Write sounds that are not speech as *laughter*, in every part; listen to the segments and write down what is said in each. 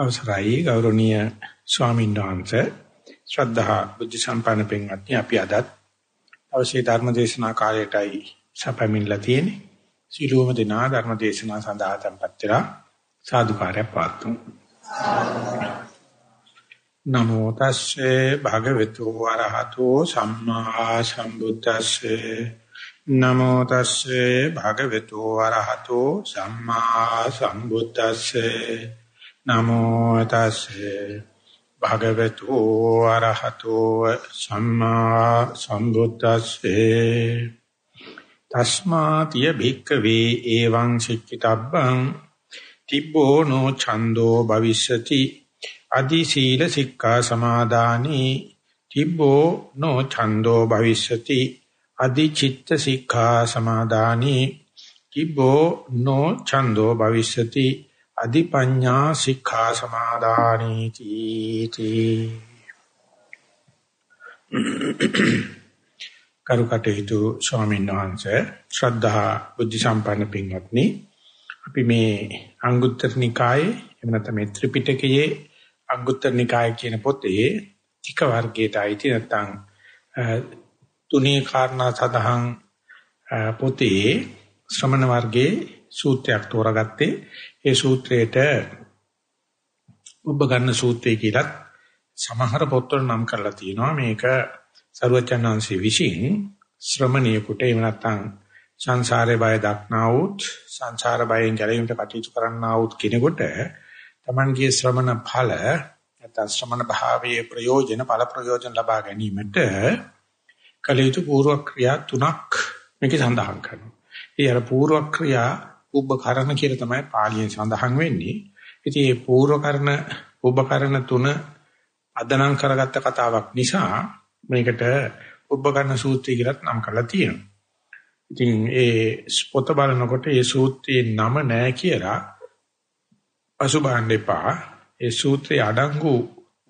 අවසරයි ගෞරවනීය ස්වාමීන් වහන්සේ. ශ්‍රද්ධා බුද්ධ සම්පන්න පින්වත්නි අපි අදත් අවශ්‍ය ධර්ම දේශනා කාලයටයි සැපමින්ලා තියෙන්නේ. සිළුවම දෙනා ධර්ම දේශනා සඳහා tempත් වෙලා සාදුකාරය පාත්තුමු නමෝ තස්සේ භගවතු වරහතෝ සම්මා සම්බුද්දස්සේ. නමෝ තස්සේ භගවතු වරහතෝ සම්මා සම්බුද්දස්සේ. නමෝ තස්සේ භගවතු ආරහතෝ සම්මා සම්බුද්දස්සේ තස්මාතිය භික්කවේ එවං සික්කිතබ්බං තිබ්බෝ නෝ ඡන්தோ භවිෂති අදි සීල සික්ඛා සමාදානී තිබ්බෝ නෝ ඡන්தோ භවිෂති අදි චිත්ත සික්ඛා සමාදානී තිබ්බෝ නෝ ඡන්தோ භවිෂති අධිපඤ්ඤා සික්ඛා සමාදානීති තී කරුකටේතු ස්වාමීන් වහන්සේ ශ්‍රද්ධා බුද්ධ සම්පන්න පින්වත්නි අපි මේ අංගුත්තර නිකායේ එහෙම නැත්නම් මේ ත්‍රිපිටකයේ අංගුත්තර නිකාය කියන පොතේ ටික වර්ගයට අයිති නැත්නම් තුනී කාරණා සඳහන් පොතේ ශ්‍රමණ වර්ගයේ සූත්‍රයක් තෝරාගත්තේ ඒ සූත්‍රයට ඔබ ගන්න සූත්‍රය කියලා සමහර පොත්වල නම් කරලා තියෙනවා මේක සරුවචනාංශي විසින් ශ්‍රමණියෙකුට එහෙම නැත්නම් සංසාරේ බය දක්නා වූත් සංසාර බයෙන් ගැලවීමට කටයුතු කරන්නා වූත් කෙනෙකුට Tamanගේ ශ්‍රමණ ඵල නැත්නම් ශ්‍රමණ භාවයේ ප්‍රයෝජන ඵල ප්‍රයෝජන ලබා ගැනීමට කලියුතු පූර්ව ක්‍රියා තුනක් මේකේ සඳහන් කරනවා. ඒ අර පූර්ව ක්‍රියා උබ්බකරණ කියලා තමයි පාලියෙන් සඳහන් වෙන්නේ. ඉතින් මේ පූර්වකරණ උබ්බකරණ තුන අදනම් කරගත්ත කතාවක් නිසා මේකට උබ්බකරණ සූත්‍රය කියලාත් නම් කරලා තියෙනවා. ඉතින් ඒ පොත බලනකොට ඒ සූත්‍රයේ නම නෑ කියලා පසුබාන්න එපා. ඒ සූත්‍රයේ අඩංගු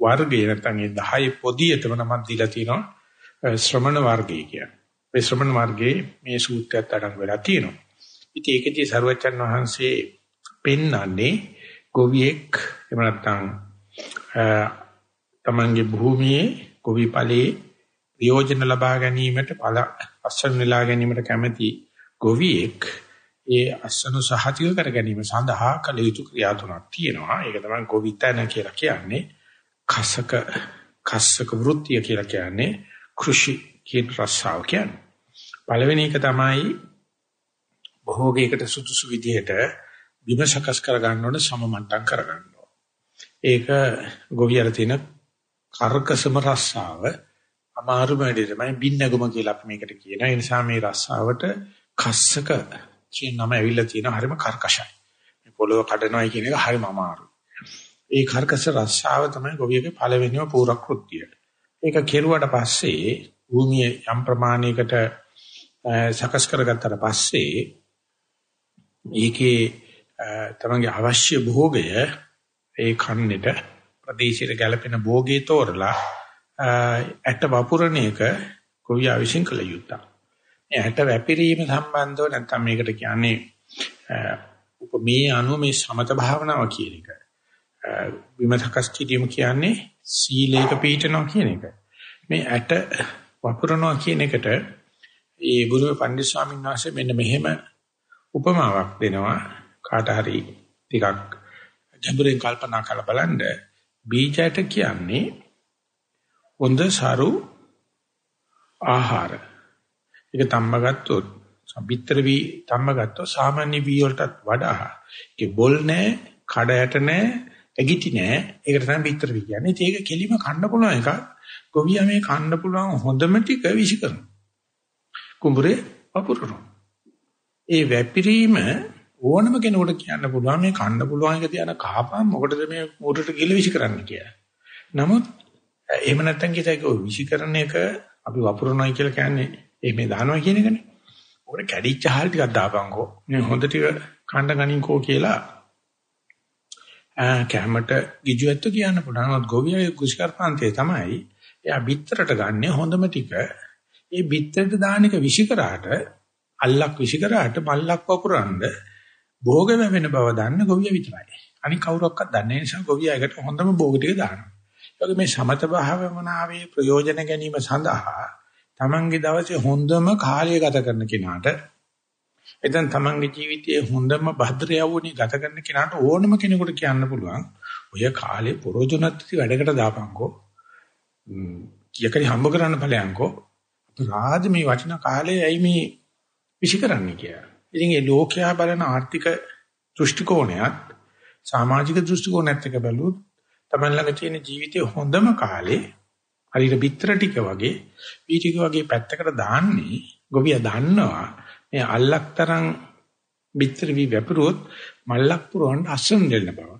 වර්ගය නැත්නම් ඒ 10 පොදියටම නමක් දීලා තියෙනවා ශ්‍රමණ වර්ගය කියන්නේ. මේ ශ්‍රමණ වර්ගයේ මේ සූත්‍රයත් අඩංගු වෙලා තියෙනවා. ඉතින් ඒකදී සරුවචන් වහන්සේ පෙන්වන්නේ ගොවියෙක් එහෙම නැත්නම් තමන්ගේ භූමියේ ගොවි ඵලයේ ප්‍රයෝජන ලබා ගැනීමට ඵල අස්සන නෙලා ගැනීමට කැමැති ගොවියෙක් ඒ අස්සන සහතික කර ගැනීම සඳහා කළ යුතු ක්‍රියා තුනක් තියෙනවා. ඒක තමයි ගොවිතැන කියලා කියන්නේ. කසක කස්සක වෘත්තිය කියලා කියන්නේ කෘෂි කියන රස්සාව කියන්නේ. පළවෙනි එක තමයි භෝගයකට සුදුසු විදිහට බිම සකස් කර ගන්න ඕන සම මට්ටම් කර ගන්න ඕන. ඒක ගොවියර තියෙන කර්කසම රස්සාව අමාරුම වැඩි තමයි බින්නගම කියලා අපි මේකට කියනවා. ඒ නිසා මේ රස්සාවට කස්සක කියන නම ඇවිල්ලා තියෙනවා හරිම කර්කශයි. මේ පොළොව කඩනවායි කියන එක හරිම අමාරුයි. ඒ කර්කස රස්සාව තමයි ගොවියගේ පළවෙනිම පූරකෘත්‍යය. ඒක කෙරුවට පස්සේ භූමිය යම් ප්‍රමාණයකට සකස් කරගත්තට පස්සේ ඒකේ තමන්ගේ අවශ්‍ය භෝගය ඒ කන්නේට ප්‍රදේශයට ගැලපෙන භෝගේ තෝරලා ඇට වපුරණ එක කොවියා විශ්ින් කළ යුතුය. මේ ඇට වැපිරීම සම්බන්ධව නැත්නම් මේකට කියන්නේ උපමේ අනුව මේ සමත භාවනාව කියන එක. විමතකස් කිරීම කියන්නේ සීලේක පිළිටනවා කියන එක. මේ ඇට වපුරනවා කියන එකට ඒ ගුරු පණ්ඩිත ස්වාමීන් වහන්සේ මෙන්න මෙහෙම උපමාවක් දෙනවා කාට හරි ටිකක් ගැඹුරින් කල්පනා කරලා බලන්න බීජයට කියන්නේ හොඳ සරු ආහාර. ඒක තම්ම ගත්තොත් සම්පිතර වී තම්ම ගත්තොත් සාමාන්‍ය වී වලටත් වඩා ඒක බොල් නැහැ, කඩ යට නැහැ, ඇගිටි නැහැ. ඒකට තමයි පිටර වී කියන්නේ. ඒක කෙලිම කන්න පුළුවන් එකක්. ගොවියා මේ කන්න පුළුවන් හොඳම ටික විසි කරනවා. කුඹුරේ වපුරනවා. ඒ වැපිරීම ඕනම කෙනෙකුට කියන්න පුළුවන් මේ කන්න පුළුවන් එක තියන කහපම් මොකටද මේ උඩට ගිල විසි කරන්න කියලා. නමුත් එහෙම නැත්තම් කිසේක විසි කරන එක අපි වපුරනවායි කියලා කියන්නේ ඒ මේ දානවා කියන එකනේ. ඔකට කැඩිච්ච හාල් ටිකක් දාපන්කෝ. මේ හොඳ ටික කන්න ගනින්කෝ කියලා කැමට ගිජු ඇත්ත කියන්න පුළුවන්. නමුත් ගොවියා කුෂ්කර්පාන්තේ තමයි එයා බිත්තරට ගන්න හොඳම ටික. ඒ බිත්තරට දාන එක විසි කරාට අල්ලක් විසි කරාට මල්ලක් වපුරන්න භෝග වෙන බව දන්න ගොවිය විතරයි. අනික කවුරක්වත් දන්නේ නැහැ නිසා ගොවියා එකට හොඳම භෝග ටික දානවා. ඒ වගේ මේ සමත භාවනාවේ ප්‍රයෝජන ගැනීම සඳහා තමන්ගේ දවසේ හොඳම කාලය ගත කරන කෙනාට එතෙන් තමන්ගේ ජීවිතයේ හොඳම භද්‍ර යවුණි ගත කරන කෙනාට ඕනම කෙනෙකුට කියන්න පුළුවන් ඔය කාලේ ප්‍රයෝජනත්ටි වැඩකට දාපන්කෝ කීයකරි හම්බ කරන්න ඵලයන්කෝ අපරාධ මේ වටිනා කාලේ ඇයි මේ විශ් කරන්නේ කියලා. ඉතින් ඒ ලෝකයා බලන ආර්ථික දෘෂ්ටි කෝණයත් සමාජික දෘෂ්ටි කෝණයත් එක බැලුවොත් තමයි ළඟ තියෙන ජීවිතේ හොඳම කාලේ හරියට පිටර ටික වගේ වී වගේ පැත්තකට දාන්නේ ගොවියා දන්නවා මේ අල්ලක්තරන් පිටර වී වැපරුවොත් මල්ලක් පුරවන්න අස්සන් දෙන්න බව.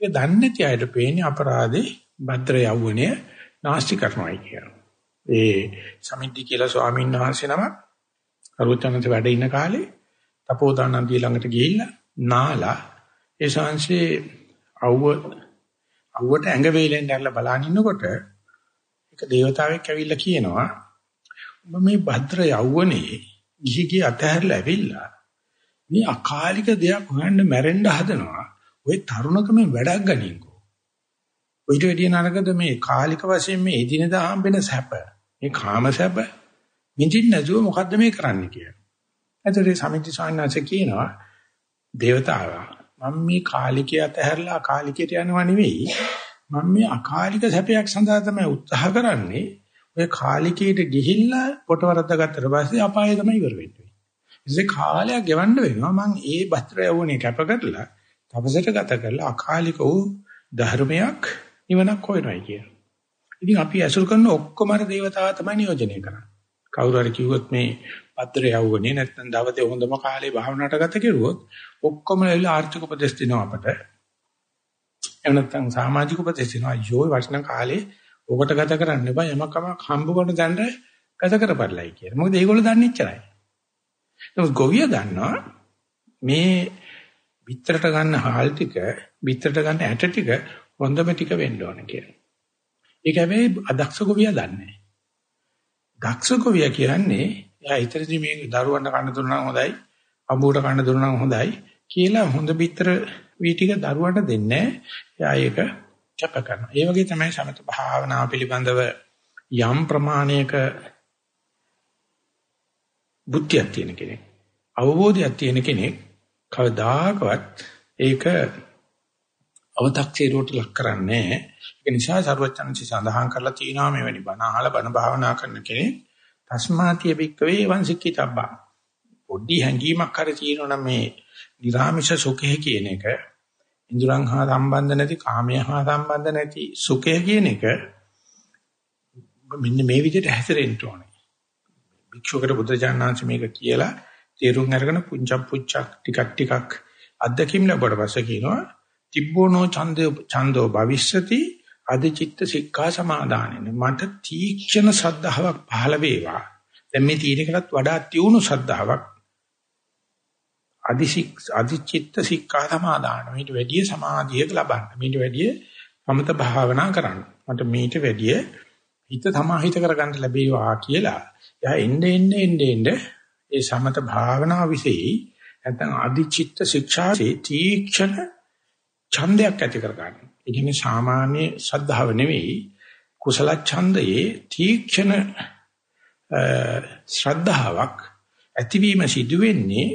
ඒක දන්නේ නැති අයට පේන්නේ අපරාධේ භද්‍ර යවුණේ නාස්ති කරනවායි කියලා. ඒ සමිද්දි කියලා ස්වාමීන් වහන්සේ නම අරුවචනන්ත වැඩ ඉන්න කාලේ තපෝදානන්දිය ළඟට ගිහිල්ලා නාලා ඒ ශාංශේ අවුව අවුවට ඇඟ වේලෙන් දැරලා බලන් ඉන්නකොට එක දේවතාවෙක් ඇවිල්ලා කියනවා ඔබ මේ භද්‍ර යවුවනේ ගිහි ගිය අතහැරලා ඇවිල්ලා මේ අකාලික දෙයක් හොයන්න මැරෙන්න හදනවා. ඔය තරුණකමෙන් වැඩක් ගනින්කෝ. ඔයිට වැඩිය නරකද මේ කාලික වශයෙන් මේ එදිනදා හම්බෙන සැප? මේ කාම සැප? විඳින්න නැතුව මොකද්ද මේ කරන්න කියලා. එතකොට සමිති සාන්නාංශ කියනවා දේවතාවා මම මේ කාලිකය අතහැරලා අකාලිකයට යනවා නෙවෙයි මම මේ අකාලික සැපයක් සඳහා තමයි උත්සාහ කරන්නේ ඔය කාලිකයට ගිහිල්ලා පොට වරද්දා ගත්තට පස්සේ අපාය තමයි ඉවර වෙන්නේ. ඉතින් කාලයක් ගෙවන්න වෙනවා මම ඒ බත්‍ර යවුනේ කැප කරලා තපසට ගත කරලා අකාලික වූ ධර්මයක් නිවනක් හොයනවායි කියන. ඉතින් අපි ඇසුරු කරන ඔක්කොම අර දේවතාවා තමයි නියෝජනය කරන්නේ. කවුරු හරි කිව්වොත් මේ පත්‍ර යවුවනේ නැත්නම් දවසේ හොඳම කාලේ භාවනාවට ගත කෙරුවොත් ඔක්කොම ලෙලා ආර්ථික උපදෙස් දෙනවා අපට. එහෙම නැත්නම් සමාජික උපදෙස් දෙනවා. යෝ වටිනා කාලේ ඔකට ගත කරන්න එපා යමකම හම්බ කරන දැනට ගත කරපළයි කියලා. මොකද ඒගොල්ලෝ දන්නේ ඉච්චරයි. නමුත් ගොවිය දන්නවා මේ පිටරට ගන්න හාල් ටික, පිටරට ගන්න ඇට ටික හොඳම ටික වෙන්න ඕන කියලා. ඒක හැබැයි අදක්ෂ ගොවියා දන්නේ. දක්ෂ ගොවියා කියන්නේ එයා ඊතරදී මේ දරුවන්ට කන්න දුන්නා නම් හොඳයි, අඹුවට කන්න දුන්නා නම් හොඳයි කියලා හොඳ පිටර වී ටික දරුවන්ට දෙන්නේ. එයා ඒක කැප කරනවා. ඒ වගේ තමයි සමත භාවනාව පිළිබඳව යම් ප්‍රමාණයක බුද්ධියක් තියෙන කෙනෙක් අවබෝධයක් තියෙන කෙනෙක් කවදාකවත් ඒක අව탁සීරුවට ලක් කරන්නේ ඒක නිසා සරුවචනසි සඳහන් කරලා තියෙනවා මෙවැනි බණ අහලා බණ භාවනා කරන කෙනෙක් තස්මාතිය බික්කවේ වංශිකිතබ්බා පොඩි හැඟීමක් හරි තියෙනවා මේ නිර්ාමිෂ සුඛය කියන එක ඉන්ද්‍රයන් හා සම්බන්ධ නැති කාමය හා සම්බන්ධ නැති සුඛය කියන එක මෙන්න මේ විදිහට හැසිරෙන්න ඕනේ. භික්ෂුවකට බුදුජානනාංශ මේක කියලා තේරුම් අරගෙන පුංචක් පුච්චක් ටිකක් ටිකක් අත්දැකීම් ලැබුවට පස්සේ කියනවා තිබ්බෝනෝ ඡන්දෝ ඡන්දෝ භවිෂ්‍යති අධිචිත්ත සික්ඛා සමාදානෙන මට තීක්ෂණ සද්ධාාවක් පහළ වේවා. දැන් මේ තීරයකටත් වඩා තියුණු සද්ධාාවක් අදිසික් අදිචිත්ත සික්ඛා සමාදාන. මේට වැඩිය සමාධියක ලබන්න. මේට වැඩිය සමත භාවනා කරන්න. මට මේට වැඩිය හිත සමාහිත කරගන්න ලැබේවා කියලා. එයා එnde ende ende ende ඒ සමත භාවනා વિશેයි නැත්නම් අදිචිත්ත ශික්ෂාසේ තීක්ෂණ ඡන්දයක් ඇති කරගන්න. ඒ කියන්නේ සාමාන්‍ය ශ්‍රද්ධාව නෙවෙයි කුසල ඡන්දයේ තීක්ෂණ ශ්‍රද්ධාවක් ඇතිවීම සිදු වෙන්නේ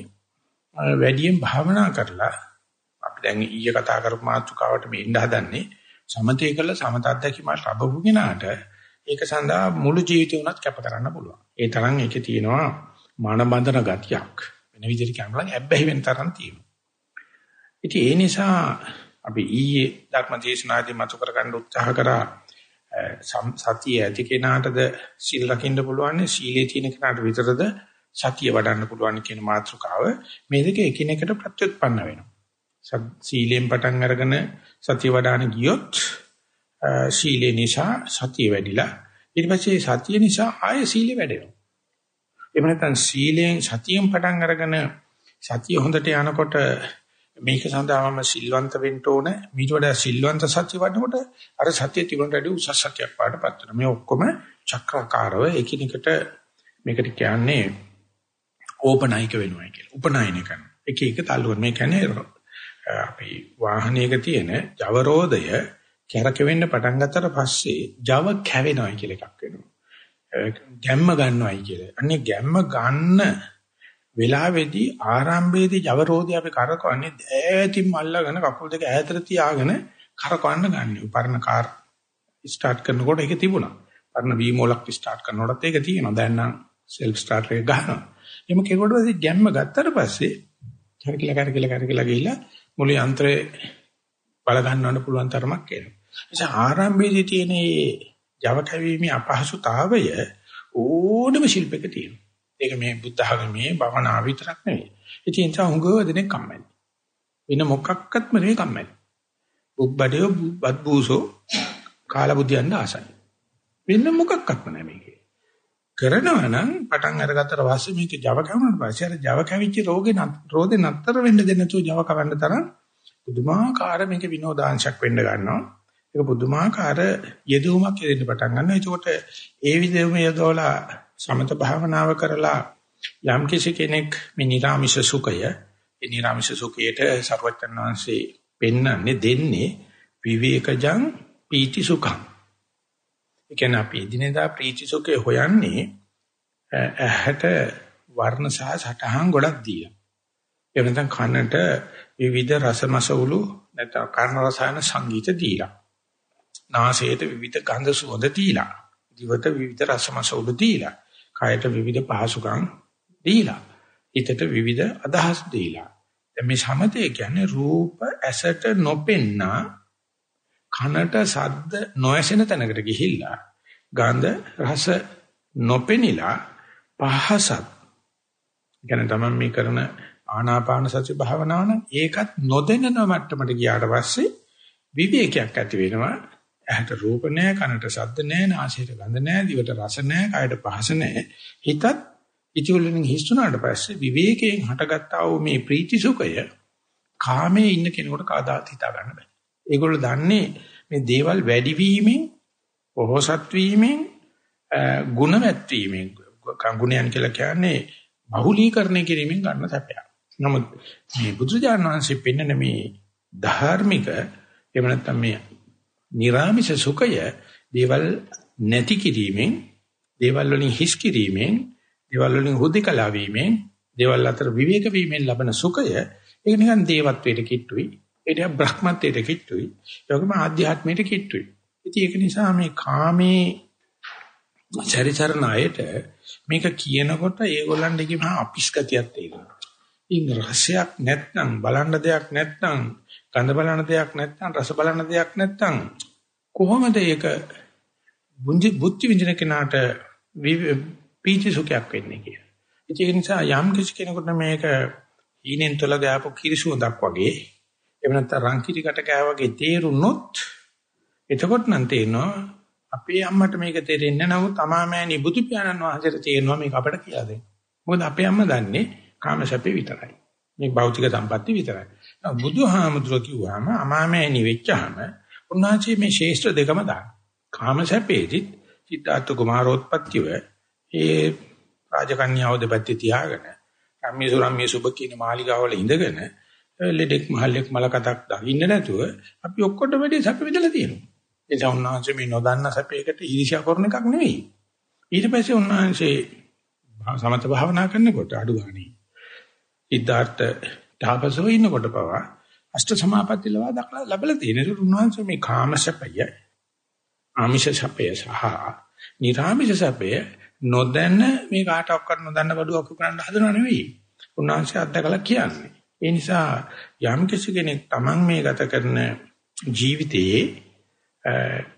වැඩියෙන් භාවනා කරලා අපි දැන් ඊයේ කතා කරපු මාතෘකාවට මේ ඉන්න හදන්නේ සමතේ කළ සමත අධ්‍යක්ීම ලැබපු කෙනාට ඒක සඳහා මුළු ජීවිතේ උනත් කැප කරන්න පුළුවන්. ඒ තරම් ඒකේ තියෙනවා මන බඳන ගතියක්. වෙන විදිහට කියනවා ඇබ්බැහි වෙන තරම් තියෙනවා. ඉතින් ඒ නිසා අපි ඊයේ ධර්ම දේශනාදී මතු කරගන්න උත්සාහ කරා සතිය ඇති කෙනාටද සීල් රකින්න පුළුවන් සීලේ තියෙන කෙනාට විතරද සතිය වඩන්න පුළුවන් කියන මාතෘකාව මේ දෙක එකිනෙකට ප්‍රත්‍යুৎපන්න වෙනවා. සීලෙන් පටන් අරගෙන සතිය වඩාන ගියොත් සීලේ නිසා සතිය වැඩිලා ඊට පස්සේ සතිය නිසා ආය සීලෙ වැඩෙනවා. එහෙම නැත්නම් සීලෙන් සතියෙන් පටන් අරගෙන සතිය හොඳට යනකොට මේක සඳහාම සිල්වන්ත වෙන්න ඕන ඊට වඩා සිල්වන්ත සත්‍ය වඩනකොට අර සත්‍ය තිබුණට වැඩි උසස් සත්‍යයක් පාඩපත් වෙනවා මේ ඔක්කොම චක්‍රාකාරව එකිනෙකට මේකට කියන්නේ ඕපනයික වෙනවා කියලා. උපනයන කරන. එක එක තල්ලු කරන. මේ කියන්නේ අපි වාහනයක තියෙන ජවරෝධය කැරකෙවෙන්න පටන් ගත්තට පස්සේ Java කැවෙනවයි කියලා එකක් වෙනවා. ගැම්ම ගන්නවයි කියලා. අනේ ගැම්ම ගන්න වෙලාවේදී ආරම්භයේදී ජවරෝධය අපි කරකවන්නේ ඈතින් මල්ලාගෙන කකුල් දෙක ඈතට තියාගෙන කරකවන්න ගන්න. උපරණ කාර් ස්ටාර්ට් කරනකොට ඒක තිබුණා. පරණ වීමෝලක් ස්ටාර්ට් කරනකොටත් ඒක තියෙනවා. දැන් නම් සෙල්ෆ් ස්ටාර්ට් එක ගහනවා. එimhe කෙනෙකුට පස්සේ ගැම්ම ගත්තට පස්සේ කරකිලා කරකිලා කරකිලා ගිහිල්ලා මුළු යන්ත්‍රේ බල ගන්නවන්න පුළුවන් තරමක් එනවා. නිසා ආරම්භයේදී තියෙන Java කැවීමේ අපහසුතාවය ඕනම ශිල්පයක තියෙනවා. ඒක මේ බුද්ධ ආගමේ භවනා විතරක් නෙවෙයි. ඉතින් ඒ හුඟව දෙනෙක් කම්මැලි. වෙන මොකක්වත්ම නෙවෙයි කම්මැලි. බුබ්බඩේ බත් බූසෝ කාලා බුදියන්න ආසයි. වෙන මොකක්වත්ම නෙවෙයි මේකේ. කරනවා නම් පටන් අරගත්තට පස්සේ මේක Java කවුනට පස්සේ අර Java කැවිච්ච රෝගේ රෝදේ නතර වෙන්න දෙන්න තු Java කවන්න තරම් පුදුමාකාර මේක විනෝදාංශයක් වෙන්න ගන්නවා. ඒක පුදුමාකාර යෙදුමක් යෙදෙන්න පටන් ගන්නවා. ඒකෝට ඒ විදිහම යදවලා සමත භාවනාව කරලා යම් කිසි කෙනෙක් මේ නිරාමිෂ සුඛය, ඒ නිරාමිෂ සුඛයට ਸਰවඥාන් වහන්සේ පෙන්වන්නේ දෙන්නේ විවේකජං පීති සුඛං. ඒ කියන්නේ අපි දිනදා ප්‍රීති සුඛය හොයන්නේ ඇහැට වර්ණ සහ සටහන් ගොඩක් දීලා. ඒ වෙනතන් කනට විවිධ රසමසවුලු නැත්නම් කර්ණ රසායන සංගීත දීලා. නාසයට විවිධ ගන්ධ සුවඳ දීලා. දිවට විවිධ රසමසවුලු දීලා. කයට විවිධ පහසුකම් දීලා. හිතට විවිධ අදහස් දීලා. දැන් මේ සමතේ කියන්නේ රූප ඇසට නොපෙන්නා කනට ශබ්ද නොඇසෙන තැනකට ගිහිල්ලා ගන්ධ රස නොපෙනිලා පහසත්. කියන්නේ තමයි මේ කරන ආනාපාන සති භාවනාව නම් ඒකත් නොදෙන්නන මට්ටමට ගියාට පස්සේ විවේකයක් ඇති වෙනවා. ඇහැට රූප නැහැ, කනට ශබ්ද නැහැ, නාසයට ගඳ නැහැ, දිවට රස නැහැ, කයට පහස නැහැ. හිතත් ඉතිවලින් හිස්සුනාට පස්සේ විවේකයෙන් හටගත්තා වූ මේ ප්‍රීති සුඛය කාමයේ ඉන්න කෙනෙකුට කවදාත් හිතා ගන්න බෑ. ඒගොල්ලෝ දන්නේ මේ දේවල් වැඩි වීමෙන්, පොහොසත් වීමෙන්, ගුණවත් වීමෙන්, ගුණයන් කියලා කියන්නේ බහුලීකරණය කිරීමෙන් ගන්න සැපයක්. නමුත් මේ බුදුරජාණන් වහන්සේ පෙන්වන මේ ධාර්මික එහෙම නැත්නම් මේ නිර්ාමිෂ සුඛය දේවල් නැති කිරීමෙන් දේවල් වලින් හිස් කිරීමෙන් දේවල් වලින් හුදකලා වීමෙන් දේවල් අතර විවේක වීමෙන් ලබන සුඛය ඒක නිකන් දේවත්වයට කිට්ටුයි. ඒක බ්‍රහ්මත්වයට කිට්ටුයි. ඒකම ආධ්‍යාත්මයට කිට්ටුයි. ඉතින් ඒක නිසා මේ කාමේ චරිචරණයට මේක කියනකොට ඒගොල්ලන්ට කිව්වම අපිස් ගතියක් තේරෙනවා ඉන් රසයක් නැත්නම් බලන්න දෙයක් නැත්නම් ගඳ බලන දෙයක් නැත්නම් රස බලන දෙයක් නැත්නම් කොහොමද ඒක බුද්ධි බුද්ධි විඳින කෙනාට පීති සුඛයක් වෙන්නේ කියලා. ඒක නිසා යම් කිසි කෙනෙකුට මේක ඊනෙන් තොල ගෑපු කිරිසුවඳක් වගේ එහෙම නැත්නම් රන් කිරිකට ගෑ වගේ තේරුනොත් එතකොට නම් තේරෙනවා අපේ අම්මට මේක තේරෙන්නේ නමුත් අමාමෑණි බුදු පියාණන් වහන්සේට තේරෙනවා මේක අපට කියලා දෙන්න. මොකද අපේ අම්මා දන්නේ කාමසැපේ විතරයි. මේ භෞතික සම්පatti විතරයි. බුදුහාමුදුර කිව්වම අමාමෑණි වෙච්චාම උන්වහන්සේ මේ ශේෂ්ත්‍ර දෙකම දාන. කාමසැපේදි සිද්ධාර්ථ කුමාරෝත්පත්තිව ඒ රාජකන්‍යාව දෙපැත්තේ තියාගෙන රම්මිය සුරම්මිය සුබ කියන මාලිගාවල ඉඳගෙන ලෙඩෙක් මහල්ලෙක් මලකටක් දකින්න නැතුව අපි ඔක්කොටම වැඩි සැප විඳලා තියෙනවා. ඒ නිසා උන්වහන්සේ මේ නොදන්න සැපයකට ඊර්ෂ්‍යා කරන එකක් නෙවෙයි. ඊට පස්සේ උන්වහන්සේ සමත භාවනා කරනකොට අඩු ගානේ සිද්ධාර්ථ තාපසෝ ඉන්නකොට පවා අෂ්ට සමාපatti ලවා දක්ලා ලැබලා තියෙන ඒ උන්වහන්සේ මේ කාමසපය ආමිෂ සපය සහ නිර්ආමිෂ සපය නොදැන මේ කාටවත් නොදන්න බඩුවක් කරන්න හදනව නෙවෙයි. උන්වහන්සේ අත්දකලා කියන්නේ. ඒ නිසා යම් කෙනෙක් Taman මේ ගත කරන ජීවිතයේ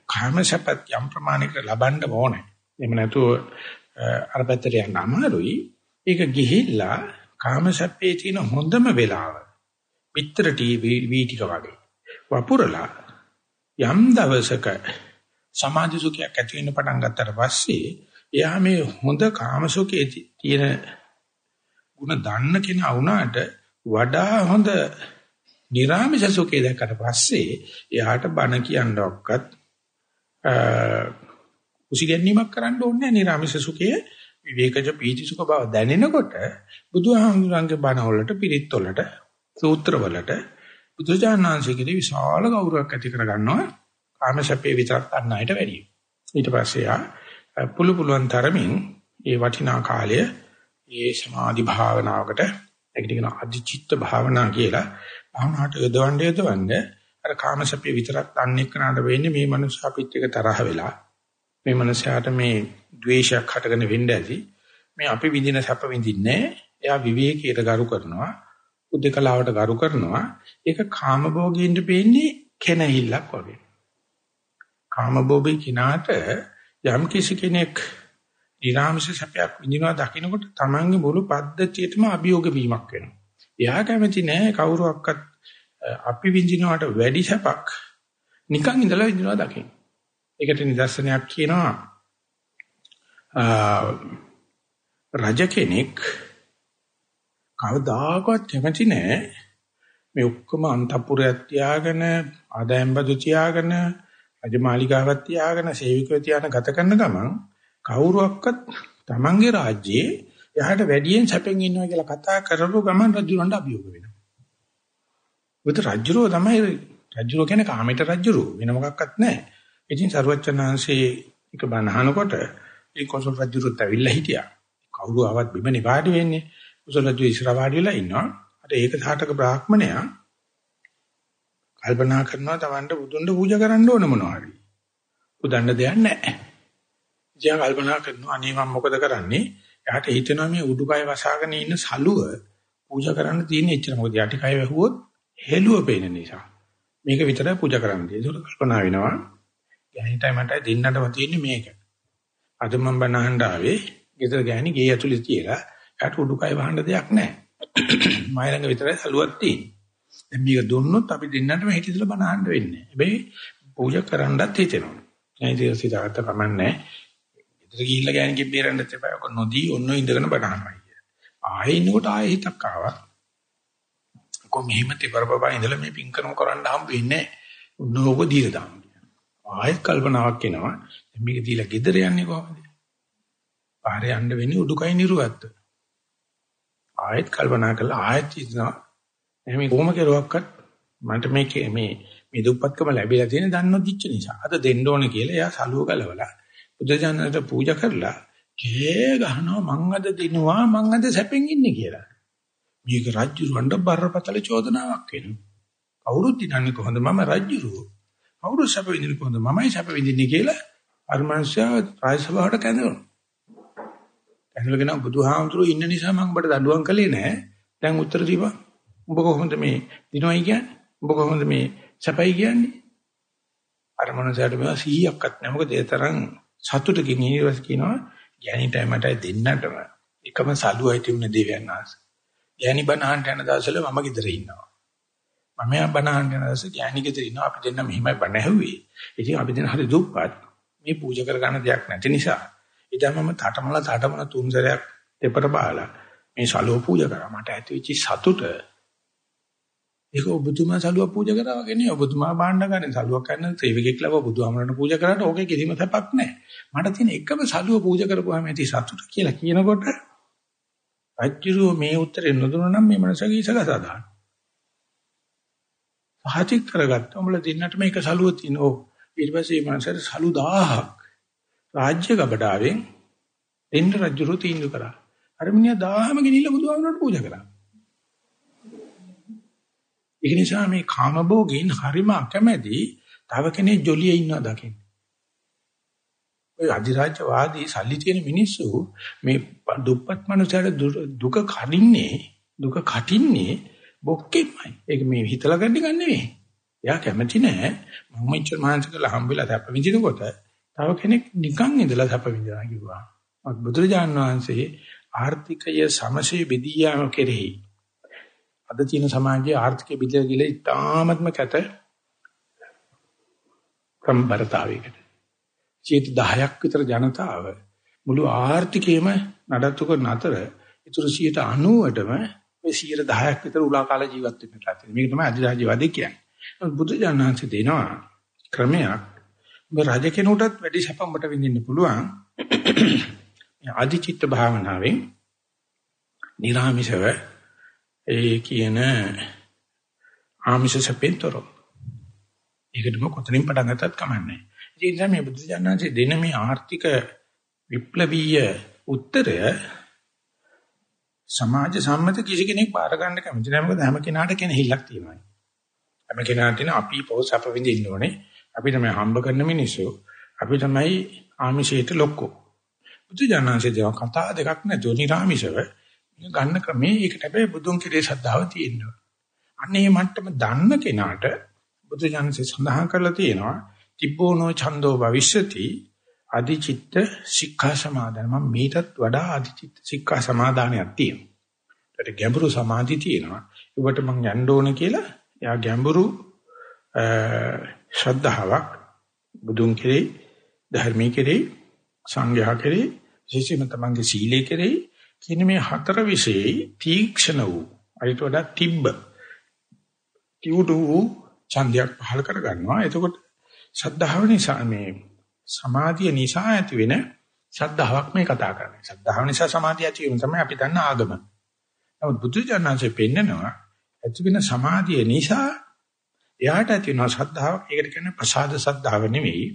කාමසපත් යම් ප්‍රමාණයකට ලබන්න ඕනේ. එහෙම නැතුව අර පැත්තට යන්න අමාරුයි. ඒක ගිහිල්ලා කාමසප්පේ තියෙන හොඳම වෙලාව. පිටර ටීවී වීටික වගේ. වපුරලා යම් දවසක සමාධි සුඛයක් ඇති වෙන්න පටන් ගත්තට පස්සේ එයා මේ හොඳ කාමසුඛයේ තියෙන ಗುಣ දන්න කෙනා වුණාට වඩා හොඳ නිර්ාමිෂ සුඛය දැක්කට පස්සේ එයාට බණ කියන්නවක්වත් කුසිගැන්වීමක් කරන්න ඕනේ නැහැ නිර්ාමිෂ සුඛයේ විවේකජ පීති සුඛ බව දැනෙනකොට බුදුහාමුදුරන්ගේ බණ වලට පිරිත් වලට සූත්‍ර වලට බුදුජානනාංශයේ විශාල ගෞරවයක් ඇති කරගන්නවා කාමසප්පේ විතරක් ගන්නයිට වැඩියි. ඊට පස්සේ යා පුළු පුළුවන් තරමින් ඒ වටිනා කාලය ඒ සමාධි භාවනාවකට ඒකට කියන අධිචිත්ත භාවනා කියලා භාවනාවට යොදවන්න යොදවන්න අර කාමසප්පේ විතරක් දන්නේ කනට වෙන්නේ මේ මනුස්ස අපිත් එක තරහ වෙලා. මේ මනුස්සයාට මේ ද්වේෂයක් හටගෙන වෙන්න ඇති. මේ අපි විඳින සැප විඳින්නේ එයා විවේකීට ගරු කරනවා. උද්දකලාවට ගරු කරනවා ඒක කාමභෝගීන්ට පේන්නේ කෙනහිල්ලක් වගේ කාමභෝගී කිනාට යම් කිසි කෙනෙක් ඊරාමස සැපයක් විඳිනවා දකින්නකොට තමන්ගේ මුළු පද්ධතියටම අභියෝග වීමක් වෙනවා. එයා කැමති නෑ කවුරුවක්වත් අපි විඳිනවට වැඩි සැපක් නිකන් ඉඳලා විඳිනවා දකින්න. ඒකට නිදර්ශනයක් කියනවා රජ කෙනෙක් කවදාකවත් කැමති නෑ මේ ඔක්කොම අන්තපුරයක් තියාගෙන ආදායම් බදු තියාගෙන රජමාලිගාවක් තියාගෙන සේවිකව තියාගෙන ගත කරන ගමන් කවුරුවක්වත් Tamange රාජ්‍යයේ එහාට වැඩියෙන් සැපෙන් ඉන්නවා කියලා කතා කරපුව ගමන් රජුරන්ට අභියෝග වෙනවා. උත් රජුරෝ තමයි රජුරෝ කියන්නේ කාමයට රජුරෝ වෙන මොකක්වත් නැහැ. ඉතින් සරුවචනාංශේ එක බණහනකොට ඒ කොසල් රජුරුත් ඇවිල්ලා හිටියා. කවුරු ආවත් බිමනේ වාඩි වෙන්නේ. කොසල් රජු ඉස්සර වාඩි වෙලා ඉන්නවා. අර ඒක සාටක බ්‍රාහ්මණයා කල්පනා කරනවා Tamanට බුදුන්ව පූජා කරන්න ඕන මොනවා හරි. උදන්න දෙයක් නැහැ. ඉතින් කල්පනා කරනවා අනේ මම මොකද කරන්නේ? එයාට හිතෙනවා මේ උඩුකය වසාගෙන ඉන්න සලුව පූජා කරන්න තියෙන එච්චර. මොකද යටි කය වැහුවොත් හෙළුව පේන නිසා. මේක විතරයි පූජා කරන්න තියෙන්නේ. ඒක කල්පනා වෙනවා. ගෑනිටයි මටයි දෙන්නටම තියෙන්නේ මේක. අද මම බනහඬ ආවේ ගෙදර ගෑණි ගේ ඇතුලේ තියලා එයාට උඩුකය වහන්න දෙයක් නැහැ. මයි ළඟ විතරයි සලුවක් තියෙන්නේ. දැන් මේක දුන්නොත් අපි දෙන්නටම හිටිදලා බනහඬ වෙන්නේ. හැබැයි පූජා කරන්නත් හිතෙනවා. ඒ ඉතින් සිතාගත්ත කමන්නේ. ගෙදර ගිහිල්ලා ගෑණිගෙන් බේරන්නත් එපා. ඔක නොදී ඔන්න ඉඳගෙන බනහනවා කිය. ආයෙ ඉන්නකොට ආයෙ හිතක් ආවා. කො මෙහිම තිබරබබා ඉඳලා මේ පින්කරම කරන්න හම්බ වෙන්නේ නැහැ. උන්නෝක දීලා දාන්න. ආයෙත් කල්පනාවක් එනවා. මේක දීලා ගෙදර යන්නේ කොහොමද? පාරේ යන්න වෙන්නේ උඩුකය නිරුවත්ත. ආයෙත් කල්පනා කළා ආයෙත් ඉතනවා. එහෙනම් කොහොම කෙරුවක්වත් මන්ට මේ මේ මේ දුප්පත්කම ලැබිලා තියෙන දන්නොදිච්ච නිසා. අද දෙන්න ඕනේ කියලා එයා සලුව ගලවලා බුදුජානකට පූජා කරලා කේ ගහනවා මං අද දිනුවා මං අද සැපෙන් ඉන්නේ කියලා. මේක රජ්ජුරුවන්ට බරපතල චෝදනාවක් වෙනවා. කවුරුත් දිනන්නේ කොහොමද මම රජ්ජුරුවෝ. කවුරු සැප විඳින්නේ කොහොමද මමයි සැප විඳින්නේ කියලා අර්මංශයා රාජසභාවට කැඳවනවා. කැඳවගෙන බුදුහාමුදුරුවෝ ඉන්න නිසා මම ඔබට දඬුවම් කළේ නැහැ. දැන් උත්තර දීපන්. ඔබ කොහොමද මේ දිනවයි කියන්නේ? ඔබ කොහොමද මේ සැපයි කියන්නේ? අර්මංශයාට මේවා 100ක්වත් නැහැ. මොකද ඒ තරම් සතුටකින් ඊවස් කියනවා ගෑණිටයි මටයි දෙන්නටම එකම සලුවයි තිබුණ දෙවියන් වහන්සේ. ගෑණි බණහන්ට යන දවසල මම ගෙදර ඉන්නවා. මම යා බණහන් යන දවසේ ගෑණි ගෙදර ඉන්නවා අපි දෙන්න මෙහිමයි බණ ඇහුවේ. ඉතින් අපි දෙන්න හරි දුප්පත්. මේ පූජා කර ගන්න දෙයක් නැති නිසා ඉතින් මම තටමල තටමල තුන් සැරයක් දෙපර බාලා මේ සලුව පූජා කරා. මට ඇතිවෙච්ච සතුට ඒක ඔබතුමා සලුව පූජා කරා වගේ නේ. ඔබතුමා බාණ්ඩ ගන්න සලුවක් කරන සේවකෙක් ලව බුදුහාමරණ පූජා කරාට ඕකේ කිසිම සැපක් නැහැ. මට තියෙන එකම සලුව පූජා කරපුවාම ඇති සතුට කියලා කියනකොට අච්චිරුව මේ උත්තරේ නොදුන්නා නම් මේ මනසගේ ඉසගසා දාන්න. පහතික් කරගත්තා. උඹලා දෙන්නට මේක සලුව තිනෝ. ඊට පස්සේ මේ මනසට සලු 1000ක් රාජ්‍ය ගබඩාවෙන් දෙන්න රජුරු තීන්දුව කරා. අර මිනිහා 1000ම ගෙනිල්ල බුදුහාමරට පූජා කරා. ඒ නිසා මේ කාමභෝගීන් හරිම අකමැති තව කෙනෙක් ජොලියේ ඉන්නවා දකින්න. ඔය අධිරාජ්‍යවාදී සල්ලි තියෙන මිනිස්සු මේ දුප්පත් මනුස්සයර දුක කඩින්නේ දුක කටින්නේ බොක්කෙමයි. ඒක මේ හිතලා ගන්න එක නෙවෙයි. එයා කැමති නෑ මම ඉච්චර මහන්සි කරලා හම්බෙලා සැප විඳිනකොට තව කෙනෙක් නිකන් ඉඳලා සැප විඳිනවා කිව්වා. බුදුරජාන් වහන්සේ ආර්ථිකය සමසේ බෙදියාම කෙරෙහි අද තියෙන සමාජයේ ආර්ථික බෙදලා ගිල ඉතාමත්ම කැත සම්බරතාවයකට. චේත 10ක් විතර ජනතාව මුළු ආර්ථිකයේම නඩත්තු කරන අතර ඉතුරු 90%ටම මේ 10ක් විතර උලා කාල ජීවත් වෙන්න තියෙනවා. මේක තමයි අධිරාජ්‍යවාදී කියන්නේ. බුදු ජානනාංශ දෙනවා ක්‍රමයක්. ඔබ රජ කෙනෙකුටත් වැඩි සැපම්බට විඳින්න පුළුවන්. ආදිචිත්ත භාවනාවෙන් නිර්ාමිෂව ඒ කියන ආමිෂ සැපෙන්තරෝ. ඒකටම කොතනින් පටන් ගත්තත් කමන්නේ. ඒ නිසා මේ බුදු දඥාන්සේ දෙන මේ ආර්ථික විප්ලවීය උත්තරය සමාජ සම්මත කිසි කෙනෙක් බාර ගන්න කැමති නැහැ මොකද හැම කෙනාට කෙනෙහිල්ලක් තියෙනවා. හැම කෙනාට තියෙන අපි පොස් අප විඳින්න ඕනේ. අපි තමයි හම්බ කරන මිනිස්සු. අපි තමයි ආමිෂයට ලොක්කෝ. බුදු ජානන්සේ දේව කතා දෙකක් නැතුව නිර්ආමිෂව ගන්න ක්‍රමේ ඒකට හැබැයි බුදුන් කෙරේ ශ්‍රද්ධාව තියෙනවා. අන්නේ මට්ටම දන්න කෙනාට බුදු ජානන්සේ සඳහන් කරලා තියෙනවා තිබ්බෝනෝ ඡන්தோ භවිෂ්‍යති අධිචිත්ත සික්ඛා සමාදාන මම මීටත් වඩා අධිචිත්ත සික්ඛා සමාදානයක් තියෙනවා. ඒකට ගැඹුරු සමාධි තියෙනවා. ඒකට මම යන්න ඕන කියලා එයා ගැඹුරු ශ්‍රද්ධාවක් බුදුන් කෙරෙහි ධර්මයේ කෙරෙහි සංඝයා කෙරෙහි විශේෂයෙන්ම තමන්ගේ සීලයේ කෙරෙහි කියන මේ හතර විශේෂයි තීක්ෂණ වූ අයිට වඩා තිබ්බ තියුඩු වූ ඡන්දයක් පහල කර ගන්නවා. එතකොට ශ්‍රද්ධාව නිසා මේ සමාධිය නිසා ඇති වෙන ශ්‍රද්ධාවක් මේ කතා කරන්නේ. ශ්‍රද්ධාව නිසා සමාධිය ඇති වීම තමයි අපි දන්න ආගම. නමුත් බුදු ජානනාංශයෙන් පෙන්නනවා ඇති වෙන සමාධිය නිසා එයාට ඇති වෙන ශ්‍රද්ධාවක්. ඒකට කියන්නේ ප්‍රසාද ශ්‍රද්ධාව නෙවෙයි.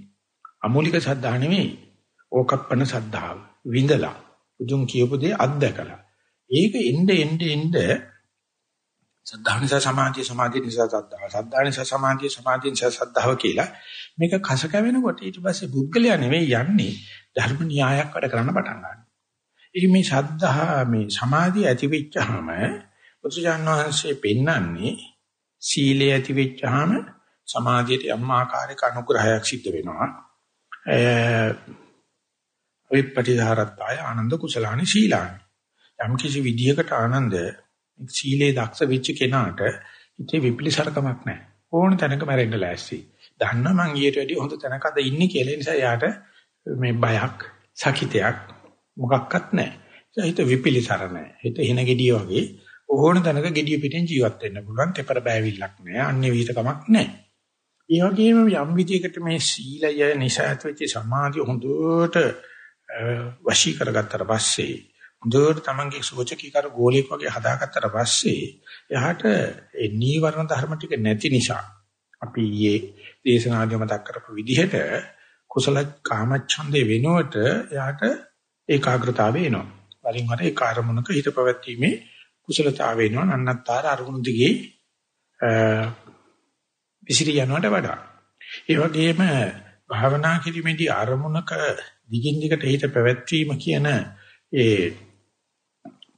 අමූලික ශ්‍රද්ධාව නෙවෙයි. ඕකප්පන ශ්‍රද්ධාව. විඳලා. බුදුන් කියපු දේ අත්දකලා. ඒක එnde එnde එnde සද්ධා නිසා සමාධිය සමාධිය නිසා සද්ධාව සද්ධා නිසා සමාධිය සමාධිය නිසා සද්ධාව කියලා මේක කස කැවෙනකොට ඊට පස්සේ පුද්ගලයා නෙවෙයි යන්නේ ධර්ම න්‍යායක් වැඩ කරන්න පටන් ගන්නවා. ඒ මේ සද්ධා මේ සමාධිය ඇති වෙච්චාම බුදුජාණන් වහන්සේ පෙන්වන්නේ සීලය ඇති වෙච්චාම සමාධියට යම් ආකාරයක අනුග්‍රහයක් සිද්ධ වෙනවා. විපටිධාරත්තාය ආනන්ද කුසලානි සීලානි. යම් කිසි විදියකට ආනන්ද සීලේ දක්ෂ වෙච්ච කෙනාට ඉතේ විපිලිසරකමක් නැහැ. ඕන තැනක මැරෙන්න ලෑස්ති. දන්නා මං ඊට වැඩිය හොඳ තැනක අද ඉන්නේ කියලා නිසා යාට මේ බයක්, සකිතයක් මොකක්වත් නැහැ. හිත විපිලිසර නැහැ. හිත හින ගෙඩිය වගේ ඕන තැනක ගෙඩිය පිටින් ජීවත් වෙන්න පුළුවන්. තෙපර බෑවිල්ලක් නැහැ. අන්‍ය විහිතකමක් නැහැ. ඒ වගේම යම් විදියකට මේ සීලය නිසා ඇතිවෙච්ච සමාධිය හොඳට වශී කරගත්තට පස්සේ හොඳට තමන්ගේ සෝචකීකර ගෝලයක් වගේ හදාගත්තට පස්සේ එයාට ඒ නීවරණ ධර්ම ටික නැති නිසා අපි ඊයේ දේශනාදී මතක් කරපු විදිහට කුසල කාමච්ඡන්දේ වෙනුවට එයාට ඒකාග්‍රතාවය එනවා. වරින් වර ඒ කාර්මුණක හිත පැවැත්ීමේ කුසලතාවය එනවා නන්නත්තර අරුණු දිගේ විසිරී යනවට වඩා. ඒ වගේම භාවනා කිරීමේදී අරමුණක දිගින් දිගට හිත පැවැත්වීම කියන ඒ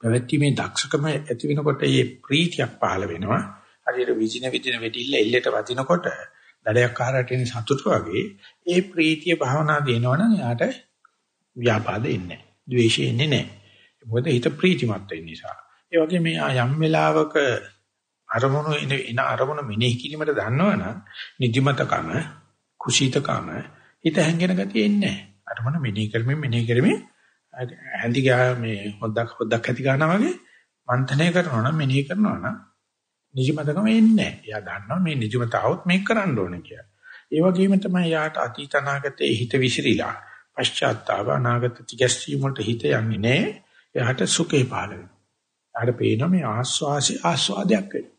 පැවැත්ීමේ දක්ෂකම ඇති වෙනකොට මේ ප්‍රීතියක් පහළ වෙනවා. හරියට විජින විදින වෙඩිල්ල එල්ලට වදිනකොට දඩයක් ආහාරයට එන සතුට වගේ ඒ ප්‍රීතිය භාවනා දෙනවනම් එයාට ව්‍යාපාද එන්නේ නැහැ. ද්වේෂය එන්නේ නැහැ. මොකද හිත ප්‍රීතිමත් වෙන නිසා. ඒ වගේ මේ යම් වෙලාවක අරමුණු එන අරමුණ මෙනෙහි කිරීමට දන්නවනම් නිදිමතකම කුසීතකම හිත හැංගෙන ගතිය එන්නේ නැහැ. අරමුණ මෙනෙහි කරමින් මෙනෙහි කරමින් ඇඳි ගා මේ හොද්දක් හොද්දක් ඇති ගන්නවා වගේ මන්තනය කරනවා නම් මෙනෙහි කරනවා නම් නිජමතකම එන්නේ නැහැ. එයා දන්නවා මේ නිජමත આવොත් මේක කරන්න ඕනේ කියලා. ඒ වගේම තමයි යාට අතීත අනාගතයේ හිත විසිරීලා පශ්චාත්තාව අනාගත තිගැස්සීම වලට හිත යන්නේ නැහැ. එයාට සුඛේ පහළ වෙනවා. එයාට පේනවා මේ ආස්වාසි ආස්වාදයක් වෙනවා.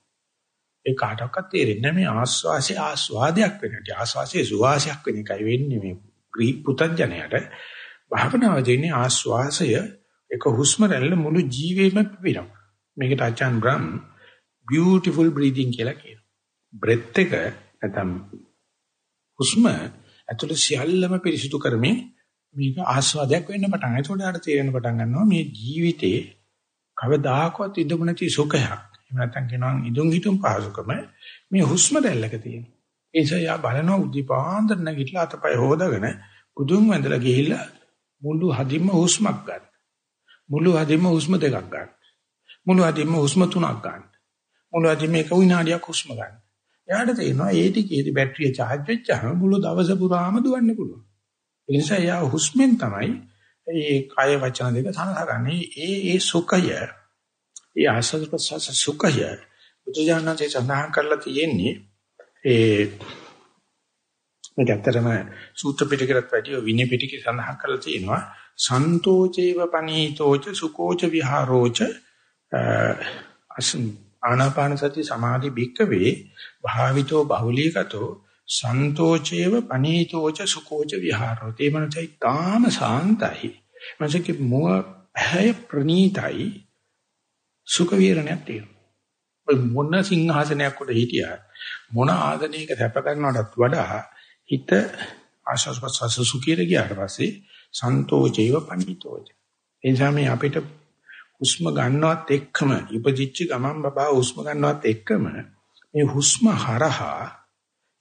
ඒ කාටවත් තේරෙන්නේ නැහැ මේ ආස්වාසි ආස්වාදයක් වෙනවා. ආස්වාසියේ සුවාසයක් වෙන එකයි වෙන්නේ මේ පුතඥයට භාවනාව දෙන්නේ ආස්වාසය එක හුස්ම රැල්ල මුළු ජීවේම පිරෙනවා. මේකට අචාන් බ්‍රම් beautiful breathing කියලා කියනවා. බ්‍රෙත් එක නැත්නම් හුස්ම ඇතුළේ සියල්ලම පිරිසිදු කරමින් මේක ආස්වාදයක් වෙන්න පටන් ගන්නවා. ඒකට ආට තේරෙන්න පටන් ගන්නවා මේ ජීවිතේ කවදාකවත් ඉඳුම නැති සුඛයක්. එහෙම නැත්නම් කියනවා ඉදුම් හිටුම් පහසුකම මේ හුස්ම රැල්ලක තියෙනවා. ඒ නිසා යා බලනවා උදිපාන්දර නැගිටලා අතපය හොදාගෙන උදුම් වැඳලා ගිහිල්ලා මුළු හදින්ම හුස්මක් ගන්න. මුළු හදින්ම හුස්ම දෙකක් ගන්න. මුළු හදින්ම හුස්ම තුනක් ගන්න. මුළු හදින්ම එක විනාඩියක් හුස්ම ගන්න. එයාට තේරෙනවා ඒ ටිකේදී බැටරිය charge වෙච්චාම මුළු දවස පුරාම දුවන්න පුළුවන්. ඒ නිසා යා හුස්මෙන් තමයි ඒ කාය වචන දෙක සනහගන්නේ. ඒ ඒ සුඛය ඒ ආස්වාද ප්‍රසස් සුඛය බුදුජානකේ සඳහන් කරලා තියෙන්නේ ඒ මේක ඇත්තටම සූත්‍ර පිටකයට වැඩිය විනය පිටකේ සඳහන් කරලා තියෙනවා සන්තෝචේව පනීතෝච සුකෝච විහාරෝච ආනාපාන සති සමාධි භික්කවේ භාවිතෝ බහුලීකතෝ සන්තෝචේව පනීතෝච සුකෝච විහාරෝ තේ මනසයි තාම සාන්තයි. මනසක මුව ඇය ප්‍රනීතයි සුඛ විහරණයක් තියෙනවා. මොන සිංහාසනයක් උඩ හිටියා මොන ආදනයක සැප කරනවටත් වඩා හිත ආශස් ප්‍රසස් සුඛීර ගියාට පස්සේ සන්තෝචේව පණිතෝච ඒ නිසා මේ අපිට හුස්ම ගන්නවත් එක්කම ඉපදිච්ච ගමන් බබා හුස්ම ගන්නවත් එක්කම මේ හුස්ම හරහා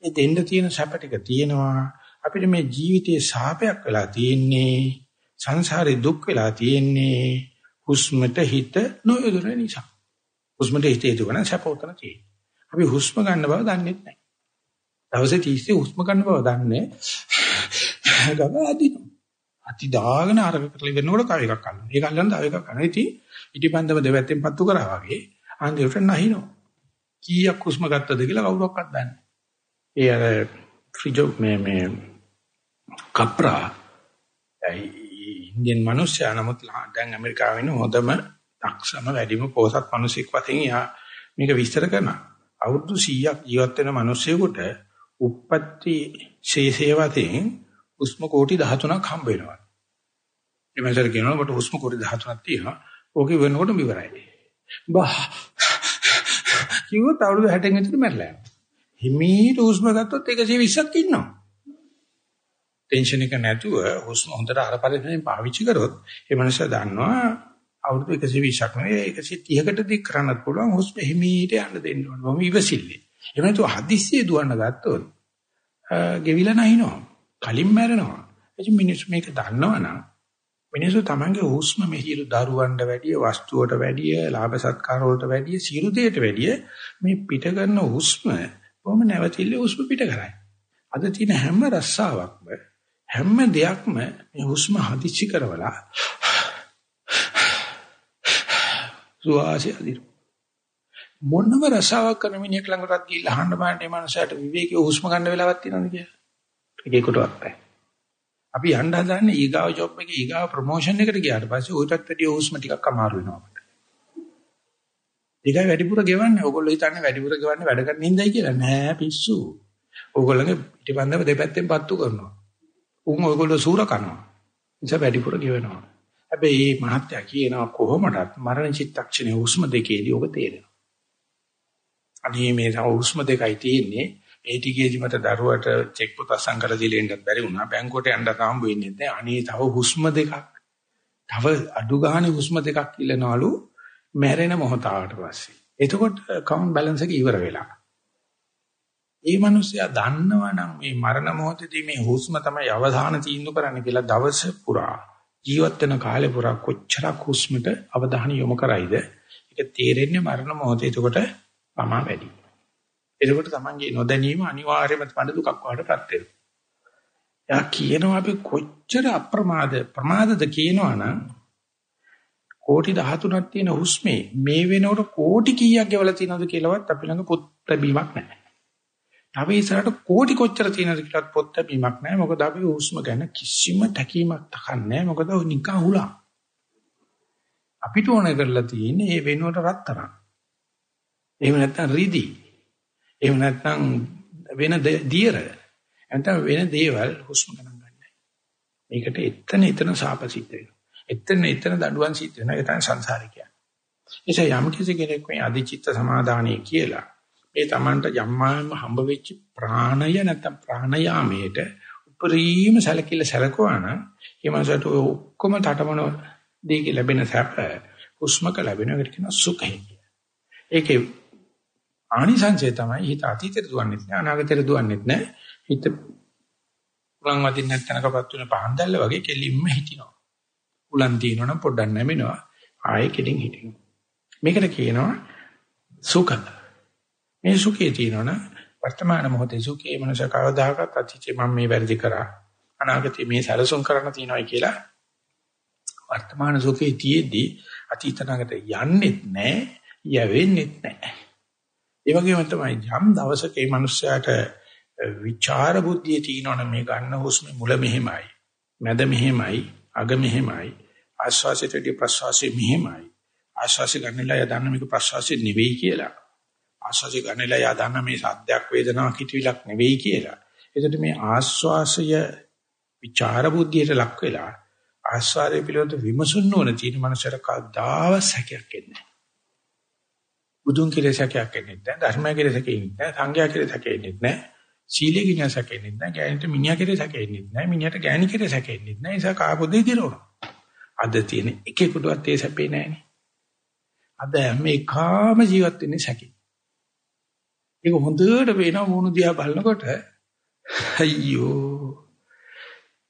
ඒ දෙන්න තියෙන සැප ටික තියෙනවා අපිට මේ ජීවිතයේ සාපයක් වෙලා තියෙන්නේ සංසාරේ දුක් වෙලා තියෙන්නේ හුස්මට හිත නොයොදන නිසා හුස්මට හිත යොදවන සැපෝතන තියෙන්නේ අපි හුස්ම ගන්න බව දන්නේ නැහැ. දවසේ 30 හුස්ම ගන්න බව දන්නේ. ගම අදිනවා. අති දාගෙන අරක කරලා ඉවරනකොට තව එකක් ගන්නවා. ඒක අල්ලන්න තව එකක් ගන්නවා. ඉතින් ඉටිපන්දම දෙවැත්තෙන් පත්තු කරා වගේ ආන්දිරට නැහිනවා. කීයක් හුස්ම ගත්තද කියලා කවුරක්වත් දන්නේ නැහැ. ඒ අර ෆ්‍රිජෝ මේ මේ කප්රා ඉන්දියන් මිනිස්සයා නමුත් දැන් ඇමරිකාවේ ඉන්න හොඳම දක්ෂම වැඩිම පොසත් මිනිසෙක් වශයෙන් යා මේක විස්තර කරනවා. අවුරුදු 100ක් ජීවත් වෙන මිනිස්සෙකුට උප්පත්ති ශේෂේවතෙන් උස්ම කෝටි 13ක් හම්බ වෙනවා. එමෙතන කියනවා ඔබට උස්ම කෝටි 13ක් තියෙනවා. ඕකේ වෙනකොට ඉවරයි. බා කිව්වොත් අවුරුදු 60න් විතර මැරලා යනවා. හිමීට උස්ම ගත්තොත් 120ක් ඉන්නවා. ටෙන්ෂන් එක නැතුව හුස්ම හොඳට අර පරිද්දෙන් පාවිච්චි කරොත් ඒ මනුස්සයා දන්නවා අවුරුදු 120ක් නෙවෙයි 130කට දික් කරන්නත් පුළුවන් හුස්ම හිමීට යන්න දෙන්න ඕන. මම ඉවසිල්ලේ. එහෙම නැතුව හදිස්සියේ දුවන්න ගත්තොත් ගෙවිලා නැහිනවා. කලින් මැරෙනවා. එච මිනිස්සු මේක දන්නවනම් මිනිස්සු තමන්ගේ හුස්ම මෙහිලු දරුවන්ට වැඩිය වස්තුවට වැඩිය ලාභ සත්කාර වලට වැඩිය සියලු දෙයට වැඩිය මේ පිට කරන හුස්ම කොහොම නැවතිල්ල හුස්ම පිට කරයි. අද තියෙන හැම රස්සාවක්ම හැම දෙයක්ම මේ හුස්ම හදිච්චි කරවලා සුවාසිය අදිරු. මොනම රසාවක් කරන මිනිහෙක් ළඟටත් ගිහිල්ලා අහන්න බලන්න මේ මනුස්සයාට විවේකී හුස්ම ගන්න වෙලාවක් තියෙනවද කියලා. ඒකේකටවත් නැහැ. අපි යන්න හදන්නේ ඊගාව ජොබ් එකේ ඊගාව ප්‍රොමෝෂන් එකට ගියාට පස්සේ උයටත් වැඩි හුස්ම ටිකක් අමාරු වෙනවා. ඒකයි වැඩිපුර ගෙවන්නේ. ඕගොල්ලෝ හිතන්නේ වැඩිපුර ගෙවන්නේ වැඩ කරන නින්දයි කියලා. නෑ පිස්සු. ඕගොල්ලෝගේ පිටිපන්දම දෙපැත්තෙන් පත්තු කරනවා. උන් ඕගොල්ලෝ සූර කරනවා. නිසා වැඩිපුර ගෙවනවා. හැබැයි මේ මහත්ය කියනවා කොහොමදත් මරණ චිත්තක්ෂණයේ හුස්ම දෙකේදී ඔබ තේරෙනවා. අනේ මේ හුස්ම දෙකයි තියෙන්නේ. ඒ ටිකේදි මට දරුවට චෙක් පොත අසංකර දීලා එන්නත් බැරි වුණා. බැංකුවට යන්න තාම වෙන්නේ නැහැ. අනේ තව හුස්ම දෙකක්. තව අඩු ගානේ හුස්ම දෙකක් ඉල්ලනවලු මැරෙන මොහොත ආවට පස්සේ. එතකොට කවුන්ට් බැලන්ස් එක ඉවර වෙලා. ඒ මිනිස්සයා දන්නවනම් මේ මරණ මොහොතදී මේ හුස්ම තමයි අවධානය තීන්දුව කරන්න කියලා දවස පුරා ජීවත් වෙන කාලේ පුරා කොච්චරක් හුස්මට අවධානය යොමු කරයිද ඒක තේරෙන්නේ මරණ මොහොතේ එතකොට පමා වැඩි. එතකොට තමන්ගේ නොදැනීම අනිවාර්යයෙන්ම පඬ දුකක් වඩටපත් වෙනවා. යා කියනවා අපි කොච්චර අප්‍රමාද ප්‍රමාදද කියනවනම් කෝටි 13ක් තියෙන හුස්මේ මේ වෙනකොට කෝටි කීයක් ගෙවලා තියෙනවද කියලාවත් අපි ළඟ පොත් ලැබීමක් නැහැ. තව ඉස්සරහට කෝටි කොච්චර තියෙනවද කියලාත් පොත් ලැබීමක් නැහැ. මොකද අපි හුස්ම ගැන කිසිම තැකීමක් තකන්නේ නැහැ. මොකද නිකන් හුලා. අපිට ඕන කරලා තියෙන්නේ මේ වෙනුවට රත්තරන්. එහෙම නැත්නම් රිදි. එහෙම නැත්නම් වෙන දියර. නැත්නම් වෙන දේවල් හුස්ම ගණන් ගන්නයි. මේකට එතන එතන සාපසිත වෙනවා. එතන එතන දඬුවම් සිද්ධ වෙනවා. ඒ තමයි සංසාරේ කියන්නේ. එසේ යම් කිසි කෙනෙක් මේ අධිචිත්ත සමාදානයේ කියලා මේ Tamanට යම්මාම හම්බ වෙච්ච ප්‍රාණය නැත්නම් ප්‍රාණයාමයට උපරිම සැලකිල්ල සැලකුවා නම් ඒ මාසට ඔක්කොම තටමන දෙයක ලැබෙන සැප හුස්මක ලැබෙන එකට කියන සුඛය. ඒකේ ආනිසංසය තමයි හිත අතීතයට දුවන්නේ නැහැ අනාගතයට දුවන්නේ නැහැ. හිත උලන් වදින්න නැත්නම්කපත් වෙන පහන් දැල්ල වගේ කෙලින්ම හිටිනවා. උලන් තියෙනවනම් පොඩ්ඩක් නැමෙනවා ආයෙ කෙලින් හිටිනවා. මේකට කියනවා සුඛ. මේ සුඛය තියෙනවනම් වර්තමාන මොහොතේ සුඛේ මනස කවදාකවත් අතීතේ මම මේ වැරදි කරා අනාගතේ මේ සැලසුම් කරන්න තියෙනවායි කියලා වර්තමාන සුඛේ තියේදී අතීත නාගත යන්නෙත් නැහැ යවෙන්නෙත් නැහැ ඒ වගේම තමයි යම් දවසක මේ මනුස්සයාට විචාර බුද්ධිය තියෙනවනේ මේ ගන්න හුස්ම මුල මෙහෙමයි මැද මෙහෙමයි අග මෙහෙමයි ආශ්වාසයට ප්‍රශ්වාසය මෙහෙමයි ආශ්වාසය ගන්නලා යා දන්න මේක ප්‍රශ්වාසය නෙවෙයි කියලා. ආශ්වාසය ගන්නලා යා දන්න මේ සද්දයක් වේදනාවක් හිතවිලක් නෙවෙයි කියලා. එතකොට මේ ආශ්වාසය විචාර බුද්ධියට ලක් වෙලා ආස්වාදයේ පිළිවෙත විමසුන් නොවන තියෙන මනසට කවදාව සැකයක් එන්නේ නැහැ. බුදුන් කෙරේ සැකයක් එන්නේ නැහැ. ධර්මය කෙරේ සැකයක් එන්නේ නැහැ. සංඝයා කෙරේ සැකයක් එන්නේ නැහැ. සීලේ කින සැකයක් එන්නේ නැහැ. ගෑනිට මිනිහා කෙරේ සැකයක් එන්නේ නැහැ. මිනිහට ගෑණි කෙරේ සැකයක් එන්නේ නැහැ. ඒ නිසා කාපොදේ දිරවනවා. අද තියෙන එකෙකුටවත් ඒ සැපේ නැහැනේ. අද මේ කාම ජීවත් වෙන්නේ සැකේ. ඒක හොඳට පේනවා වුණු දිහා බලනකොට අයියෝ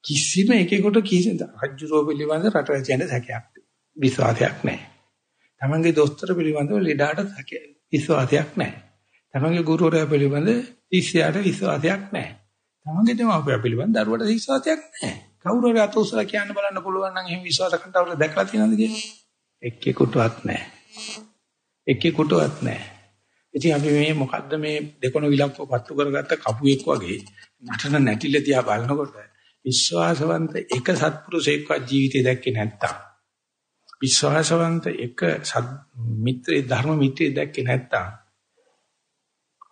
කිසිම එකෙකුට කිසිම රජ්ජුරෝ පිළිබඳ රට රැඳෙන සැකයක් විශ්වාසයක් නැහැ. තමන්ගේ දොස්තර පිළිබඳව ලෙඩාට විශ්වාසයක් නැහැ. තමන්ගේ ගුරුවරයා පිළිබඳ ශිෂ්‍යයාට විශ්වාසයක් නැහැ. තමන්ගේ දෙමාපියා පිළිබඳ දරුවට විශ්වාසයක් නැහැ. කවුරු හරි අත උසලා කියන්න බලන්න පුළුවන් නම් එහෙම විශ්වාස කරනවට දැකලා තියෙනවද කියලා? එක්කෙකුටවත් නැහැ. එක්කෙකුටවත් නැහැ. ඉතින් අපි මේ මොකද්ද මේ දෙකොණ විලක්කව පත්තු කරගත්ත කපුවෙක් වගේ නටන නැටිල දිහා බලනකොට විශ්වාසවන්ත එක සත්පුරුෂයෙක්වත් ජීවිතේ දැක්කේ නැත්තම් විශ්වාසවන්ත එක සත් මිත්‍රේ ධර්ම මිත්‍රේ දැක්කේ නැත්තම්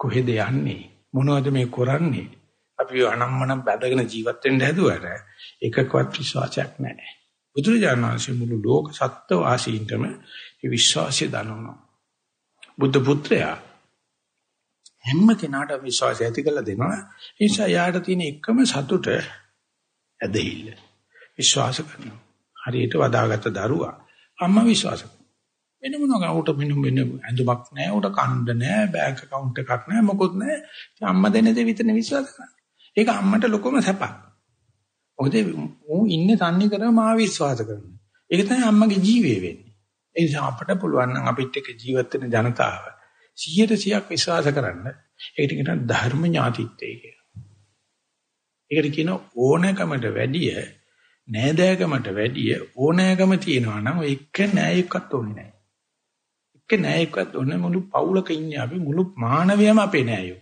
කොහෙද යන්නේ මොනවද මේ කරන්නේ අපි අනම්මනම් බැඳගෙන ජීවත් වෙන්න හැදුවට එකකවත් විශ්වාසයක් නැහැ බුදුරජාණන් වහන්සේ මුළු ලෝක සත්ත්ව වාසීන්ටම මේ විශ්වාසය දනවනවා බුද්ධ පුත්‍රයා හැම කෙනාට විශ්වාසය ඇති කරලා දෙනවා ඒ නිසා යාට තියෙන එකම සතුට ඇදහිල්ල විශ්වාස කරනවා. හරියට වදාගත්ත දරුවා අම්මා විශ්වාස කරනවා. වෙන මොනවා උට මිනු වෙන ඇඳුමක් නැහැ උට කණ්ඩ නැහැ බැංක account එකක් නැහැ මොකොත් නැහැ. අම්මා දෙන දේ විතරනේ විශ්වාස කරන්නේ. ඒක අම්මට ලොකම සැපක්. මොකද ඌ ඉන්නේ තන්නේ කරම මා විශ්වාස කරනවා. ඒක තමයි අම්මගේ ජීවේ වෙන්නේ. ඒ නිසා අපට පුළුවන් නම් අපිත් එක්ක ජීවත් වෙන ජනතාව 100%ක් විශ්වාස කරන්න ඒකට කියන ධර්ම ඥාතිත්වය කියලා. ඒකට කියන ඕනෑකමට වැඩිය නෑදෑකමට වැඩිය ඕනෑකම තියනවා නම් ඔය එක නෑයක්වත් ඕනේ නෑ. එක නෑයක්වත් ඕනේ මුළු පවුලක ඉන්නේ අපි මුළු මානවයම අපේ නෑයෝ.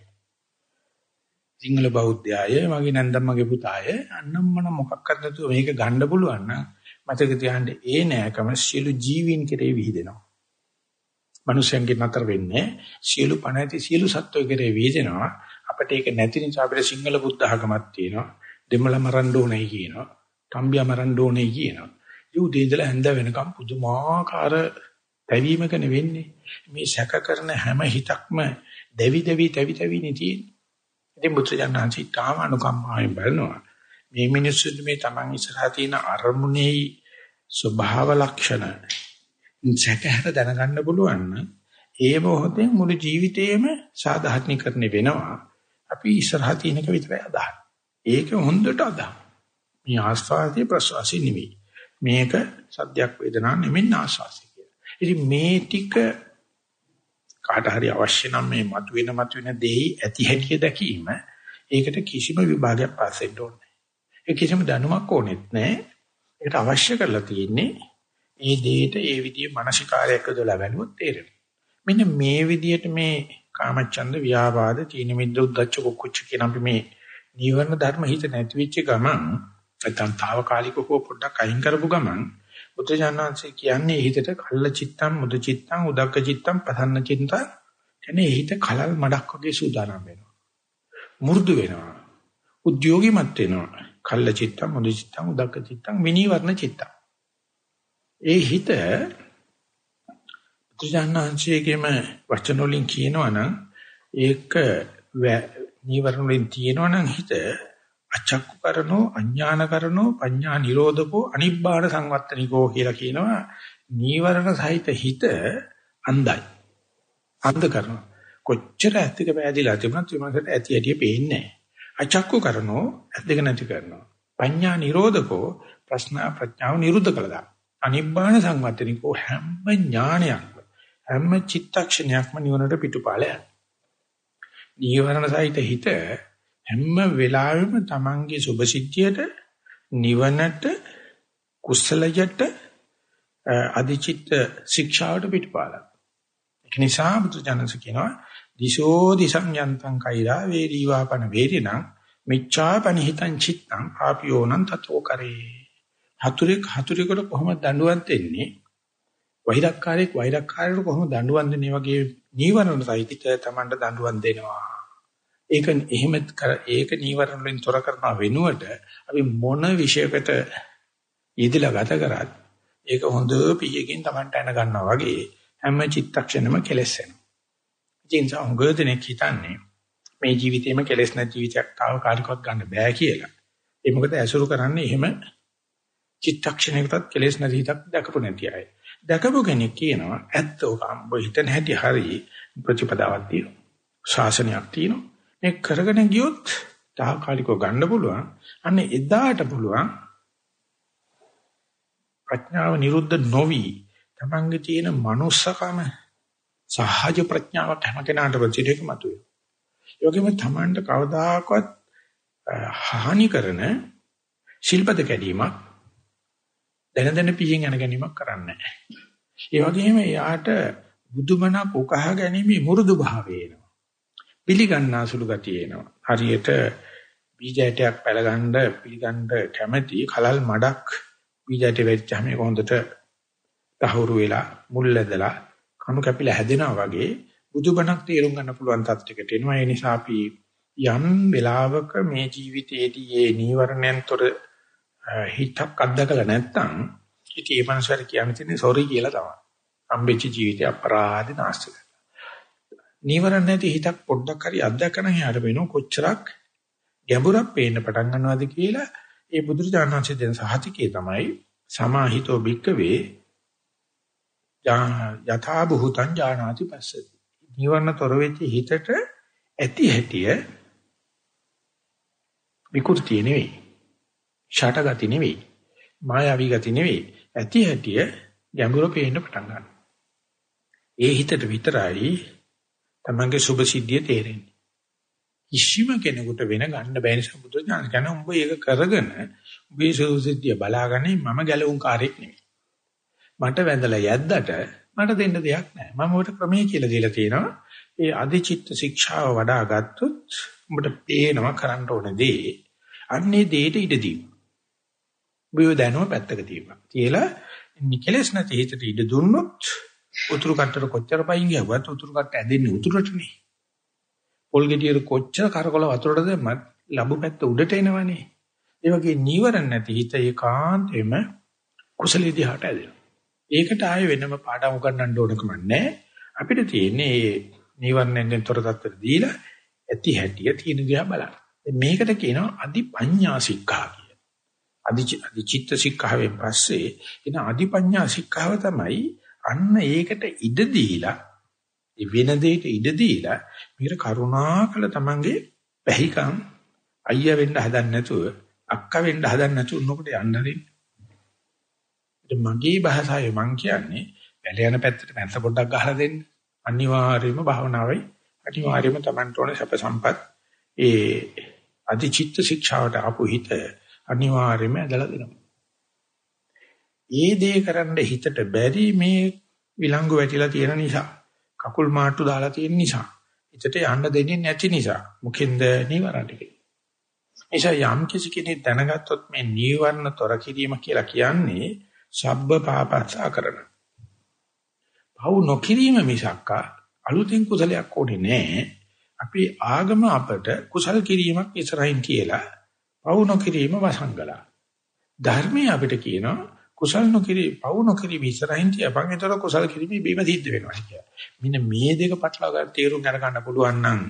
සිංහල බෞද්ධයය මගේ නන්දම්මගේ පුතාය අන්නම්මන මොකක්වත් නැතුව මේක ගන්න පුළුවන් නම් මතක තියාගන්න ඒ නෑකම සියලු ජීවීන් කෙරේ විහිදෙනවා. මනුෂ්‍යයන්ගේ නතර වෙන්නේ සියලු පණ ඇති සියලු සත්වෝ කෙරේ විහිදෙනවා. අපිට ඒක නැති නිසා අපිට සිංහල බුද්ධ ආගමක් තියෙනවා. දෙමළ මරන්න ඕනේ කියනවා. තම්බියා මරන්න ඕනේ කියනවා. ඒ උදේ ඉඳලා හැන්ද වෙනකම් පුදුමාකාර පැවීමක නෙවෙන්නේ. මේ සැක කරන හැම හිතක්ම දෙවි දෙවි තැවි තැවිනේ තියෙන්නේ. ඉතින් බුදුජානනාංශي තාම අනුකම්පාවෙන් බලනවා. මේ මිනිස්සුන්ට මේ Taman ඉස්සරහා තියෙන අරමුණේ ස්වභාව ලක්ෂණ සැකහැර දැනගන්න පුළුවන් නම් ඒ මොහොතෙන් මුළු ජීවිතේම සාධාරණීකරණය වෙනවා. අපි ඉස්සරහා තියෙනක විතරයි අදහන්නේ. ඒක හොඳට අදහන. මේ ආස්වාදයේ ප්‍රසවාසී නෙවෙයි. මේක සද්දයක් වේදනා නෙමෙයි ආස්වාසි කියලා. ඉතින් මේ ටික කාට හරි අවශ්‍ය නම් මේ මතුවෙන මතුවෙන දෙහි ඇති හැටි දැකීම ඒකට කිසිම විභාගයක් පාස් වෙන්න ඕනේ නැහැ. ඒ කිසිම දැනුමක් ඕනෙත් නැහැ. ඒකට අවශ්‍ය කරලා තියෙන්නේ ඒ දෙයට ඒ විදිහේ මානසිකාරයක් යොදලා බලුවොත් තේරෙනවා. මෙන්න මේ විදිහට මේ කාමච්ඡන්ද ව්‍යාපාද තීන මිද්ද උද්දච්ච කුච්ච කියන අපි මේ නීවරණ ධර්ම හිත නැති වෙච්ච ගමන් නැත්නම් తాවකාලිකව පොඩ්ඩක් අයින් කරපු ගමන් බුදුජානනාංශය කියන්නේ හිතට කල්ල චිත්තම් මුද චිත්තම් උදක්ක චිත්තම් පසන්න චිත්තම් කියන්නේ හිත කලල් මඩක් වගේ සූදානම් වෙනවා. මු르දු වෙනවා. උද්‍යෝගිමත් වෙනවා. කල්ල චිත්තම් මුද චිත්තම් උදක්ක චිත්තම් විනීවරණ චිත්තම් ඒ හිත බුදුජානනාංශයේම වචන වලින් කියනවා නම් ඒක නීවරණ වලින් තියෙනවනම් හිත අචක්කු කරනෝ අඥාන කරනෝ පඤ්ඤා නිරෝධකෝ අනිබ්බාන සංවත්තනිකෝ කියලා කියනවා. නීවරණ සහිත හිත අන්ධයි අන්ධ කරනවා. කොච්චර ඇත්තක පෑදිලා තිබුණත් විමසට ඇති ඇටි පේන්නේ අචක්කු කරනෝ ඇත්තක නැති කරනවා. පඤ්ඤා නිරෝධකෝ ප්‍රශ්න ප්‍රඥාව නිරුද්ධ කළා. අනිබ්බාන සංවත්තනිකෝ හැම ඥානයක්ම හැම චිත්තක්ෂණයක්ම නිවනට පිටුපාලයක් නීවරණ සහිත හිත හැම වෙලාවෙම Tamange සුභසිද්ධියට නිවනට කුසලයට අධිචිත්ත ශික්ෂාවට පිටපාලක්. ඒක නිසා බුදුජානක කියනවා දිශෝ දිසං යන්තං කෛරා වේරීවාපන වේරිණං මිච්ඡාපනිහිතං චිත්තං ආපියෝනං තතෝ කරේ. හතුරෙක් හතුරෙකුට කොහොමද දඬුවම් දෙන්නේ? වෛරක්කාරයෙක් වෛරක්කාරයට කොහොමද දඬුවම් දෙන්නේ වගේ නීවරණ සහිත තමන්ට දඬුවම් දෙනවා. ඒක එහෙම ඒක නීවරණ වලින් තොර කරන වෙනුවට අපි මොන විශේෂයකට යෙදලා ගත කරත් ඒක හොඳ පියකින් තමන්ට එන ගන්නවා වගේ හැම චිත්තක්ෂණෙම කෙලස් වෙනවා. ඉතින් සමගදෙනෙක් හිතන්නේ මේ ජීවිතේම කෙලස් නැති ජීවිතයක් తాවකාලිකවත් ගන්න බෑ කියලා. ඒ මොකද ඇසුරු කරන්නේ එහෙම චිත්තක්ෂණයකටත් කෙලස් නැති හිතක් දැකපු නැති අය. දැකපු කෙනෙක් කියනවා ඇත්ත ඔක අම්බ හිතන හැටි හරි ප්‍රතිපදාවක් තියෙනවා. ශාසනයක් තියෙනවා. මේ කරගෙන ගියොත් తాවකාලිකව ගන්න පුළුවන්. අන්න එදාට පුළුවන් ප්‍රඥාව නිරුද්ධ නොවි තමන්ගේ තියෙන manussකම සහජ ප්‍රඥාවක් හැම කෙනාට ප්‍රතිරේක මතුවේ. ඒ වගේම තමන්ට කවදාකවත් හානි කරන ශිල්පද කැඩීමක් දැන දැන පියෙන් යන ගැනීමක් කරන්නේ නැහැ. ඒ වගේම යාට බුදුමනක් උකහා ගැනීම මුරුදු භාවය එනවා. පිළිගන්නාසුළු ගතිය එනවා. හරියට බීජයටයක් පැලගන්න පිළිගන්න කැමැති කලල් මඩක් බීජයට වෙච්චාම ඒක හොඳට තහවුරු වෙලා මුල් ඇදලා කණු කැපිලා හැදෙනවා වගේ බුදුබණක් තේරුම් ගන්න පුළුවන් තත්යකට එනවා. ඒ නිසා අපි යම් වෙලාවක මේ ජීවිතයේදී මේ නීවරණයන්තර හිතක් අත්දකලා නැත්නම් ඉතින් ඒ මනසට කියන්න තියෙන්නේ සෝරි කියලා තමයි. අම්බෙච්ච ජීවිතය අපරාධ නාස්ති කරලා. නීවරණ නැති හිතක් පොඩ්ඩක් හරි අත්දකන හැර වෙනව කොච්චරක් ගැඹුරක් පේන්න පටන් ගන්නවද කියලා ඒ බුදුරජාණන් වහන්සේ දෙන සහතිකේ තමයි සමාහිතෝ භික්කවේ යථා භූතං ඥානාති පස්සති. නීවරණ තොර වෙච්ච හිතට ඇති හැටිය විකෘතිය නෙවෙයි. ෂටගති නෙවෙයි. මායාවී ගති නෙවෙයි. ඇති හැටිය ගැඹුරු පේන්න පටන් ගන්නවා. ඒ හිතට විතරයි තමන්ගේ සුභ සිද්ධිය තේරෙන්නේ. කිසිම කෙනෙකුට වෙන ගන්න බැරි නිසා බුදුඥාන කියන උඹ ඒක කරගෙන උඹේ සුභ සිද්ධිය බලාගන්නේ මම ගැලවුම් කාර්යයක් නෙවෙයි. මට වැඳලා යද්දට මට දෙන්න දෙයක් නැහැ. මම ඔබට ක්‍රමයේ කියලා දීලා තියෙනවා. ඒ අධිචිත්ත ශික්ෂාව වඩා ගත්තොත් උඹට පේනවා කරන්න ඕනේ දේ. අන්නේ දෙයට ඉඩ දීම. ඔබ දැනුම පැත්තක තියපන්. කියලා නිකලස් නැති හිතට ඉඩ දුන්නොත් උතුරු කට්ටර කොච්චර පයින් ගියවත් උතුරු කට්ට ඇදෙන්නේ උතුරටනේ. පොල් ගෙඩියර කොච්චර කරකොල වතුරට දැම්මත් ලැබු පැත්ත උඩට එනවනේ. ඒ වගේ නීවරණ නැති හිත ඒකාන්තෙම කුසලී දිහාට ඇදෙනවා. ඒකට ආයෙ වෙනම පාඩම් උගන්වන්න ඕනකම නැහැ. අපිට තියෙන්නේ මේ නීවරණයෙන් තොර තත්ත්වෙට දීලා ඇති හැටිය තියෙන දිහා බලන්න. මේකට කියනවා අදිපඤ්ඤා සික්ඛා කියලා. අදි අදි චිත්ත සික්ඛාවෙන් පස්සේ එන අදිපඤ්ඤා සික්ඛාව තමයි අන්න ඒකට ඉඩ දීලා වෙන දෙයකට ඉඩ දීලා මේක කරුණාකල තමන්ගේ පැහිකම් අයියා වෙන්න හදන්නේ නැතුව අක්කා වෙන්න හදන්නේ නැතුව උන්නකොට යන්න හරින්න. මගේ භාෂාවේ මං කියන්නේ වැල යන පැත්තට පැත්ත පොඩ්ඩක් ගහලා දෙන්න. අනිවාර්යයෙන්ම භාවනාවයි අනිවාර්යයෙන්ම Tamanට ඕනේ සැප සම්පත් ඒ අධිචිත්ත ශික්ෂාවට ආපු හිත අනිවාර්යයෙන්ම ඇදලා දෙනවා. ඒ දේ කරන්න හිතට බැරි මේ විලංගු වැටිලා තියෙන නිසා කකුල් මාට්ටු දාලා තියෙන නිසා හිතට යන්න දෙන්නේ නැති නිසා මුකින්ද නීවරණ ටික. එيشා යම් කිසි කෙනෙක් දැනගත්තොත් මේ නීවරණ තොර කිරීම කියලා කියන්නේ සබ්බ පාපස්සා කරන. පව් නොකිරීම මිසක්කා අලුතෙන් කුසලයක් ඕනේ නැහැ. අපි ආගම අපට කුසල කිරීමක් ඉස්සරහින් කියලා පව් නොකිරීම වසංගලා. ධර්මයේ අපිට කියනවා කුසල් නොකිරි පව් නොකිරි විසරහින් තියපන් ඒතර කුසල් කිරීමේ බීම සිද්ධ වෙනවා කියලා. මෙන්න මේ දෙක පටලවා ගන්න තීරුම් අරගන්න පුළුවන් නම්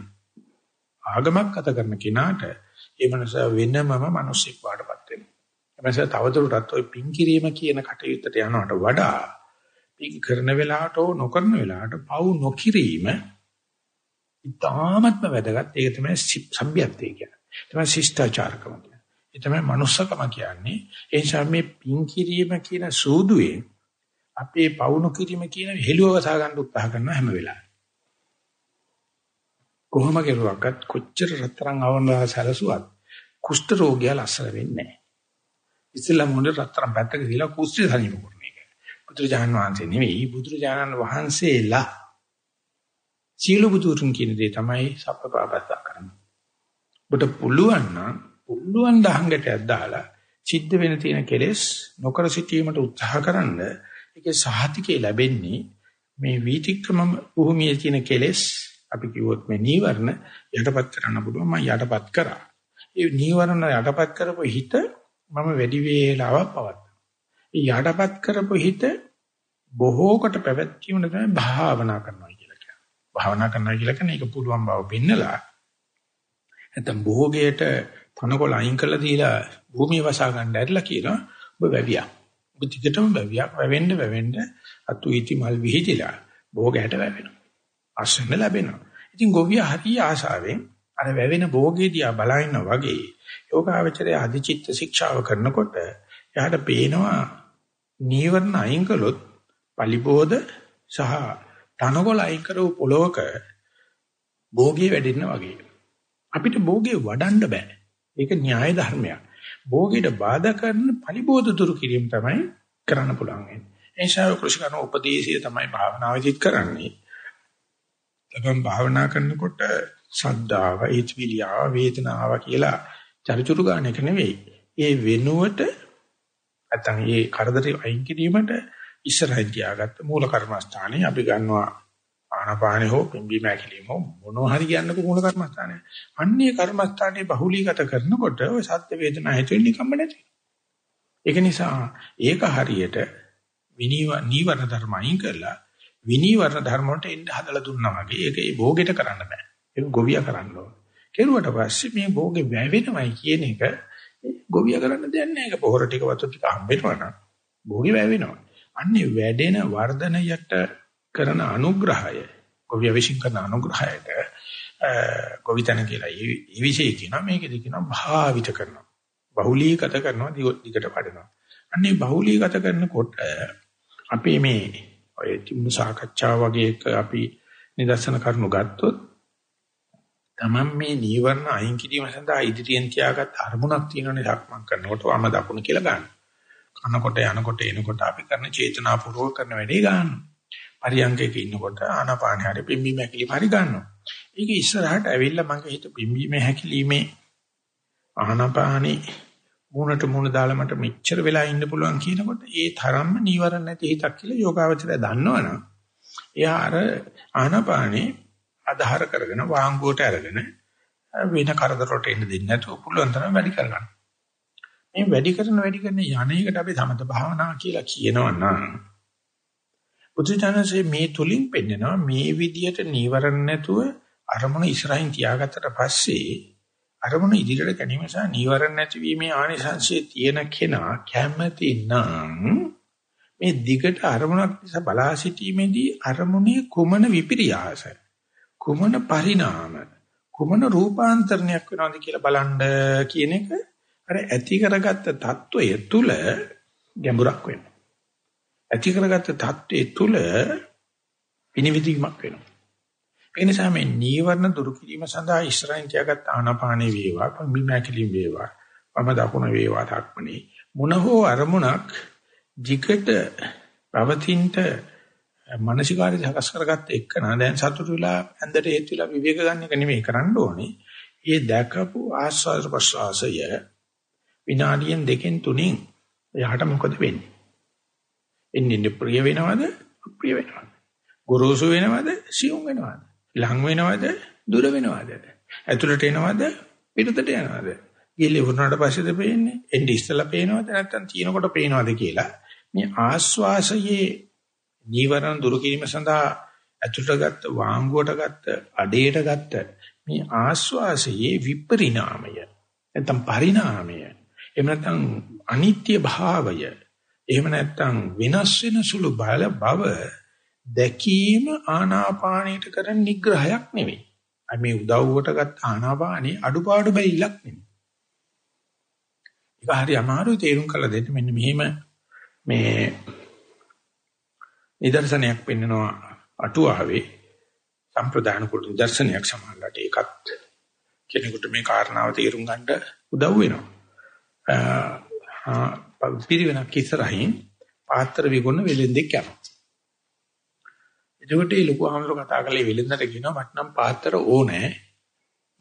ආගමක් අත කරන කෙනාට ඒ මනස වෙනමම මිනිස්සෙක් වඩපත් වෙනවා. එමස තවදුරටත් ওই පින් කිරීම කියන කටයුත්තට යනවට වඩා පින් කරන වෙලාවට හෝ නොකරන වෙලාවට පව් නොකිරීම ඉතාමත්ම වැදගත්. ඒක තමයි සભ્યත්වය කියන්නේ. තමයි ශිෂ්ටාචාරකම. ඒ තමයි manussකම කියන්නේ. ඒ නිසා මේ පින් කිරීම කියන සූදුවේ අපේ පව් නොකිරීම කියන හෙළුව වසා ගන්න උත්සාහ කරන හැම වෙලාවෙම. කොහොම කෙරුවක්වත් කොච්චර රත්තරන් අවනවා සැලසුවත් කුෂ්ඨ රෝගියා ලස්සන වෙන්නේ නැහැ. ඉස්ලාම මොන රත්තරන් පැත්තක දාලා කුෂ්ඨ සනීප කරන එක. බුදුරජාණන් වහන්සේ නෙවෙයි බුදුරජාණන් වහන්සේලා සීල බුදුරුන් කියන දේ තමයි සප්පපාපස්සා කරන්නේ. ඔබට පුළුවන් නම් පුළුවන් දහංගටයක් දාලා සිද්ධ වෙන තියෙන කෙලෙස් නොකර සිටීමට උත්සාහ කරන්න ඒකේ සහතිකේ ලැබෙන්නේ මේ වීතික්‍රම භූමියේ තියෙන කෙලෙස් අපි කිව්වොත් මේ නීවරණ යටපත් කරන්න පුළුවන් මම යටපත් කරා. ඒ නීවරණ යටපත් කරපු හිත මම වැඩි වේලාවක් පවත්තා. ඒ යටපත් කරපු හිත බොහෝ කොට පැවැත්වීම තමයි භාවනා කරනවා කියලා කියන්නේ. භාවනා කරනවා කියලා කියන්නේ ඒක පුළුවන් බව පෙන්නලා නැත්නම් භෝගයට තනකොළ අයින් කරලා දීලා භූමිය වසා ගන්න ඇරලා කියනවා ඔබ වැවියා. ඔබ ටිකටම වැවියා. වැවෙන්න වැවෙන්න අතු ඉති මල් විහිදිලා භෝගයට වැවෙනවා. අසන්න ලැබෙනවා. ඉතින් ගොවියා හරිය ආසාවෙන් අර වැවෙන භෝගේදී ආ බලන වගේ යෝගාවචරයේ අධිචිත්ත ශික්ෂාව කරනකොට එයාට පේනවා නීවරණ අයින් කළොත් පලිබෝධ සහ තනකොළ අයින් කරව පොලවක භෝගී වෙඩෙන්න වගේ. අපිට භෝගේ වඩන්න බෑ. ඒක න්‍යාය ධර්මයක්. භෝගයට බාධා කරන පලිබෝධ දුරු කිරීම තමයි කරන්න පුළුවන් වෙන්නේ. ඒ නිසා කෘෂිකරන උපදේශය තමයි භාවනාවෙදිත් කරන්නේ. ලබම් භාවනා කරනකොට සද්දාව, ඊත්විලියාව, වේදනාව කියලා චරිචුරු ගන්න එක නෙවෙයි. ඒ වෙනුවට නැත්නම් මේ කරදරේ අයින් කිරීමට ඉස්සරහින් තියාගත්ත මූල කර්මස්ථානේ අපි ගන්නවා ආනාපානෙ හෝ පිම්බීම ඇකිලිම හෝ මොනවා හරි කියන්නකෝ මූල කර්මස්ථානය. අන්නේ කර්මස්ථානේ බහුලීගත කරනකොට ඔය සත්‍ය වේදනා හිතෙන්නේ නිකම්ම නැති. ඒක නිසා ඒක හරියට විනීව නීවරණ ධර්ම අයින් කරලා විනීවරණ ධර්ම වලට එන්න හදලා දුන්නා වගේ ඒක ඒ භෝගෙට කරන්න බෑ. ඒක ගොවියා කරන්න ඕන. කෙරුවට පස්සේ මේ භෝගේ වැවෙනවයි කියන එක ගොවියා කරන්න දෙයක් නෑ. ඒක පොහොර ටික වතුර ටික හම්බෙනවා නම් භෝගේ වැවෙනවා. අන්නේ වැඩෙන වර්ධනයට කරන අනුග්‍රහය ගොවිය විශ්ින් කරන අනුග්‍රහයට ගොවිතන කියලා ඒ විශේෂ කියනවා මේකෙදි කියනවා භාවිත කරනවා බහුලීගත කරනවා දිගට වඩනවා අන්නේ බහුලීගත කරනකොට අපි මේ ඔය තිබුණු සාකච්ඡා වගේ එක අපි නිදර්ශන කරනු ගත්තොත් තමන් මේ නීවරණ අයින් කිරීම සඳහා ඉදිරියෙන් තියාගත් අරමුණක් තියෙනනේ සක්මන් කරනකොට වම දකුණ කියලා ගන්න. කනකොට යනකොට එනකොට අපි කරන චේතනාපූර්වක කරන වැඩේ ගන්නවා. පරියංගයක ඉන්නකොට ආනාපාන හරි පිම්බීම හැකිලිම හරි ගන්නවා. ඒක ඉස්සරහට ඇවිල්ලා මගේ හිත පිම්බීම හැකිලිමේ ආනාපානේ මූණට මූණ දාලා මට මෙච්චර වෙලා ඉන්න පුළුවන් කියනකොට ඒ තරම්ම නීවරණ නැති හිතක් කියලා යෝගාවචරය දන්නවනම් එයා අර ආනාපානේ ආධාර කරගෙන වාංගුවට අරගෙන වෙන කරදරට එන්න දෙන්නේ නැතුව පුළුවන් තරම් වැඩි කරගන්න. මේ වැඩි කරන වැඩි කරන යන්නේකට අපි සමත භාවනා කියලා කියනවනම් බුදුචානන්සේ මේ තුලින් පෙන්නනවා මේ විදියට නීවරණ නැතුව අරමුණ ඉස්සරහින් තියාගත්තට පස්සේ අරමුණ ඉදිරියට ගැනීම සහ නීවරණ නැතිවීමේ ආනිසංශයේ තියෙන කෙනා කැමති නම් මේ දිගට අරමුණක් දිහා බලා සිටීමේදී අරමුණේ කුමන විපිරියාස කුමන පරිණාම කුමන රූපාන්තරණයක් වෙනවද කියලා බලන්න කියන එක අර ඇති කරගත්ත తত্ত্বය තුල ගැඹුරක් වෙනවා. ඇති කරගත්ත தත්ත්වයේ තුල විනිවිදීමක් වෙනවා. ඒ නිසා මේ නීවරණ දුරු කිරීම සඳහා ඉස්සරහින් තියාගත් ආනාපානේ වේවා, පම්බිමැකලි වේවා, වම දකුණ වේවා ධක්මනේ මොන හෝ අරමුණක් jigට පවතිනට මානසිකාරය සකස් කරගත්ත එක නා දැන් සතුටු වෙලා ඇඳට හේතු වෙලා විවේක ගන්න එක නෙමෙයි කරන්න ඕනේ. ඒ දැකපු ආස්වාද ප්‍රසවාසය විනාඩියෙන් දෙකෙන් තුنين එහාට මොකද වෙන්නේ? එන්නේ ප්‍රිය වෙනවද? අප්‍රිය වෙනවද? ගොරෝසු වෙනවද? සියුම් වෙනවද? ලං වෙනවද? දුර වෙනවද? ඇතුළට එනවද? පිටතට යනවද? ගිහලා වුණාට පස්සේද පේන්නේ? එන්නේ ඉස්සලා පේනවද? නැත්නම් තියෙනකොට පේනවද කියලා? මේ ආස්වාසයේ නීවරණ දුරු කිරීම සඳහා ඇතුළට ගත්ත වාංගුවට ගත්ත අඩේට ගත්ත මේ ආස්වාසයේ විපරිණාමය නැත්නම් පරිණාමය එහෙම නැත්නම් අනිත්‍ය භාවය එහෙම නැත්නම් වෙනස් වෙන සුළු බල බව දැකීම ආනාපානයට කරන නිග්‍රහයක් නෙවෙයි. මේ උදව්වට ගත්ත ආනාපානේ අඩුපාඩු බැයිලක් නෙවෙයි. ඒක හරි අමාරුයි තේරුම් කරලා දෙන්න මෙන්න මෙහෙම මේ නිදර්ශනයක් පෙන්නනවා අටුවාවේ සම්ප්‍රදාන කුල නිදර්ශනයක් සමානලට ඒකත් කෙනෙකුට මේ කාරණාව තේරුම් ගන්න උදව් වෙනවා. පිරිවෙනක් ඉස්සරහින් පාත්‍ර විගුණ වෙලෙන්දෙක් යනවා. එතකොට මේ ලොකු ආමර කතා කරලා වෙලෙන්දට කියනවා මට නම් පාත්‍ර ඕනේ.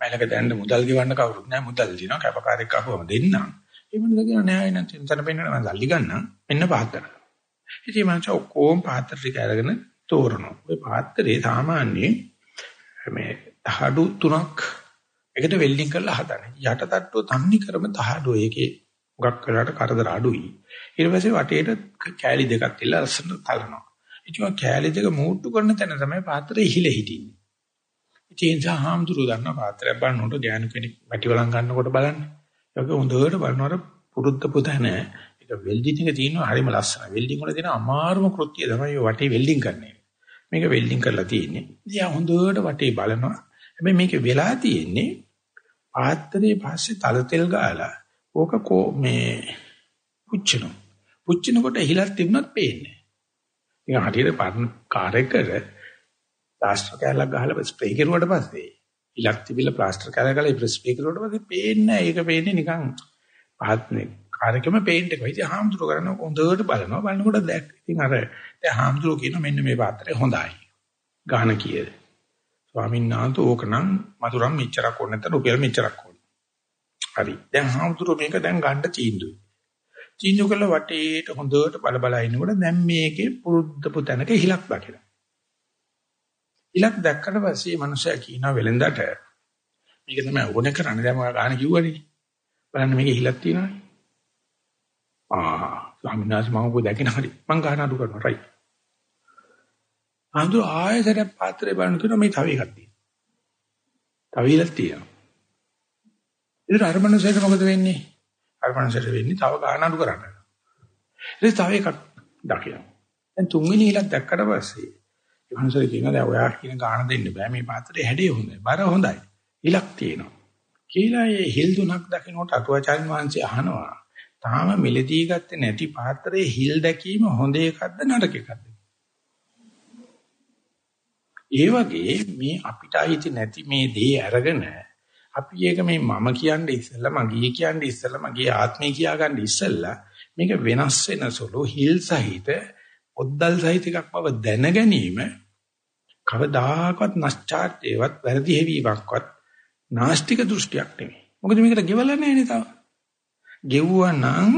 මලක දැන්න මුදල් ගෙවන්න කවුරුත් නැහැ මුදල් දිනවා කැපකාරයෙක් ආපුවම දෙන්නම්. ඒ මොනද කියනවා නෑ නැත්නම් තන පෙන්නන මම සල්ලි ගන්නම් මෙන්න පාත්‍ර. ඉතින් මං ඔක්කොම පාත්‍ර ටික අරගෙන තෝරනවා. ওই පාත්‍රේ සාමාන්‍යයෙන් මේ තහඩු තුනක් එකට වෙල්ඩින් කරලා හදන්නේ. යට තට්ටුව තන්නේ කරම තහඩුව ඒකේ හුඟක් වෙලාට කරදර අඩුයි. ඊට පස්සේ වටේට කෑලි දෙකක් තියලා ලස්සන තලනවා. ඉතින් කෑලි දෙක මූට්ටු කරන තැන තමයි පාත්‍රය ඉහිල හිටින්නේ. ඉතින් ඒ නිසා හාමුදුරුවෝ දන්න පාත්‍රයක් බලනකොට ඥාන කෙනෙක් වැටි වලන් ගන්නකොට බලන්න. ඒක හොඳට බලනකොට පුරුද්ද පුතන ඒක වෙල්ඩින් එක තියෙනවා හරිම ලස්සන. වෙල්ඩින් වල තියෙන අමාරුම කෘත්‍යය තමයි ඔය වටේ වෙල්ඩින් කරන්නේ. මේක වෙල්ඩින් කරලා තියෙන්නේ. ඉතින් හොඳට වටේ බලනවා. හැබැයි මේක වෙලා තියෙන්නේ පාත්‍රයේ පස්සේ තල තෙල් ගාලා ඕක කෝ මේ පුච්චන. පුච්චනකොට හිලක් තිබුණත් පේන්නේ. නිකන් හරියට පරණ කාර් එකකට ප්ලාස්ටර් කෑල්ලක් ගහලා ස්ප්‍රේ කරුවට පස්සේ ඉලක් තිබිලා ප්ලාස්ටර් කෑල්ල ගාලා ස්ප්‍රේ කරුවට පස්සේ පේන්නේ ඒක පේන්නේ නිකන් පහත්නේ කාර්යකම පේන්ට් එක. ඉතින් හාමුදුරුවෝ කරන හොඳට බලනවා. බලනකොට දැක් ඉතින් අර දැන් හාමුදුරුවෝ කියන මෙන්න මේ පාත්‍රය හොඳයි. ගාන කීයද? ස්වාමීන් වහන්සේ ඕකනම් මధుරම් මෙච්චරක් ඕන නැත්නම් රුපියල් මෙච්චරක් ඕන. හරි. දැන් හාමුදුරුවෝ මේක දැන් ගන්න තීන්දුවයි. තීන්දුව කළ වටේට හොඳට බල බල ඉන්නකොට දැන් මේකේ පුරුද්ද පුතනක හිලක් දකිනවා. හිලක් දැක්කට පස්සේ මනුස්සයා කියනවා වෙලෙන්දට මේක තමයි ඕනේ කරන්නේ. දැන් මම ගාන කිව්වනේ. බලන්න මේකේ හිලක් තියෙනවානේ. ආ ස්වාමීන් වහන්සේ මම ඔබ දැකින හරි මං ගහන අඩු කරනවා රයි. අඳු ආයතන පාත්‍රේ බලන තුන මේ තව එකක් තියෙනවා. තව ඉලක් තියෙනවා. ඉතින් අර මනුස්සයට මොකද වෙන්නේ? අර මනුස්සයට වෙන්නේ තව ගහන අඩු කරන්න. ඉතින් තව එකක් දකිනවා. දැන් තුන්වෙනි ඉලක් දැක්කට පස්සේ ඒ මනුස්සය කියනවා දැන් ඔයා කියන ගාන දෙන්න බෑ මේ පාත්‍රේ හැඩේ හොඳයි. බර හොඳයි. ඉලක් තියෙනවා. කියලා ඒ හිල් දුනක් දකින්නට අටුවාචාර්ය වහන්සේ අහනවා තාම මිලදී ගත්තේ නැති පාත්‍රයේ හිල් දැකීම හොඳ එකක්ද නරක එකක්ද? ඒ වගේ මේ අපිට අයිති නැති මේ දේ අරගෙන අපි ඒක මේ මම කියන්නේ ඉස්සෙල්ලා මගේ කියන්නේ ඉස්සෙල්ලා මගේ ආත්මය කියාගන්න ඉස්සෙල්ලා මේක වෙනස් වෙන සුළු හිල් සහිත ඔද්දල් සහිත එකක් බව දැන ගැනීම කවදාකවත් නැස්චාර්යවත් වැරදි හැවීමක්වත් නාස්තික දෘෂ්ටියක් නෙවෙයි. මොකද මේකට ගෙවලා නැහැ නේ තාම. ගෙව්වා නම්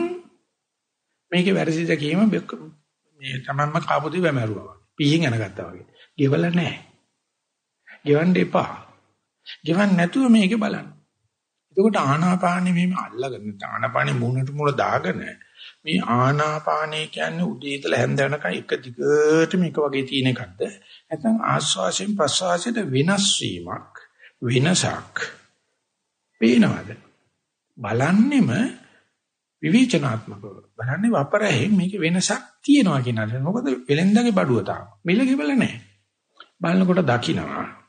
මේකේ වැරදිද කීම මේ තමන්ම කාපුදී වැමරුවා වගේ. පීහින් යනගත්තා වගේ. ගෙවල නැහැ. ගෙවන්න එපා. ගෙවන්න නැතුව මේක බලන්න. එතකොට ආනාපානෙ මෙහෙම අල්ලගෙන ආනාපානෙ මූණට මූණ දාගෙන මේ ආනාපානෙ කියන්නේ උදේ ඉඳලා හැන්ද වෙනකන් එක දිගට මේක වගේ තියෙන එකක්ද? නැත්නම් ආස්වාසයෙන් ප්‍රස්වාසයට වෙනස් වීමක් වෙනසක් පේනවද? බලන්නෙම විවේචනාත්මකව බලන්නේ වපරයෙන් මේක වෙනසක් තියෙනවා කියන එක. මොකද වෙලෙන්දගේ බඩුව තාම. මිල කිවල නැහැ. බලනකොට දකින්නවා.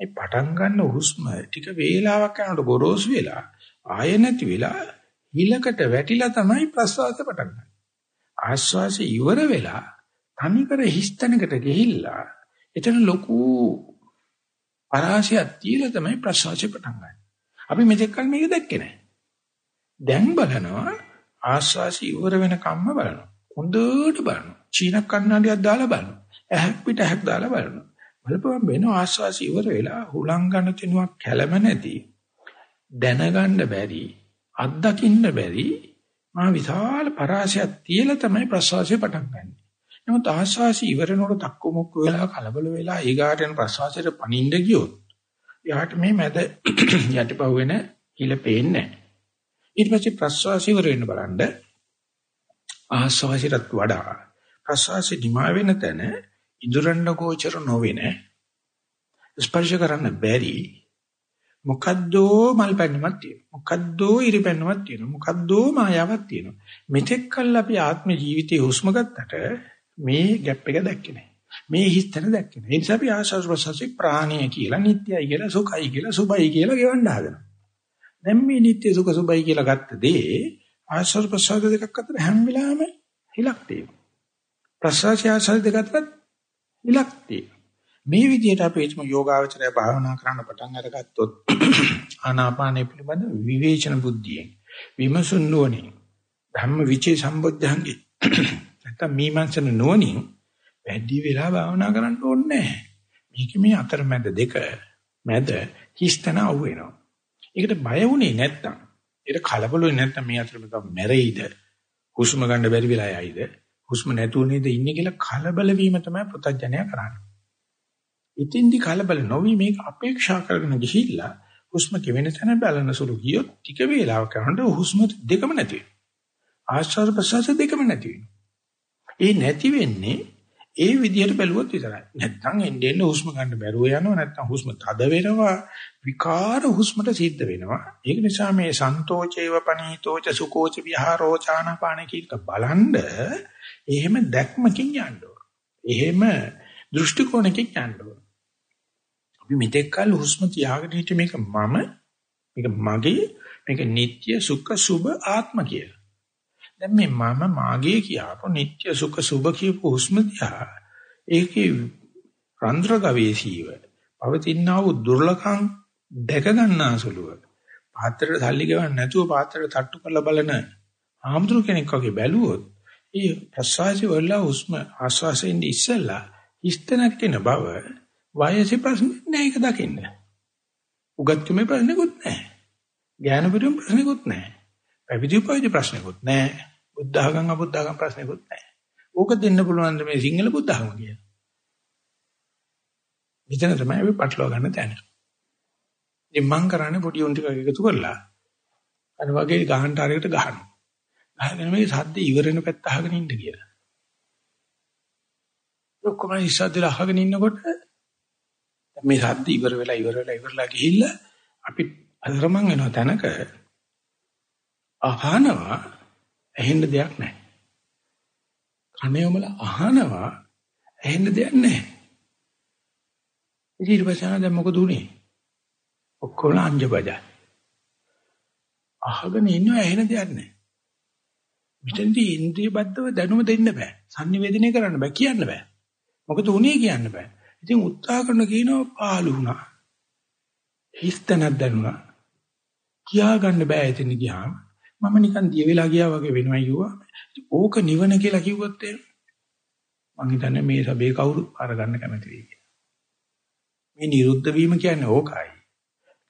මේ පටන් ගන්න හුස්ම ටික වේලාවක් යනකොට ගොරෝසු වෙලා ආය නැති වෙලා හිලකට වැටිලා තමයි ප්‍රස්වාසය පටන් ගන්න. ආශ්වාසය ඉවර වෙලා තනිකර හිස්තැනකට ගිහිල්ලා එතන ලොකු පරාසයක් තියලා තමයි ප්‍රස්වාසය පටන් ගන්න. අපි මෙතෙක් කල මේක දැක්කේ නැහැ. දැන් බලනවා ආස්වාසි ඉවර වෙන කම්ම බලනවා. හොඳට බලනවා. චීන කන්නඩියක් දාලා බලනවා. ඇහක් පිට ඇහක් දාලා බලනවා. බලපුවම වෙන ආස්වාසි ඉවර වෙලා හුලංගන තිනුවක් කැළම නැති දැනගන්න බැරි අත්දකින්න බැරි මා විශාල පරාසයක් තියලා තමයි ප්‍රසවාසය පටන් ගන්න. නමුත් ආස්වාසි ඉවරනකොට තක්කු මුක්කු වෙලා කලබල වෙලා ඊගාට යන ප්‍රසවාසයට පනින්න ගියොත් යාට මේ මැද *clears throat* යටිපහුවෙන හිල පේන්නේ නැහැ. ඊට පස්සේ ප්‍රස්වාසය ඉවර වෙන්න බලන්න ආස්වාසියට වඩා ප්‍රස්වාසය නිමා වෙන තැන ඉඳුරන්න ගෝචර නොවෙන ස්පර්ශ කරන්න බැරි මොකද්දෝ මල් පැන්නමක් තියෙනවා මොකද්දෝ ඉරි පැන්නමක් තියෙනවා මොකද්දෝ මායාවක් තියෙනවා. මෙතෙක් කල් අපි ආත්ම ජීවිතයේ හුස්ම ගත්තට මේ ગેප් එක දැක්කේ නැහැ. මේ හිස්තන දැක්කේ නැහැ. ඒ නිසා අපි ආස්වාස් ප්‍රසවාසී ප්‍රාණීය කියලා නිට්ටයයි කියලා සුඛයි කියලා සුබයි කියලා ගෙවන්න හදනවා. දැන් මේ නිත්‍ය සුඛ සුබයි කියලා ගත්ත දේ ආශ්‍රව ප්‍රසාද දෙකක් අතර හැම වෙලාවෙම හිලක් තියෙනවා. ප්‍රසාරය ආශ්‍රව දෙක අතර හිලක් තියෙනවා. මේ විදිහට අපි හිතමු යෝගාවචරය භාවනා කරන්න පටන් අරගත්තොත් *clears throat* ආනාපානෙ පිළිබඳ විවේචන බුද්ධියෙන් විමසුන් නුවණින් ධම්ම විචේ සම්බොද්ධංගේ *clears throat* නැත්නම් මීමන්සන නුවණින් වැඩි වෙලා භාවනා කරන්න ඕනේ නැහැ. මේක මේ අතරමැද දෙක මැද හිස්තන අවු වෙනවා. ඒකට බය වුණේ නැත්තම් ඒක කලබල වෙන්නේ නැත්තම් මේ අතර මේක මැරෙයිද හුස්ම ගන්න බැරි වෙලා යයිද හුස්ම නැතුව නේද ඉන්නේ කියලා කලබල වීම තමයි පුතඥය කරන්නේ. ඉතින්දි කලබල නොවි මේක අපේක්ෂා කරගෙන ගිහිල්ලා හුස්ම කෙවෙන තැන බලන සුළු ගියොත් ටික වේලාවක් කරනකොට හුස්ම දෙකම නැති වෙනවා. ආශ්වාස ප්‍රශ්වාස දෙකම නැති වෙනවා. ඒ නැති වෙන්නේ ඒ විදිහට බැලුවොත් විතරයි. නැත්නම් එන්නේ එන්නේ හුස්ම ගන්න බැරුව යනවා නැත්නම් හුස්ම තද වෙනවා විකාර හුස්මට සිද්ධ වෙනවා. ඒක නිසා මේ සන්තෝචේව පනීතෝච සුකෝච විහාරෝ චානපාන කීක බලන්ඩ එහෙම දැක්මකින් යන්න එහෙම දෘෂ්ටි කෝණකින් යන්න අපි මෙතෙක් කල හුස්ම තියාගෙන හිට මේක මම මේක මගේ මේක නিত্য සුඛ සුභ ආත්ම කියලා. දැන් මේ මම මාගේ කියපො නিত্য සුඛ සුභ කියපු හුස්ම තියා ඒකේ රන්ද්‍ර ගවේෂීව පවතිනා වූ දුර්ලභං දැක ගන්නාසුලුව පාත්‍රයට සල්ලි ගවන්න නැතුව පාත්‍රයට තට්ටු කරලා බලන ආම්දුරු කෙනෙක් වගේ බැලුවොත් ඒ ප්‍රසවාසී වල හුස්ම ආශ්වාසයෙන් ඉස්සෙල්ලා හිස්තනක් වෙන බව වයසේ ප්‍රශ්නේ නෑ ඒක දකින්න. උගත්කමේ ප්‍රශ්නකුත් නෑ. ඥාන පිටුම් ප්‍රශ්නකුත් නෑ. පැවිදි උපවිදි ප්‍රශ්නකුත් නෑ. බුද්ධ ආගම් අබුද්ධ ආගම් ප්‍රශ්නකුත් නෑ. ඕක දෙන්න පුළුවන් මේ සිංහල බුද්ධ ආගම කියලා. මෙතන තමයි අපි පටලවා ගන්න තැන. ඉතින් මං කරන්නේ පොඩි උන් ටික එකතු කරලා අර වගේ ගහන්ටාරයකට ගහනවා. ගහගෙන මේ සද්ද ඉවර වෙන පැත්ත අහගෙන ඉන්න කියලා. ඔක්කොම ඉස්සද්දලා අහගෙන ඉන්නකොට මේ සද්ද ඉවර වෙලා ඉවර වෙලා ඉවරලා ගිහිල්ලා අපි අතරමං වෙන තැනක අහනවා ඇහෙන්න දෙයක් නැහැ. කණේවමල අහනවා ඇහෙන්න දෙයක් නැහැ. ඊට පස්සේ දැන් මොකද උනේ? ඔක්කොම අංජබජා. අහගෙන ඉන්නව ඇහෙන දෙයක් නැහැ. මෙතනදී ඉන්ද්‍රිය බද්ධව දැනුම දෙන්න බෑ. sannivedanaya කරන්න බෑ කියන්න බෑ. මොකද උනේ කියන්න බෑ. ඉතින් උත්සාහ කරන කියනවා පාළු වුණා. හිස්තනක් දැනුණා. කියා ගන්න බෑ එතන ගියාම. මම නිකන් දිය වෙලා ගියා වගේ වෙනවා අයියෝ. ඕක නිවන කියලා කිව්වොත් එහෙම මං හිතන්නේ මේ සබේ කවුරු අරගන්න කැමති වෙයි කියලා. මේ නිරුද්ධ වීම කියන්නේ ඕකයි.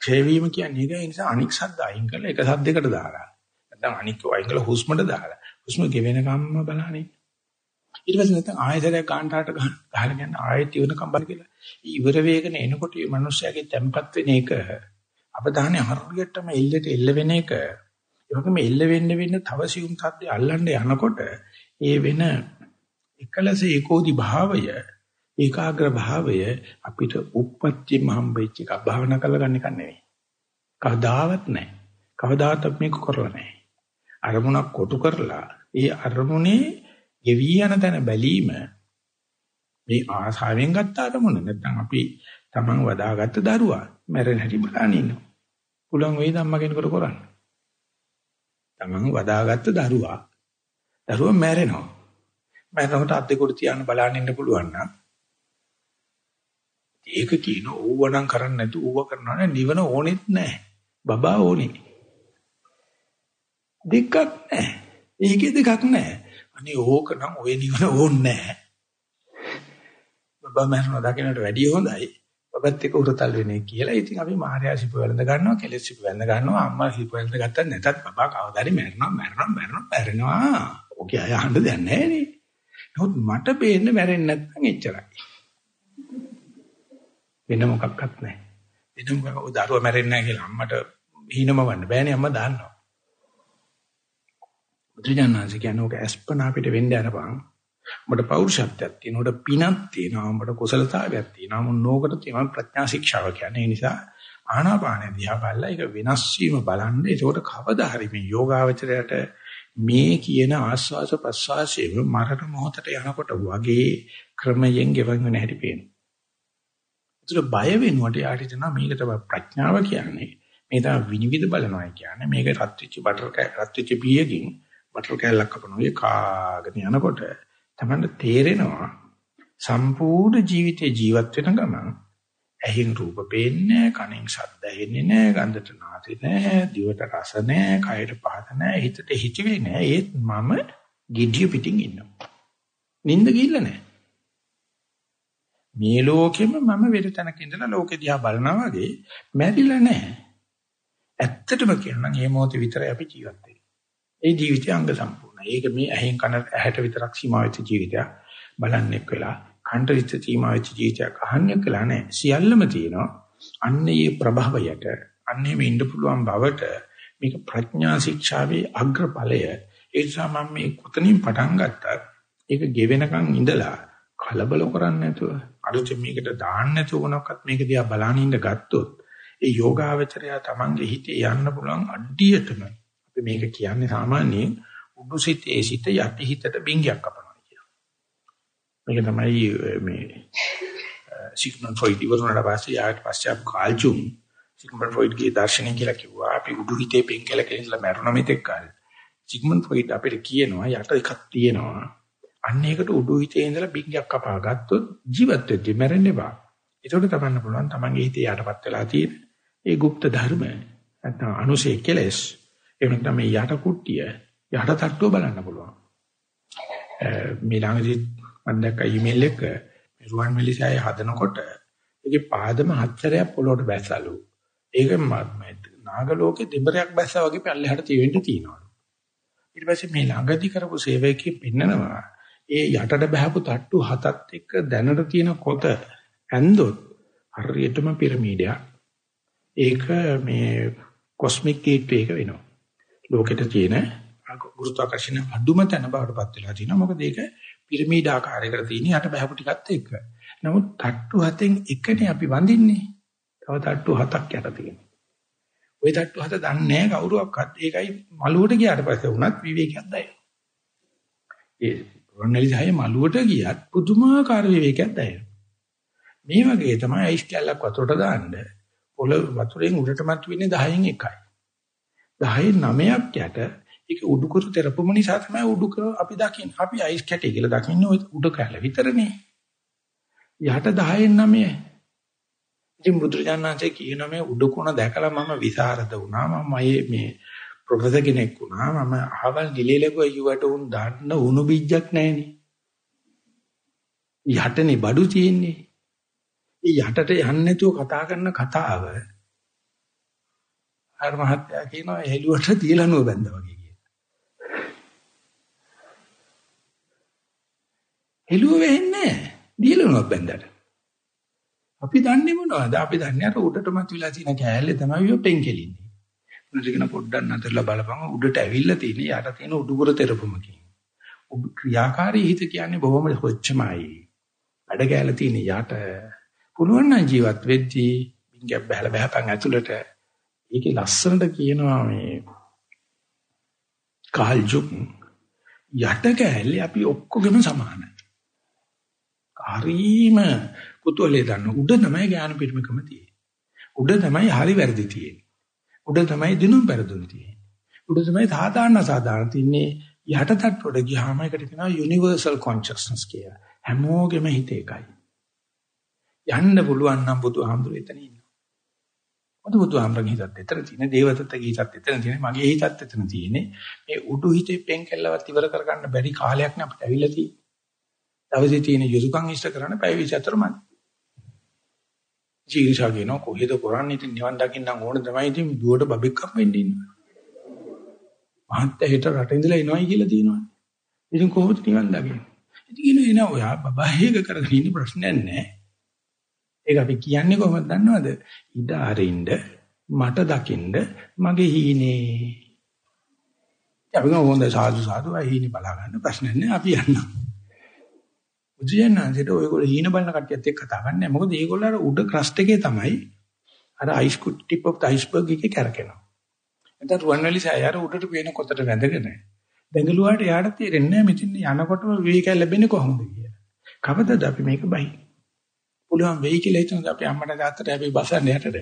ක්ෂය වීම කියන්නේ ඒක ඒ නිසා අනික් සද්ද අයින් කරලා එක සද්දයකට දාලා. නැත්නම් අනික් අයින් කරලා හුස්මට දාලා. හුස්ම ගෙවෙන කම්ම බලහනේ. ඊට පස්සේ නැත්නම් ආයතනයක් කාන්ටාට ගහලා යන ආයෙත් ඉවන කම්බල කියලා. ඉවර වේගන එනකොට මේ මිනිස්යාගේ තැම්පත් වෙන එක අවධානය හරියටම එල්ලට එල්ල වෙන එක ඒ වගේම එල්ල වෙන්න වෙන්න තව සියුම් තත්ත්වය අල්ලන්න යනකොට ඒ වෙන එකලස ඒකෝදි භාවය ඒකාග්‍ර භාවය අපිට උප්පත්තියම හම්බෙච්ච එක භාවනා කරලා ගන්න එක නෙවෙයි. කවදාවත් නැහැ. කවදාවත් මේක කරලා නැහැ. අරමුණක් කොටු කරලා ඒ අරමුණේ ගෙවි යන තැන බැලීම මේ ආසාවෙන් ගත්ත අරමුණ නැත්නම් අපි Taman වදාගත්ත දරුවා මැරෙන හැටි බලන්න ඉන්නවා. පුළුවන් වෙයිද අම්මා කෙනෙකුට කරන්න? Taman වදාගත්ත දරුවා දරුවා මැරෙනවා. මැරෙනකොට අත් දෙක උඩ තියාන බලන්න ඉන්න පුළුවන් නම් ඒක කියන ඕවනම් කරන්නේ නැතු ඌව කරනවා නේ නිවන ඕනෙත් නැහැ. බබා ඕනේ. දෙකක් නැහැ. ඒකේ දෙකක් නැහැ. අනේ ඕක නම් ඔය නිවන ඕනේ නැහැ. බබා මරනවා දකින්නට වැඩිය හොඳයි. බබත් එක්ක උරතල් වෙන්නේ කියලා. ඉතින් අපි මාර්යා සිප වැළඳ ගන්නවා, කෙලෙස් සිප වැළඳ ගන්නවා, අම්මා සිප වැළඳ ගත්තත් නැතත් බබා කවදාරි මැරෙනවා, මැරෙනවා, මැරෙනවා, මැරෙනවා. ඔකේ අය අහන්න දෙයක් නැහැ නේ. නමුත් මට පේන්නේ මැරෙන්නේ නැත්නම් එච්චරයි. වෙන මොකක්වත් නැහැ. වෙන මොකක් ඔය දරුවා මැරෙන්නේ නැහැ කියලා අම්මට හීනම වන්න බෑනේ අම්මා දාන්නවා. බුදුජානනාංශ කියන්නේ ඔක අස්පනා අපිට වෙන්න යනපන්. උඹට පෞරුෂත්වයක් තියෙනවා, උඹට පිනක් තියෙනවා, උඹට කුසලතාවයක් තියෙනවා. මොනෝකට තියෙනවා ප්‍රඥා ශික්ෂාව කියන්නේ. ඒ නිසා ආනාපාන දිහා බලලා ඒක වෙනස් වීම බලන්න. ඒකට කවදා හරි මේ යෝගාවචරයට මේ කියන ආස්වාස ප්‍රස්වාසයේ මරණ මොහොතට යනකොට වගේ ක්‍රමයෙන් ගෙවන් වෙන හැටි පේනවා. ඒතර බය වෙනුවට යාට හිතනවා මේක තමයි ප්‍රඥාව කියන්නේ. මේ තමයි විනිවිද බලනවා කියන්නේ. මේක රත් වෙච්ච බටර් රත් වෙච්ච පීයකින් බටර් කෑල්ලක් කපනවා. ඒ කාගෙන යනකොට තමයි තේරෙනවා සම්පූර්ණ ජීවිතේ ජීවත් වෙන ගමන් ඇහින් රූප පේන්නේ කනෙන් ශබ්ද ඇහෙන්නේ නැහැ ගන්ධට නාසෙ නැහැ දිවට රස නැහැ කයට පහත නැහැ හිතට හිතවිලි නැහැ ඒත් මම gediya පිටින් ඉන්නවා නිින්ද ගිහිල්ලා නැහැ මේ ලෝකෙම මම වෙන තැනක ඉඳලා ලෝකෙ දිහා බලනවා වගේ මැරිලා නැහැ. ඇත්තටම කියනවා නම් මේ මොහොතේ විතරයි අපි ජීවත් වෙන්නේ. ඒ ජීවිතය අංග සම්පූර්ණයි. ඒක මේ ඇහෙන් කන ඇහැට විතරක් සීමා වෙච්ච ජීවිතයක්. බලන්නෙක් වෙලා කන්ට විච්ච සීමා වෙච්ච ජීවිතයක් අහන්නෙක් වෙලා නැහැ. සියල්ලම තියෙනවා. අන්න ඒ ප්‍රභවයට අන්නේ මේ ඉන්න පුළුවන් බවට මේක ප්‍රඥා ශික්ෂාවේ අග්‍රඵලය. ඒ නිසා මම මේ කොතනින් පටන් ගත්තත් ඒක ගෙවෙනකන් ඉඳලා කලබල කරන්නේ නැතුව අලුතෙන් මේකට දාන්න නැතුව මොනක්වත් මේක දිහා බලන ඉඳ ගත්තොත් ඒ යෝගාවචරය තමන්ගේ හිතේ යන්න පුළුවන් අඩියටම අපි මේක කියන්නේ සාමාන්‍යයෙන් උඩුසිතේ සිට යටි හිතට බින්ගයක් කපනවා කියන. මේක තමයි මේ සිග්මන්ඩ් ෆ්‍රොයිඩ් ඉවරුනට පස්සේ යාට පස්සේ අප කාල් ජුන් සිග්මන්ඩ් ෆ්‍රොයිඩ්ගේ දර්ශනය කියලා කිව්වා. අපි උඩු හිතේ බින්ගල කියලා මරුණ මෙතෙක් කාලේ. සිග්මන්ඩ් ෆ්‍රොයිඩ් අපිට කියනවා යට එකක් තියෙනවා. අන්න ඒකට උඩු හිතේ ඉඳලා බින්ගයක් කපා ගත්තොත් ජීවත් වෙද්දී මැරෙන්න එපා. ඒකට තමන්න පුළුවන් තමන්ගේ හිතේ යටපත් වෙලා තියෙන ඒ গুপ্ত ධර්ම නැත්නම් අනුසේ කෙලස් එහෙම නැත්නම් මේ යට කුට්ටිය යට තට්ටුව බලන්න පුළුවන්. මේ ළඟදී මම දැක්ක ඊමේල් එක රුවන් මෙලිසාවේ හදනකොට ඒකේ පාදම හතරයක් පොළොවට බැස්සලු. ඒක නාග ලෝකේ දෙබරයක් බැස්සා වගේ පල්ලෙහාට තියෙන්න තියෙනවා. ඊට පස්සේ මේ ළඟදී කරපු සේවකෙ පෙන්නනවා ඒ යටට බහපු තට්ටු හතත් එක්ක දැනට තියෙන කොත ඇන්දොත් හරියටම පිරමීඩයක්. ඒක මේ කොස්මික් ගේට්වේ එක වෙනවා. ලෝකෙට තියෙන ගුරුත්වාකර්ෂණ අඩුම තැන බවටපත් වෙලා තියෙනවා. මොකද ඒක පිරමීඩ ආකාරයකට තියෙන යට බහපු ටිකත් එක්ක. නමුත් තට්ටු හතෙන් එකනේ අපි වඳින්නේ. තව තට්ටු හතක් යට තියෙනවා. ওই තට්ටු හත දන්නේ නැහැ කවුරුවක්වත්. ඒකයි මලුවට ගියාට පස්සේ වුණත් විවේකයක් දැනෙනවා. ඒ රොන්නලිසහය මලුවට ගියත් පුදුමාකාර විවේකයක් දැනෙනවා. මේ වගේ තමයි අයිස් කැල්ලක් වතුරට දාන්න පොළ වතුරෙන් උඩට මත් වෙන්නේ 10න් එකයි. 10න් 9ක් යට ඒක උඩුකුරු තෙරපුම නිසා තමයි උඩුකර අපි දකින්නේ. අපි අයිස් කැටේ කියලා දකින්නේ ওই උඩ කැල විතරනේ. යට 10න් 9. ඉතින් බුදුරජාණන්සේ කියන මේ උඩුකුණ දැකලා මම විසරද වුණා. මම මේ ප්‍රොෆෙසර් කෙනෙක් වුණා. මම අහවල් ගිලෙලක යුවට උන් දාන්න උණු බිජ්ජක් නැහෙනේ. යටනේ බඩු තියෙන්නේ. ඒ යටට යන්නේ නැතුව කතා කරන කතාව අර මහත්තයා කියනවා හෙළුවට තියලනුව බැඳා වගේ කියලා. හෙළුව වෙන්නේ නැහැ. දියලනුවක් බැඳලා. අපි දන්නේ මොනවද? අපි දන්නේ අර උඩටමත් විලා තියෙන කෑල්ලේ තමයි ඔය පෙන්කෙලින්නේ. මොනදිකන පොඩ්ඩක් නතරලා බලපන් උඩට ඇවිල්ලා තියෙන යට තියෙන උඩුකුර තෙරපුමකින්. උඩු ක්‍රියාකාරී හිත කියන්නේ බොහොම හොච්චමයි. වැඩ කෑල්ල තියෙන යට පුළුවන් නම් ජීවත් වෙද්දී බින්ගක් බහලා බහපන් ඇතුළට ඒකේ ලස්සනට කියනවා මේ කාල්ජුක් යට කැලේ අපි ඔක්කොගෙම සමානයි. හරීම කුතුහලයේ දන්න උඩ තමයි ඥාන පිරිමකම තියෙන්නේ. උඩ තමයි හරි වැරදි තියෙන්නේ. උඩ තමයි දිනුම් පෙරදුම් තියෙන්නේ. උඩ තමයි සාධාරණ සාධාරණ තින්නේ යට තට්ටුවට ගියාම ඒකට කියනවා යුනිවර්සල් කොන්ෂස්නස් කියලා. හැමෝගෙම හිත එකයි. යන්න පුළුවන් නම් බුදුහාමුදුරු එතන ඉන්නවා. මොකද බුදුහාමුදුරගේ හිතත් එතන තියෙන, දේවදත්තගේ හිතත් එතන තියෙන, මගේ හිතත් එතන තියෙන්නේ. මේ උඩු හිතේ පෙන් කැල්ලවත් ඉවර කරගන්න බැරි කාලයක් නේ අපිට ඇවිල්ලා තියෙන්නේ. දවසේ තියෙන යුතුයකම් ඉෂ්ට කරන්න පැය 24 මන්. ජීවිසා කියනවා කොහෙද කරන්නේ ඉතින් නිවන් දකින්න ඕන තමයි ඉතින් දුවට බබෙක්ක් වෙන්න ඉන්නවා. මහත්ය හිට රට ඉඳලා එනවයි කියලා තියෙනවා. ඉතින් කොහොමද නිවන් දකින්නේ? ඉතින් එනවා ඔයා බබා හේක කරගෙන ඉන්න ප්‍රශ්නයක් නැහැ. ඒක අපි කියන්නේ කොහොමද දන්නවද? ඉඩ අරින්න මට දකින්න මගේ හීනේ. අපි ගොන්ද සාදු සාදු හීනේ බලා ගන්න ප්‍රශ්න නැහැ අපි යන්නම්. බුදුජානන්සේට ඔයගොල්ලෝ හීන බලන කට්ටියත් එක්ක කතා කරන්නේ මොකද ඒගොල්ලෝ අර උඩ ක්‍රස්ට් එකේ තමයි අර අයිස් කුට් ටිප් ඔෆ් ද අයිස්බර්ග් එකේ කරකිනවා. එතන රුවන්වැලි සෑයර උඩට පේන කොටට වැඳගෙන දැඟලුවාට යාට තේරෙන්නේ නැහැ මෙතන යනකොටම විවේකයක් ලැබෙන්නේ කොහොමද කියලා. කවදද අපි මේක බයි? පුළුවන් වෙයි කියලා හිතනද අපි අම්මට තාත්තට අපි බසන්න යටද?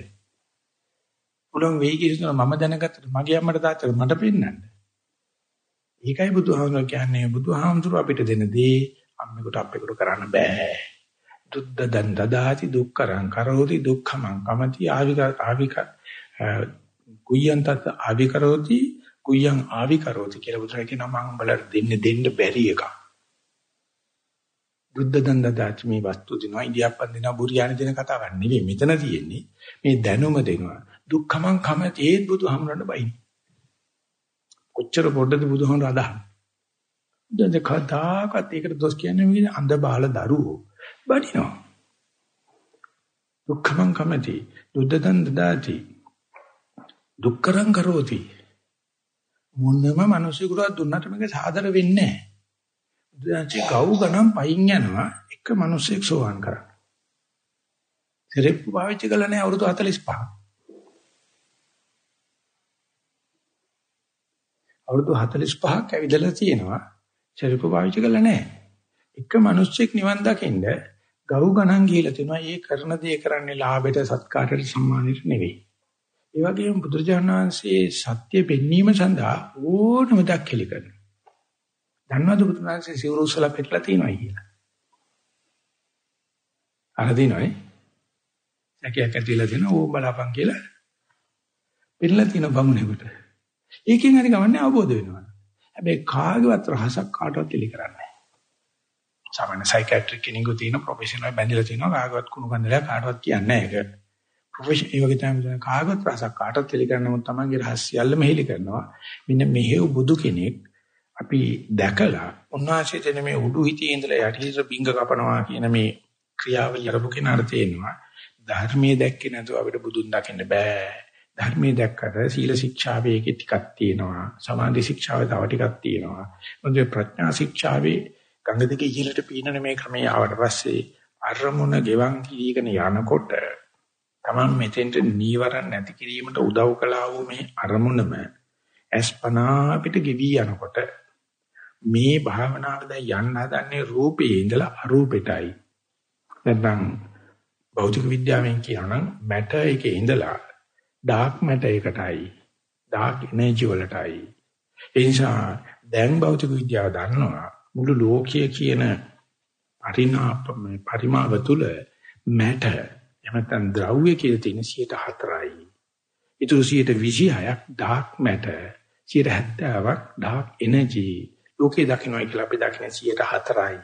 පුළුවන් වෙයි කියලා මම දැනගත්තට මගේ අම්මට තාත්තට මට පෙන්නන්න. ඒකයි බුදුහාමුදුරුවෝ කියන්නේ බුදුහාමුදුරුවෝ අපිට දෙන දේ අම්මෙකුට අපෙකුට කරන්න බෑ. දුද්ද දන් දදාති දුක්කරං කරෝති දුක්ඛමං කමති ආවික ආවික කුයන්තත් ආවිකරෝති කුයං ආවිකරෝති කියලා බුදුරජාණන් කියනවා මම උඹලට දෙන්න දෙන්න බැරි එකක්. බුද්ධ දන්දදාච මේ වස්තු දෙනවා ඉන්දියාප්පන් දෙනවා බුරියානි දෙන කතාවක් නෙවෙයි. මෙතන තියෙන්නේ මේ දැනුම දෙනවා. දුක්ඛමං කම ඒත් බුදුහමරන්න බයි කොච්චර පොඩ්ඩද බුදුහමර අදහන්නේ දැන් කතාකත් ඒකට දොස් කියන්නේ මේ අඳ බාල දරුවෝ. බඩිනවා. දුක්ඛමං කමති දුද්දදන් දදාති දුක්කරං කරෝති. මොනම මිනිසෙකුට දුන්නට මේක සාදර වෙන්නේ නැහැ. බුදුන්සේ ගව් ගණන් පයින් යනවා එක මිනිසෙක් සෝවන් කරා. සෙරෙප්පු පාවිච්චි කළා නෑ අවුරුදු 45. අවුරුදු 45ක් ඇවිදලා තියෙනවා. සෙරෙප්පු පාවිච්චි කළා නෑ. එක මිනිසෙක් නිවන් දකින්න ගව් ගණන් ගිහිලා තිනවා. ඒ කරන දේ කරන්නේ ලාභයට සත්කාරයට සම්මානයට නෙවෙයි. ඒ වගේම බුදුරජාණන් වහන්සේ සත්‍ය පෙන්වීම සඳහා ඕනම දක් කෙලි කරනවා. ධන්වද බුදුරජාණන් වහන්සේ සිවුරු උසලා පෙట్లా තියනවා කියලා. අහදිනවනේ. සැකයක් ඇතිලා දෙන ඕ බලාපන් කියලා පෙන්නලා තියෙන බමුණෙකුට. ඒකෙන් හරි ගමන්නේ අවබෝධ වෙනවා. හැබැයි කාගේවත් රහසක් කාටවත් දෙලි කරන්නේ නැහැ. සාමාන්‍ය සයිකියාට්‍රික් කෙනෙකු තියෙන ප්‍රොෆෙෂනල් බැඳිලා තිනවා කාගවත් කුණු කන්දලයක් කාටවත් කියන්නේ නැහැ ඒක. ප්‍රොෆෙෂන් ඒ වගේ තමයි කාගවත් රහසක් කාටවත් දෙලි කරන්නම තමන්ගේ රහස් සියල්ල මෙහෙලි කරනවා. මෙන්න මෙහෙව් බුදු කෙනෙක් අපි දැකලා උන්වහන්සේ දෙන මේ උඩු හිතේ ඉඳලා යටිහිත බිංග කපනවා කියන මේ ක්‍රියාවලිය අරපු කෙනාට තේනවා ධර්මයේ දැක්කේ නැතුව අපිට බුදුන් දකින්න බෑ. ධර්මයේ දැක්කට සීල ශික්ෂාවේ එකේ ටිකක් තියෙනවා. සමාධි ශික්ෂාවේ තව ටිකක් තියෙනවා. මොකද ප්‍රඥා ශික්ෂාවේ ගංගා දෙකේ ඉහළට පීනන මේ ක්‍රමයේ ආවට පස්සේ අරමුණ ගෙවන් කිරීගෙන යනකොට Taman මෙතෙන්ට නීවරණ නැති කිරීමට උදව් කළා වූ මේ අරමුණම අස්පනා අපිට ගෙවි යනකොට මේ භාවනාව දැන් යන්න හදන්නේ රූපේ ඉඳලා අරූපෙටයි. නැත්නම් භෞතික විද්‍යාවෙන් කියනනම් මැටර් එකේ ඉඳලා ඩාර්ක් මැටර් එකටයි ඩාර්ක් එනර්ජි වලටයි ඒ නිසා දැන් භෞතික විද්‍යාව දන්නවා මුළු ලෝකයේ කියන පරිණාප පරිමාව තුල මැටර් එහෙනම් ද්‍රව්‍ය කියලා තියෙන 104යි. ඊට 126ක් ඩාර්ක් මැටර් 70ක් ඩාර්ක් එනර්ජි ලෝකේ දකින්නයි කියලා අපි දකින්නේ 104යි.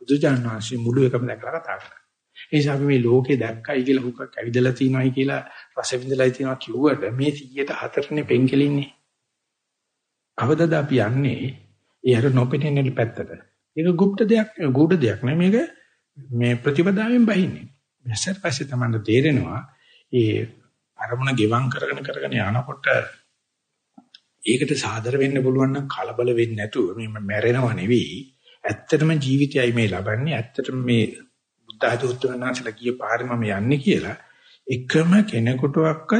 බුදුජානක වහන්සේ මුළු එකම දැකලා කතා කරා. ඒ නිසා අපි මේ ලෝකේ දැක්කයි කියලා හුඟක් ඇවිදලා තියෙනවායි කියලා රස විඳලායි තියෙනවා කිව්වට මේ 104නේ පෙන්කෙලින්නේ. අවදද අපි යන්නේ ඒ අර නොපෙනෙන පැත්තට. ඒක গুপ্ত දෙයක් ගුඩ දෙයක් නෙමෙයි මේක මේ ප්‍රතිපදාවෙන් බහින්නේ. මෙසර් පස්සේ තමයි තේරෙනවා ඒ අරමුණ ගෙවම් කරගෙන කරගෙන යනකොට ඒකට සාදර වෙන්න පුළුවන් නම් කලබල වෙන්නේ නැතුව මේ මැරෙනව නෙවෙයි ඇත්තටම ජීවිතයයි මේ ලබන්නේ ඇත්තටම මේ බුද්ධ ආධුත්තරනාසලා කිය පාරේ මම යන්නේ කියලා එකම කෙනෙකුටවත්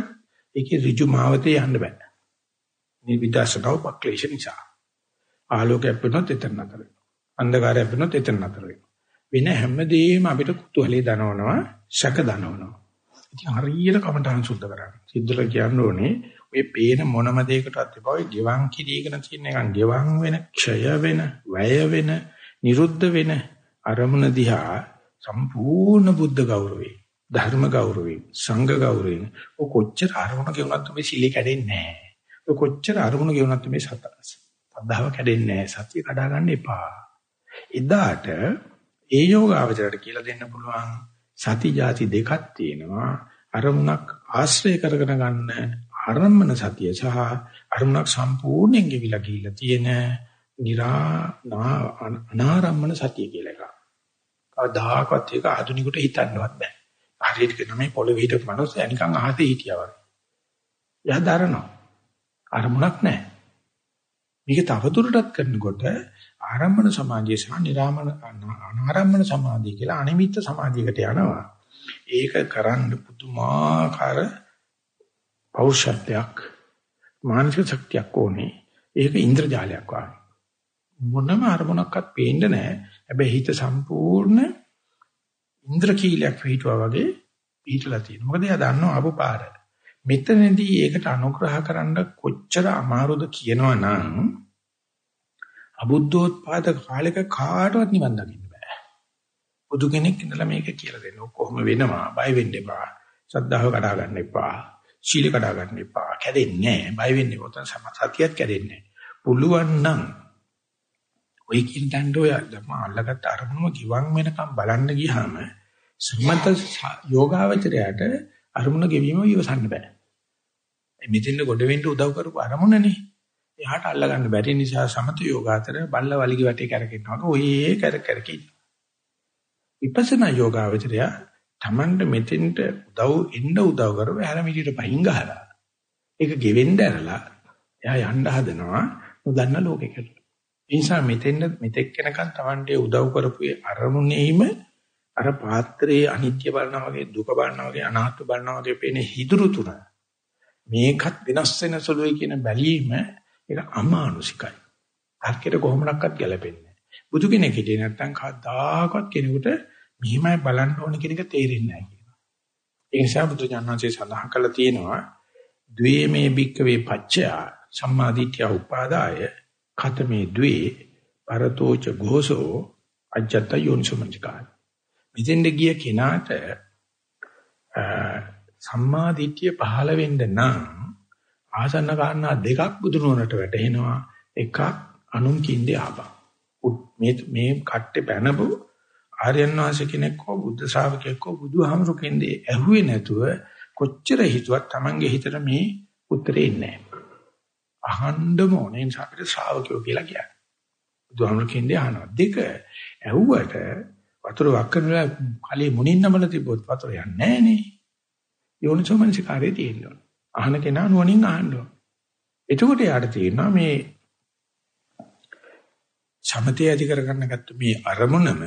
ඒකේ ඍජු මාවතේ යන්න බෑ. මේ විදර්ශනාව පක්ලේශ නිසා. ආලෝකයක් වෙනොත් එතන නතර වෙනවා. අන්ධකාරයක් වෙනොත් එතන නතර වෙනවා. වෙන හැමදේම අපිට කුතුහලයේ දනවනවා, ශක දනවනවා. ඉතින් හරියට කමටහන් සුද්ධ කරගන්න. සිද්ධල කියන්න ඕනේ ඔය පේන මොනම දෙයකටවත් එපා. ඔය ගෙවන් කිරීගෙන තියෙන එකන් ගෙවන් වෙන, ක්ෂය වෙන, වැය වෙන, නිරුද්ධ වෙන අරමුණ දිහා සම්පූර්ණ බුද්ධ ගෞරවේ ධර්ම ගෞරවේ සංඝ ගෞරවේ ඔය කොච්චර අරමුණ ගෙවුනත් මේ සිලේ කැඩෙන්නේ නැහැ. ඔය කොච්චර අරමුණ ගෙවුනත් මේ සත සද්ධාව කැඩෙන්නේ නැහැ. සතිය කඩා ගන්න එපා. එදාට ඒ යෝගාවචරයට කියලා දෙන්න පුළුවන් සති જાති දෙකක් තියෙනවා. අරමුණක් ආශ්‍රය කරගෙන ගන්න ආරම්මන සතිය සහ අරමුණක් සම්පූර්ණයෙන් ගෙවිලා ගිහිල්ලා තියෙන නිරා අනාරම්මන සතිය කියලා එකක්. කවදාකවත් ඒක ආධුනිකට හිතන්නවත් බෑ. හරියට කියන මේ පොළවේ හිටපු මිනිස්සු නිකන් අහසේ හිටියා වගේ. එයා දරනවා. අරමුණක් නැහැ. මේක තවදුරටත් කරනකොට ආරම්භන සමාධිය සහ නිරාමන අනාරම්භන සමාධිය කියලා අනිමිත්ත සමාධියකට යනවා. ඒක කරන්න පුදුමාකාර පෞරුෂත්වයක් මානසික ශක්තියක් ඕනේ. ඒක ඉන්ද්‍රජාලයක් වගේ. මොනම අරමුණක්වත් පේන්නේ නැහැ. හැබැයි හිත සම්පූර්ණ ඉන්ද්‍රකීලයක් පිටුවා වගේ පිටලා තියෙනවා. මොකද එයා දන්නවා ආපු පාර. මෙතනදී ඒකට අනුග්‍රහ කරන්න කොච්චර අමාරුද කියනවනම් අබුද්ධෝත්පාද කාලෙක කාටවත් නිවන් දකින්න බෑ. බුදු කෙනෙක් ඉඳලා මේක කියලා දෙන්න. කොහොම වෙනවා? බය වෙන්න එපා. ශ්‍රද්ධාව කඩා ගන්න එපා. සීල කඩා ගන්න එපා. කැඩෙන්නේ නැහැ. බය වෙන්න එපා. සතියත් කැඩෙන්නේ නැහැ. පුළුවන් නම් ඔය කියන දඬ ඔය ධර්ම අල්ලගත්ත අරමුණම ගිවන් වෙනකම් බලන්න ගියාම සම්මත යෝගාවචරයට අරමුණ ගෙවීම ඉවසන්න බෑ. මෙතෙන් ගොඩ වෙන්න උදව් කරපු අරමුණනේ. එයාට අල්ලගන්න බැරි නිසා සමත යෝගාතර බල්ල වලිගි වැටේ කරකිනවා. ඔය කර කර කි. විපස්සනා යෝගාවචරය Tamanda මෙතෙන්ට උදව් එන්න උදව් කරව හැරමිටියට පහින් ගහලා. ඒක ගෙවෙන්න ඇරලා එයා යන්න හදනවා නොදන්න ලෝකයකට. ඒ නිසා මෙතෙන්ද මෙතෙක් වෙනකන් Tamande උදව් කරපු අරමුණේම අර පාත්‍රයේ අනිත්‍ය බලනවා වගේ දුක බලනවා වගේ අනාත්ම බලනවා වගේ පේන හිදුරු තුන මේකත් වෙනස් වෙන සුළුයි කියන බැලීම ඒක අමානුෂිකයි. හර්කයට කොහොමඩක්වත් ගැලපෙන්නේ නැහැ. බුදු කෙනෙක් හිටියේ නැත්නම් කවදාකවත් කෙනෙකුට මෙහිමයි බලන්න ඕන කියන එක තේරෙන්නේ නැහැ කියනවා. ඒ නිසා බුදු ඥානසේ සඳහන් කළා තියෙනවා ද්වේමේ භික්කවේ පච්චයා සම්මාදිට්ඨිය උපාදාය ඛතමේ ද්වේ පරතෝච ഘോഷෝ අජත්ත යෝනිසමංචකාරය මෙතෙන්ද ගිය කෙනාට සම්මා දිට්ඨිය පහළ වෙන්න නම් ආසන්න කාරණා දෙකක් බුදුනුවරට වැටෙනවා එකක් අනුන් කින්දේ ආපා මේ මේ කට්ටේ පැනපු ආර්යයන් වහන්සේ කෙනෙක් හෝ බුද්ධ ශාවකයෙක් හෝ බුදුහාමුදුරු කෙන්දේ ඇහුවේ නැතුව කොච්චර හිතුවත් Tamange හිතට මේ උත්තරේ ඉන්නේ නැහැ අහන්නම ඕනේ නිසා අපිට ශ්‍රාවකයෝ කියලා කියන්නේ බුදුහාමුදුරු කෙන්දේ අහනවා දෙක ඇහුවට වතුර වක්කනලා කලී මුණින් නමල තිබ්බොත් වතුර යන්නේ නැහනේ. යෝනිසෝමනසිකාරයේ තියෙනවා. අහන කෙනා නුවණින් අහන්න ඕන. එතකොට යාට තේරෙනවා මේ සමතේ ඇති කරගන්න ගත්ත මේ අරමුණම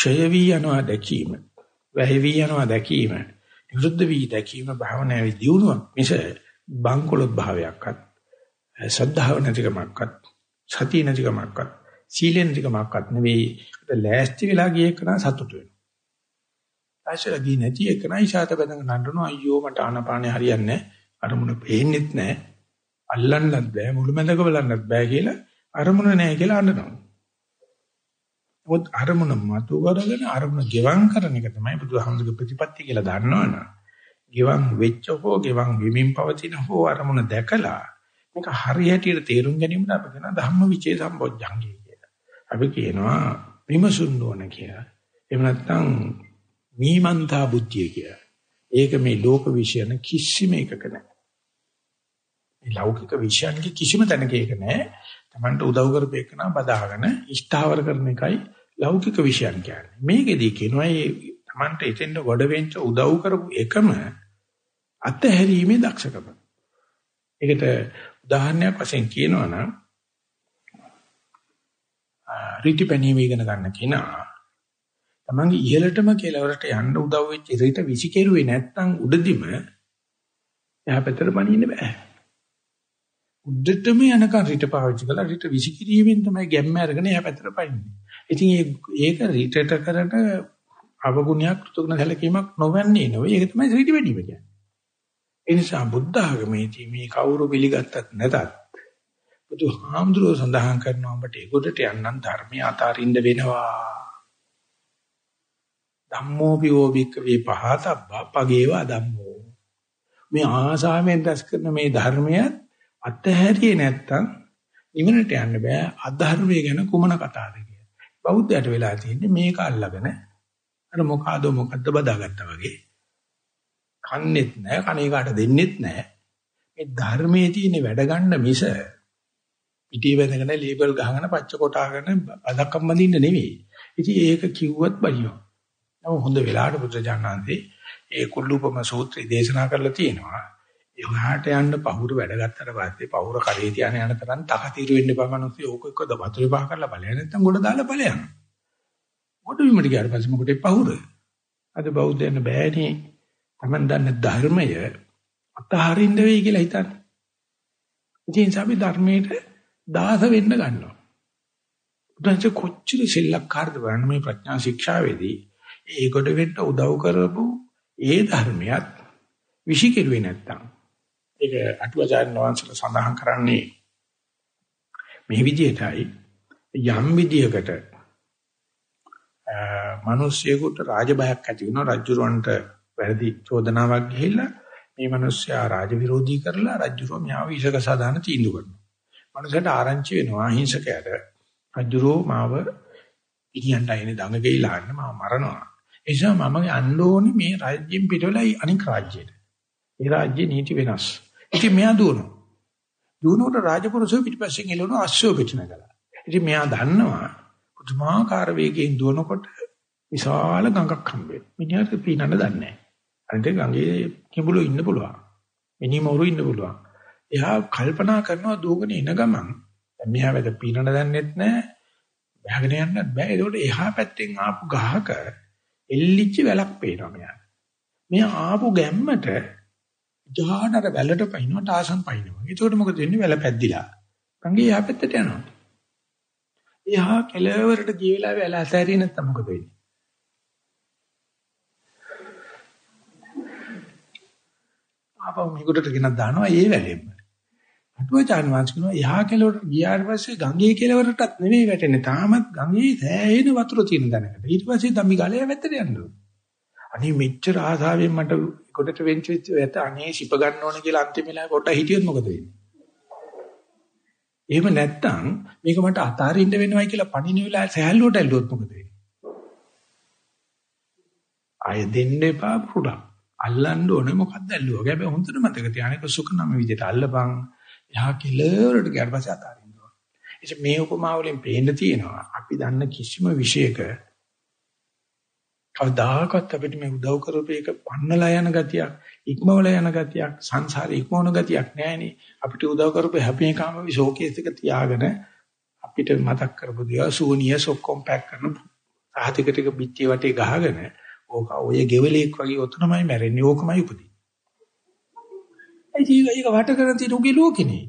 ක්ෂය වී යනවා දැකීම, වැහි වී යනවා දැකීම, නිරුද්ධ වී දැකීම භාවනාවේ දියුණුවක් මිස බංකොලොත් භාවයක්වත් සද්ධාව නැතිකමක්වත් සතිය නැතිකමක්වත් සීලෙන් ටිකමක්වත් නෙවෙයි ලෑස්ති වෙලා ගියේ කන සතුට වෙනවා. ආශල ගියේ නැති එක නයි ශාත බඳගෙන නඬනවා අයියෝ මට ආනපානේ හරියන්නේ නැහැ. අරමුණ පේන්නෙත් නැහැ. අල්ලන්නත් බෑ මුළුමැදක බලන්නත් බෑ කියලා අරමුණ නැහැ කියලා අඬනවා. මොකද අරමුණ මතු කරගෙන අරමුණ ගෙවම් කරන එක තමයි බුදුහාමුදුරුගේ ප්‍රතිපත්තිය කියලා දන්නවනේ. ගෙවම් වෙච්ච හෝ ගෙවම් වෙමින් පවතින හෝ අරමුණ දැකලා මේක හරියටියට තේරුම් ගැනීමට අපි කියන ධම්ම විචේ සම්බොජ්ජංගය අපි කියනවා විමසුන්න ඕන කියලා. එහෙම නැත්නම් මීමන්තා බුද්ධිය කියලා. ඒක මේ ලෝක විශ්යන කිසිම එකක නැහැ. මේ ලෞකික විශ්යන්ගේ කිසිම තැනක ඒක නැහැ. Tamanට උදව් කරපේකන බදාගෙන ඉෂ්ඨාවර කරන එකයි ලෞකික විශ්යන් කියන්නේ. මේකෙදී කියනවා මේ Tamanට එතෙන්ට ගොඩ වෙච්ච උදව් කරපු එකම අත්හැරීමේ දක්ෂකම. ඒකට උදාහරණයක් වශයෙන් කියනවා නම් රීතිපැනීම ඉගෙන ගන්න කෙනා තමන්ගේ ඉහළටම කෙලවරට යන්න උදව් වෙච්ච රීත විසිකෙරුවේ නැත්නම් උඩදිම එහා පැත්තට පනින්න බෑ. උඩටම යනකම් රීත පාවිච්චි කළා රීත විසිකිරීමෙන් තමයි ගැම්ම අරගෙන එහා පැත්තට පනින්නේ. ඉතින් ඒක රීතට කරන අවගුණයක් කෘතඥ සැලකීමක් නොවන්නේ නෙවෙයි. ඒක තමයි රීති වැඩිම කියන්නේ. ඒ නිසා බුද්ධ ආගමේදී මේ කවුරු පිළිගත්තත් නැතත් බුදුහාමුදුරුවෝ සඳහන් කරනවා ඔබට ඒකට යන්නම් ධර්මය අතාරින්න වෙනවා. ධම්මෝ පියෝබික වේ පහතබ්බා පගේව ධම්මෝ. මේ ආසාවෙන් දැස් කරන මේ ධර්මය අත්හැරියේ නැත්තම් නිවනට යන්න බෑ අධර්මයේ ගැන කුමන කතාවද කියලා. බෞද්ධයට වෙලා තියෙන්නේ මේක අල්ලගෙන අර මොකಾದ මොකද්ද බදාගත්තා වගේ. කන්නේත් නැහැ කණේ කාට දෙන්නෙත් නැහැ. මේ ධර්මයේ තියෙන වැඩ ගන්න මිස පිටේ වැදගෙන ලේබල් ගහගෙන පච්ච කොටාගෙන අදක්කම් බඳින්න නෙවෙයි. ඉතින් ඒක කිව්වත් බලියෝ. නම හොඳ වෙලාවට බුදුජානනාන්සේ ඒ කුල්ලූපම සූත්‍රය දේශනා කරලා තියෙනවා. එහාට යන්න පහුරු වැඩ ගත්තට පස්සේ පහුර කරේ තියාන යන තරම් තකතිරු වෙන්න එපා මනුස්සය ඕක එක්ක වතුර පහ කරලා බලය නැත්තම් ගොඩ දාලා ඵලයන්. ගොඩ විමට ගියාට පස්සේ මොකටද පහුර? අද බෞද්ධයන් බෑනේ. Taman දන්න ධර්මය අතහරින්න වෙයි කියලා හිතන්නේ. ඉතින් අපි ධර්මයේ දාස වෙන්න ගන්නවා. බුදුන්සේ කොච්චර සෙල්ලක්කාරද බලන්න මේ ප්‍රඥා ශික්ෂාවේදී ඒකට වෙන්න උදව් කරපු ඒ ධර්මයක් විශ්ිකිරුවේ නැත්තම් ඒක අටුවාචාර්ය වංශල සඳහන් කරන්නේ මේ විදිහටයි යම් විදිහකට මිනිස්සෙකුට රාජබයක් ඇති වෙනවා රජුරවන්ට වැරදි චෝදනාවක් ගිහිල්ලා මේ මිනිස්සයා රාජ විරෝධී කරලා රජුරව මෙයාව ඉසක සාදාන තීන්දුව කරනවා. මනුස්සයට ආරංචි වෙනවා අහිංසකයට. රජුරෝ මාව ඉනියන්ට එන්නේ දඟ ගෙයිලාන්න මාව මරනවා. ඒ නිසා මම යන්න ඕනේ මේ රාජ්‍යයෙන් පිටවලයි අනික් රාජ්‍යයට. ඒ රාජ්‍යයේ නීති වෙනස්. ඉතින් මෙයා දුවනවා දුවනකොට රාජපුරුෂෝ පිටිපස්සෙන් එළවන අශ්වය පිටිනගලා. ඉතින් මෙයා දන්නවා පුදුමාකාර වේගයෙන් දුවනකොට විශාල ගඟක් හම්බ වෙනවා. මිනිහට පීනන්න දන්නේ නැහැ. අනිත් ගඟේ කිඹුලෝ ඉන්න පුළුවන්. මිනිමෝරු ඉන්න පුළුවන්. එයා කල්පනා කරනවා දුවගෙන එන ගමන් මෙයා වැද පීනන්න දන්නෙත් නැහැ. බහගෙන යන්නත් බෑ. ඒකට එහා පැත්තෙන් ආපු ගහක එල්ලිච්ච වැලක් පේනවා මෙයා. මෙයා ආපු ගැම්මට ජානර වැලට පයින්නට ආසන් පයින්නවා. ඒකට මොකද වෙන්නේ? වැල පැද්දිලා. ගඟේ එහා පැත්තට යනවා. එහා කෙළවරට ගිය වෙලාවේ වැල අතහැරියේ නැත්නම් මොකද වෙන්නේ? ආපහු මේකට ගෙනත් දානවා ඒ වැලෙන්න. අටුවචාන් වහන්සේ කියනවා එහා කෙළවරට ගියාට පස්සේ ගඟේ කෙළවරටත් නෙමෙයි වැටෙන්නේ. තාමත් ගඟේ සෑහෙන වතුර තියෙන දැනකට. ඊට පස්සේ ධම්මි ගලේ වැත්තට යන්න ඕනේ. අනේ මෙච්චර ආසාවෙන් මට කොටට වෙන්ච් වෙච්ච ඇත අනේ සිප ගන්න ඕනේ කියලා අන්තිම වෙලාවේ කොට හිටියොත් මොකද වෙන්නේ? එහෙම නැත්තම් මේක මට අතාරින්න වෙනවයි කියලා පණින වෙලාවේ සහැල්ලුවට ඇල්ලුවොත් මොකද වෙන්නේ? ආයෙ දෙන්න එපා පුඩා. අල්ලන්න ඕනේ මොකක්ද ඇල්ලුවා. හැබැයි හොඳට මතක තියාගන්න සුඛ නම විදිහට අල්ලපන්. එහා කෙලවරට ගියාට පස්සේ අතාරින්න ඕනේ. ඉතින් මේ උපමා වලින් පේන්න තියෙනවා අපි දන්න කිසිම විශේෂයක කවදාකවත් අපිට මේ උදව් කරපු එක පන්නලා යන ගතියක් ඉක්මවල යන ගතියක් සංසාරේ ඉක්මවන ගතියක් නැහැනේ අපිට උදව් කරපු හැපේකාම විශෝකේස් එක තියාගෙන අපිට මතක් කරපු දේවල් සූනියස් ඔක්කොම පැක් කරන සාහිතික ටික පිටිය වටේ ගහගෙන ඕක ඔය ගෙවලෙක් වගේ ඔතනමයි මැරෙන්නේ ඕකමයි උපදී ඒ ජීවිතයක වට කරන් තියෙන උගේ ලෝකෙනේ.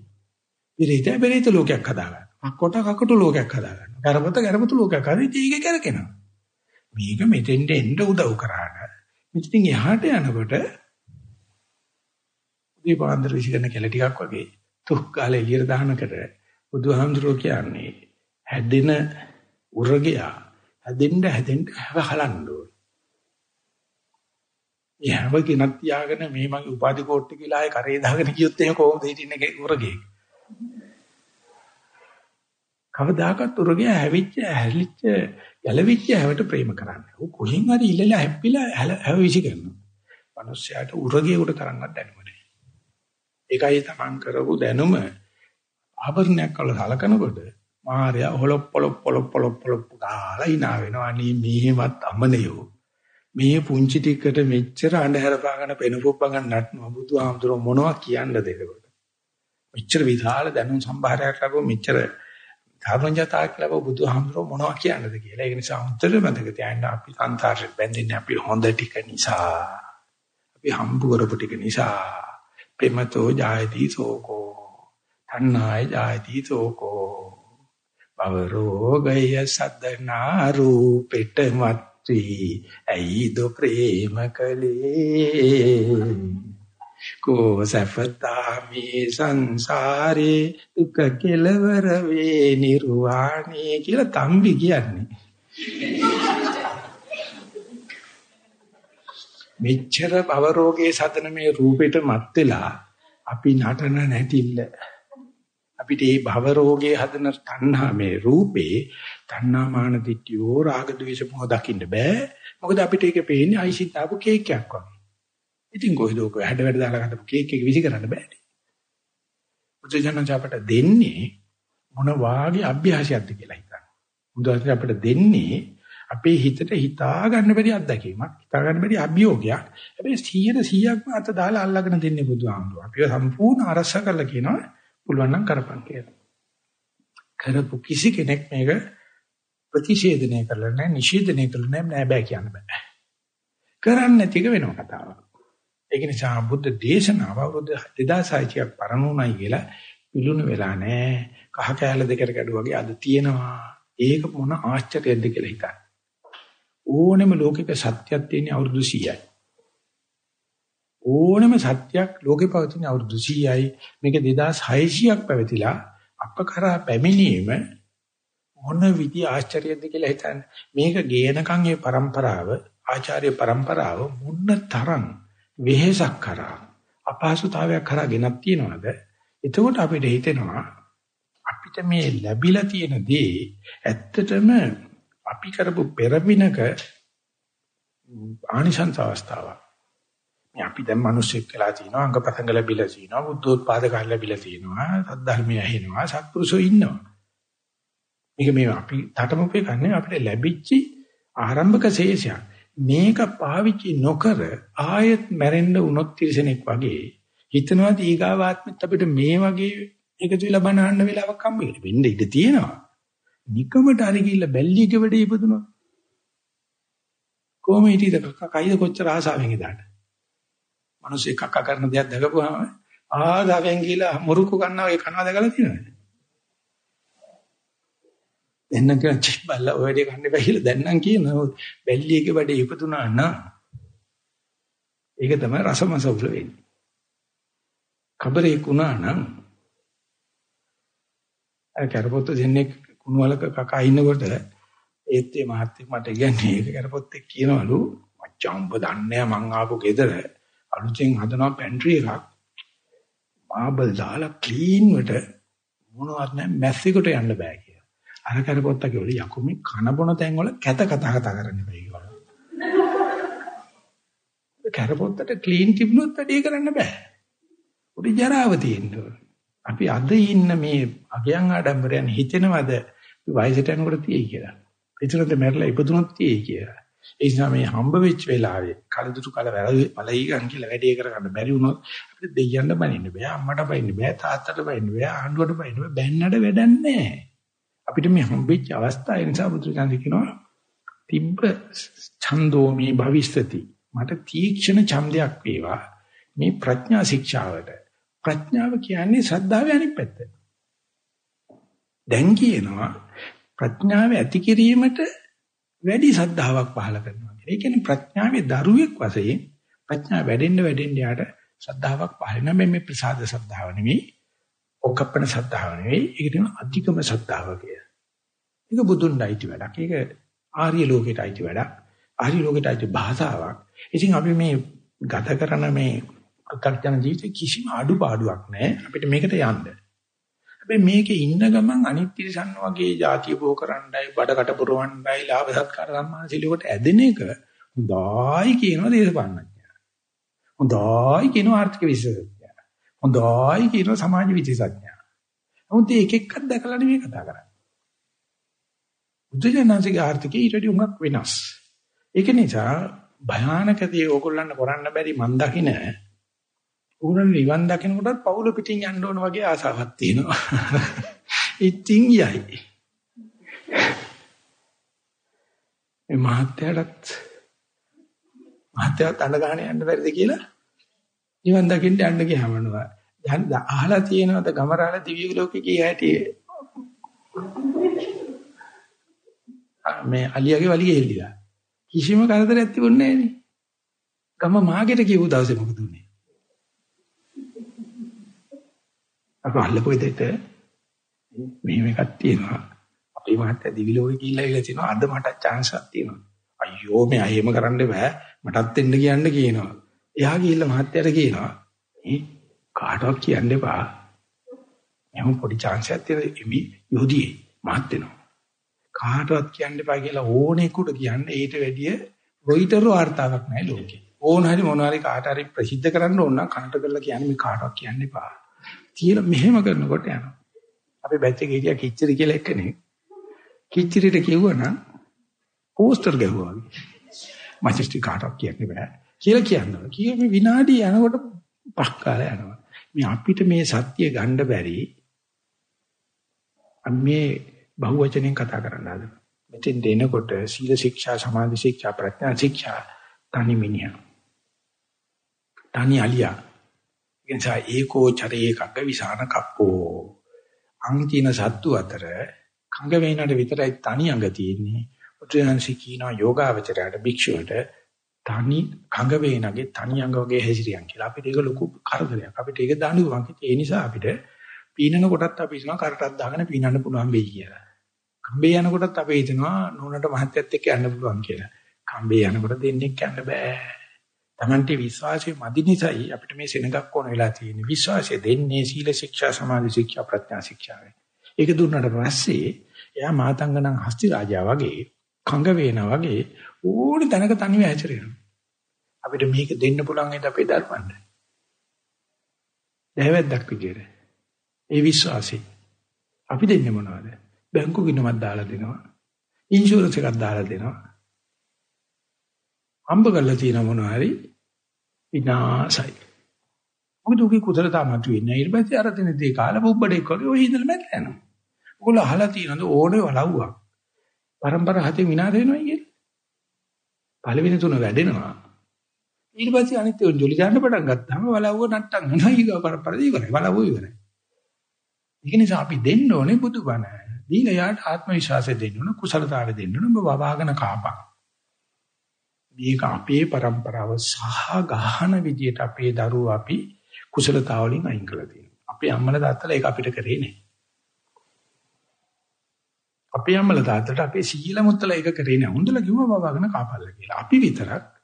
විරිත බෙරිත ලෝකයක් හදාගන්න. අක්කොට කකට ලෝකයක් හදාගන්න. කරපත කරපත ලෝකයක් හරි ඒක කරකිනවා මේක මෙතෙන්ට එන්න උදව් කරාට මෙතනින් එහාට යනකොට උදේ පාන්දර විසිකරන කෙල ටිකක් වගේ තුක් කාලේ එළියට දානකට බුදුහාමුදුරුවෝ කියන්නේ හැදෙන උරගයා හැදෙන්න හැදෙන්න හලන්න ඕනේ. ඒ හැම කෙනක් තියාගෙන මේ මගේ උපාධි කෝට්ටේ කියලා ආයේ කරේ දාගෙන කියොත් එහෙම කොහොමද හිටින්නේ උරගේ? කවදාකවත් උරගයා හැවිච්ච හැලිච්ච ගැලවිච්ච හැවට ප්‍රේම කරන්නේ. ਉਹ කොහෙන් හරි ඉල්ලලා හැප්පිලා හැව විසි කරනවා. මිනිස්සයාට උරගියෙකුට තරංගක් දැනුම නැහැ. ඒකයි තමන් කරපු දැනුම ආභරණයක් වල සලකනකොට මාර්යා හොලොප් පොලොප් පොලොප් පොලොප් පොලොප් ගාලා ඉනා වෙනවා. අනේ මේවත් අමනියෝ. මේ පුංචි ටිකට මෙච්චර අඳුර පාගන පෙනුපොප්පගන් නටනවා බුදුහාමුදුරුවෝ මොනවා කියන්නද ඒකට. මෙච්චර විශාල දැනුම් සම්භාරයක් ලැබුව මෙච්චර ධර්මජතා කියලා බුදුහාමුදුරුවෝ මොනවා කියන්නද කියලා. ඒක නිසා උත්තර මතක තියාගන්න අපි සංසාරෙත් බැඳෙන්නේ අපි හොඳ ටික නිසා. අපි හම්බ කරපු ටික නිසා. ප්‍රේමතෝ ජායති සෝකෝ. තණ්හාය ජායති සෝකෝ. භව රෝගය සද්දනා රූපෙට මත්වි. ඇයි දෝ ප්‍රේම කලේ. කෝ සපතාමි සංසාරේ දුක කෙලවර වේ නිර්වාණේ කියලා තම්බි කියන්නේ. මෙච්චර භව රෝගේ සතන මේ රූපෙට මත් වෙලා අපි නටන නැටිල්ල. අපිට මේ භව රෝගේ හදන තණ්හා මේ රූපේ තණ්හා මාන දිට්ඨියෝ රාග ద్వේෂ මොහ දකින්න බෑ. මොකද අපිට ඒක පේන්නේ අයිසිත් ආපු කේක් එකක් වගේ. ඉතින් කොහෙද ඔක හැඩ වැඩ දාලා ගන්න කේක් එක විසි කරන්න බෑනේ. බුදුජානක අපට දෙන්නේ මොන වාගේ අභ්‍යාසයක්ද කියලා හිතන්න. බුදුහාමර අපට දෙන්නේ අපේ හිතට හිතා ගන්න බැරි අත්දැකීමක්, හිතා ගන්න බැරි අභියෝගයක්. හැබැයි 100 100ක්ම අත දාලා අල්ලගෙන දෙන්නේ බුදුහාමර. අපිව සම්පූර්ණ අරස කරලා කියනවා පුළුවන් නම් කරපන් කියලා. කරපු කිසි කෙනෙක් මේක ප්‍රතිෂේධනය කරලා නැහැ, නිෂේධනය කරලා නැහැ, නෑ බෑ කියන්න බෑ. කරන්නේ නැති එක වෙනම කතාවක්. ඒක නිසා බුද්ධ දේශනාව අවුරුදු 2600ක් පරණ උනායි කියලා පිළුණු වෙලා නැහැ. කහ කෑල්ල දෙකට ගැඩුවා වගේ අද තියෙනවා. ඒක මොන ආශ්චර්යයක්ද කියලා හිතන්න. ඕනෙම ලෝකික සත්‍යයක් තියෙන අවුරුදු 100යි. ඕනෙම සත්‍යයක් ලෝකේ පවතින අවුරුදු 100යි. මේක 2600ක් පැවතිලා අපකරා පැමිණීම මොන විදි ආශ්චර්යයක්ද කියලා හිතන්න. මේක ගේනකම් මේ પરම්පරාව ආචාර්ය પરම්පරාව මුන්න තරම් වෙහෙසක් කරා අපහසුතාවයක් කරා ගෙනත් තියනවාද? එතකොට අපිට හිතෙනවා අපිට මේ ලැබිලා තියෙන දේ ඇත්තටම අපි කරපු පෙරපිනක ආනිසංස අවස්ථාවක්. මේ අපි දැන් මිනිස්සෙක් වෙලා තිනවා අංගපතංග ලැබිලා තිනවා බුද්ධෝත්පාද කාල ලැබිලා තිනවා සද්ධර්මය ඇහෙනවා සත්පුරුෂෝ ඉන්නවා. මේක මේ අපි තටමපේ කන්නේ අපිට ලැබිච්ච ආරම්භක ශේෂයක්. මේක පාවිච්චි නොකර ආයෙත් මැරෙන්න වුණොත් තිරසනෙක් වගේ හිතනවා දීගාවාත්මෙත් අපිට මේ වගේ එකතු වෙලා බණ අහන්න වෙලාවක් හම්බ වෙන්න ඉඩ තියෙනවා. නිකමට හරි ගිහිල්ලා බැල්ලියක වැඩේ ඉපදුනා කොහොම හිටියද කයිද කොච්චර ආසාවෙන් ඉදාට මිනිස්සු කක්ක කරන දෙයක් දැකපුවාම ආදාවෙන් ගිහලා මුරුකු ගන්නවා ඒ කනවා දැකලා තියෙනවද? එන්න කියන චිබ්බල්ල ඔය වැඩේ කන්න එපා කියලා දැන් නම් කියනවා බැල්ලියක වැඩේ ඉපදුනා නම් ඒක තමයි රසමස උල වෙන්නේ කබරේ කුණා නම් අර කරපොත්ත දෙන්නේ කුණුවලක කකා ඉන්නකොට ඒත් මේ මහත්තයෙක් මට කියන්නේ ඒක කරපොත්තෙක් කියනවලු මචං උඹ දන්නේ මං ආපු ගෙදර අලුතෙන් හදනවා පැන්ට්‍රි එකක් මාබල් දාලා ක්ලීන් වට මොනවත් නැහැ මැස්සෙකුට යන්න බෑ කියලා. අර කරපොත්ත කිව්වලු යකුමි කන බොන තැන් වල කැත කතා කතා කරන්න බෑ කියලා. කරපොත්තට ක්ලීන් තිබුණොත් වැඩේ කරන්න බෑ. උඩ ජරාව තියෙනවා. අපි අද ඉන්න මේ අගයන් ආඩම්බරයන් හිතෙනවද වයසට යනකොට තියෙයි කියලා. එතනද මැරලා ඉපදුනොත් තියෙයි කියලා. ඒ නිසා මේ හම්බ වෙච්ච වෙලාවේ කලදුරු කල වැලීගන් කියලා වැඩේ කරගන්න බැරි වුණොත් අපිට දෙයියන්න බනින්න බෑ අම්මට බනින්න බෑ තාත්තට බනින්න බෑ ආණ්ඩුවට බනින්න බෑ බැන්නට වැඩක් නැහැ. අපිට මේ හම්බෙච්ච අවස්ථාව නිසා බුදුචාන්ද කියනවා තිබ්බ ඡන්தோමි භවිෂ්‍යති මට තීක්ෂණ ඡන්දයක් වේවා මේ ප්‍රඥා ශික්ෂාවට ප්‍රඥාව කියන්නේ ශ්‍රද්ධාවේ අනිත් පැත්ත. දැන් කියනවා ප්‍රඥාව ඇති කිරීමට වැඩි සද්ධාාවක් පහළ කරනවා කියලා. ඒ කියන්නේ ප්‍රඥාවේ දරුවෙක් වශයෙන් ප්‍රඥාව වැඩෙන්න වැඩෙන්න යාට සද්ධාාවක් පහළ වෙනවා. මේ ප්‍රසාද සද්ධාව නෙවෙයි, ඔකප්පන සද්ධාව නෙවෙයි. ඒක කියන අධිකම සද්ධාව කියලා. ඒක බුදුන් අයිති වැඩක්. ඒක ආර්ය ලෝකයට අයිති වැඩක්. ආර්ය ලෝකයට අයිති භාෂාවක්. ඉතින් අපි මේ ගත කරන මේ ප්‍රත්‍යක්ෂ ජීවිතේ කිසිම අඩුපාඩුවක් නැහැ. අපිට මේකට යන්න. හැබැයි මේකේ ඉන්න ගමන් අනිත් තිරසන් වගේ ಜಾතිය බෝ කරන්නයි බඩකට පුරවන්නයි ලාභ සත්කාර සම්මාන සිලියට ඇදෙන එක හොඳයි කියනවා දේශපාලනඥයා. හොඳයි කියනවා ආර්ථික විශේෂඥයා. හොඳයි කියනවා සමාජ විශේෂඥයා. නමුත් ඒක එක්කක් දැකලා නෙමෙයි කතා කරන්නේ. බුද්ධජනනාංශික ආර්ථිකය ඊට වඩා උඟක් වෙනස්. ඒක නිසා භයානකදී ඕගොල්ලන්ට කරන්න බැරි මන් දකින්න උගුරන් නිවන් දකිනකොටත් පවුල පිටින් යන්න ඕන වගේ ආසාවක් තියෙනවා. *laughs* ඉතින් යයි. මේ මහත්යටත් මහත්යත් අඬ ගන්න යන්න බැරිද කියලා නිවන් දකින්න යන්න ගියාමනවා. දැන් අහලා තියෙනවද ගමරාල දිව්‍ය ලෝකේ කී හැටි මේ අලියාගේ වලිගේ එල්ලිලා කිසිම කරදරයක් තිබුණේ නැහැ නේ. ගම මාගෙට කියපු දවසේ මොකද උනේ? අපි අල්ලපු දෙයට මෙහෙම එකක් තියෙනවා. අපේ මහත්තයා දිවි ලෝකෙ ගිහිල්ලා ඉල තිනවා අද මට chance එකක් තියෙනවා. අයියෝ මෙයා එහෙම කරන්න බෑ. මටත් එන්න කියන්න කියනවා. එයා ගිහිල්ලා මහත්තයාට කියනවා මේ කාටවත් කියන්න එපා. එහෙනම් පොඩි chance එකක් තියෙන එමි යෝධියේ මහත් වෙනවා. කාටවත් කියන්න එපා කියලා ඕනෙකුට කියන්න ඊට වැඩිය රොයිටර් වාර්තාවක් නැහැ ලෝකේ. ඕන හරි මොනවා හරි කාට හරි ප්‍රසිද්ධ කරන්න ඕන නම් කනට කරලා කියන්නේ මේ කාටවත් කියන්න එපා. කියලා මෙහෙම කරනකොට යනවා. අපි බැච් එකේ හිටියා කිච්චරි කියලා එක්කනේ. කිච්චරිට කිව්වනම් පෝස්ටර් ගැහුවා වගේ. මැචස්ටි කාටවත් කියන්න බෑ. කියලා කියනවා. කියේ විනාඩි යනකොට පහ කාලය යනවා. මේ අපිට මේ සත්‍ය ගන්න බැරි මේ බහුවචනෙන් කතා කරන්න හදන. මෙතෙන් දෙනකොට සීල ශික්ෂා, සමාධි ශික්ෂා, ප්‍රඥා ශික්ෂා තනි මිනිහා. තනි අලියා නිසා ඒකෝ චරේ කග්ග විසාන කප්පෝ. අංකින සත්තු අතර කංග වේනට විතරයි තනි අඟ තියෙන්නේ. උත්‍රාංශි කියනවා යෝගාවචරයට භික්ෂුවට තනි කංග වේනගේ තනි අඟ වගේ හැසිරියන් කියලා. අපිට ඒක ලොකු කරදරයක්. අපිට ඒක දඬුවමක්. ඒ නිසා අපිට පීනන කොටත් අපි හිතනවා කරටක් දාගෙන පීනන්න පුළුවන් වෙයි කියලා. කම්බේ යනකොටත් අපි හිතනවා නෝනට මහත්යත් එක්ක යන්න පුළුවන් කියලා. කම්බේ යනකොට දෙන්නේ යන්න බෑ. Tamante විශ්වාසය මදි නිසායි අපිට මේ සෙනගක් ඕන වෙලා තියෙන්නේ. විශ්වාසය දෙන්නේ සීල ශික්ෂා, සමාධි ශික්ෂා, ප්‍රඥා ශික්ෂාවේ. ඒක දුන්නාට පස්සේ එයා මාතංගණන් හස්ති රාජා වගේ, කංග වේනා වගේ ඕන තැනක තනිව හැසිරෙනවා. අපිට මේක දෙන්න පුළුවන් ඒද අපේ දරුවන්ට. දැවැද්දක් විදියට. ඒ විශ්වාසي. අපි දෙන්නේ මොනවද? බැංකු ගිණුමක් දාලා දෙනවා. ඉන්ෂුරන්ස් එකක් දාලා දෙනවා. හම්බ කරලා තියෙන මොනවා හරි විනාසයි. මොකද උගේ කුසලතා මතුවෙන්නේ. ඊට පස්සේ අර දින දේ කාලා බුබ්බඩේ කරේ ඔය ඉඳලා මැරලා යනවා. ඔයගොල්ලෝ අහලා තියෙනවද ඕනේ වලව්වක්. පරම්පරා හතෙන් විනාශ වෙනවා කියන්නේ. පළවෙනි තුන වැඩෙනවා. ඊට පස්සේ අනිත් ඒවා ජොලි ගන්න පටන් ගත්තාම වලව්ව නට්ටම් වෙනවා ඊගා පරපරදී ඉවරයි වලව්ව ඉවරයි. ඒක නිසා අපි දෙන්න ඕනේ බුදුබණ. දීලා යාට ආත්ම විශ්වාසය දෙන්න ඕන කුසලතාවය දෙන්න ඕන ඔබ වවාගෙන කාපා. මේක අපේ પરම්පරාව සහ ගහන විදියට අපේ දරුවෝ අපි කුසලතාවලින් අයින් කළා තියෙනවා. අපේ අම්මලා තාත්තලා ඒක අපිට කරේ නෑ. අපේ අම්මලා තාත්තට අපේ සීල මුත්තලා ඒක කරේ නෑ. හොඳලා කිව්වා වවාගෙන කාපල්ලා කියලා. අපි විතරක්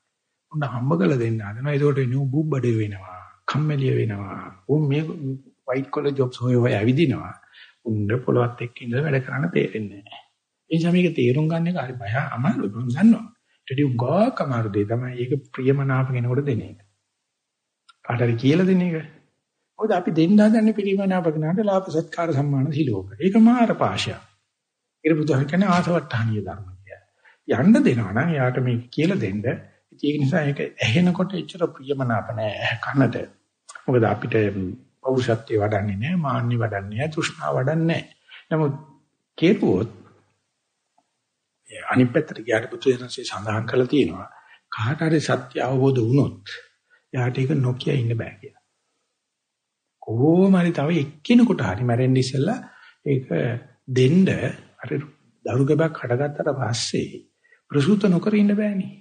උන්න හම්බ කරලා දෙන්න හදනවා. ඒකට නියු බුබ්බඩේ වෙනවා. කම්මැලිය වෙනවා. උන් මේ white collar jobs හොය හොය ඇවිදිනවා. උන්න පොළවත් එක්ක ඉඳලා වැඩ කරන්න තේරෙන්නේ නැහැ. ඒ නිසා මේක තේරුම් ගන්න එක හරි බය අමාරුයි මම දන්නවා. ඊටදී උගාක අමාරු දෙය තමයි ඒක ප්‍රියමනාප කෙනෙකුට දෙන එක. කාට හරි කියලා දෙන එක. මොකද අපි දෙන්න හදන්නේ ප්‍රියමනාප කෙනාට ලාභ සත්කාර සම්මාන සිලෝක. ඒක මාර පාශයක්. ඒක බුදුහන් කියන්නේ ආසවට්ටහනිය ධර්ම කියලා. යන්න දෙනවා නම් යාට මේක කියලා දෙන්න ඒක නිසා ඒක ඇහෙනකොට එච්චර ප්‍රියමනාප නෑ කනට. මොකද අපිට පෞරුෂත්වය වඩන්නේ නෑ, මාන්නි වඩන්නේ නෑ, තෘෂ්ණාව වඩන්නේ නෑ. නමුත් කේතුවොත් අනිත් පැත්තට ගියාට පුදුරන්සේ සඳහන් කරලා තියෙනවා. කාට හරි සත්‍ය අවබෝධ වුණොත් එයාට ඒක නොකිය ඉන්න බෑ කියලා. කොහොම හරි තව එක්කිනෙකුට හරි මැරෙන්න ඉස්සෙල්ලා ඒක දෙන්න අර දරු ගැබක් හඩගත්තට පස්සේ ප්‍රසූත නොකර ඉන්න බෑනේ.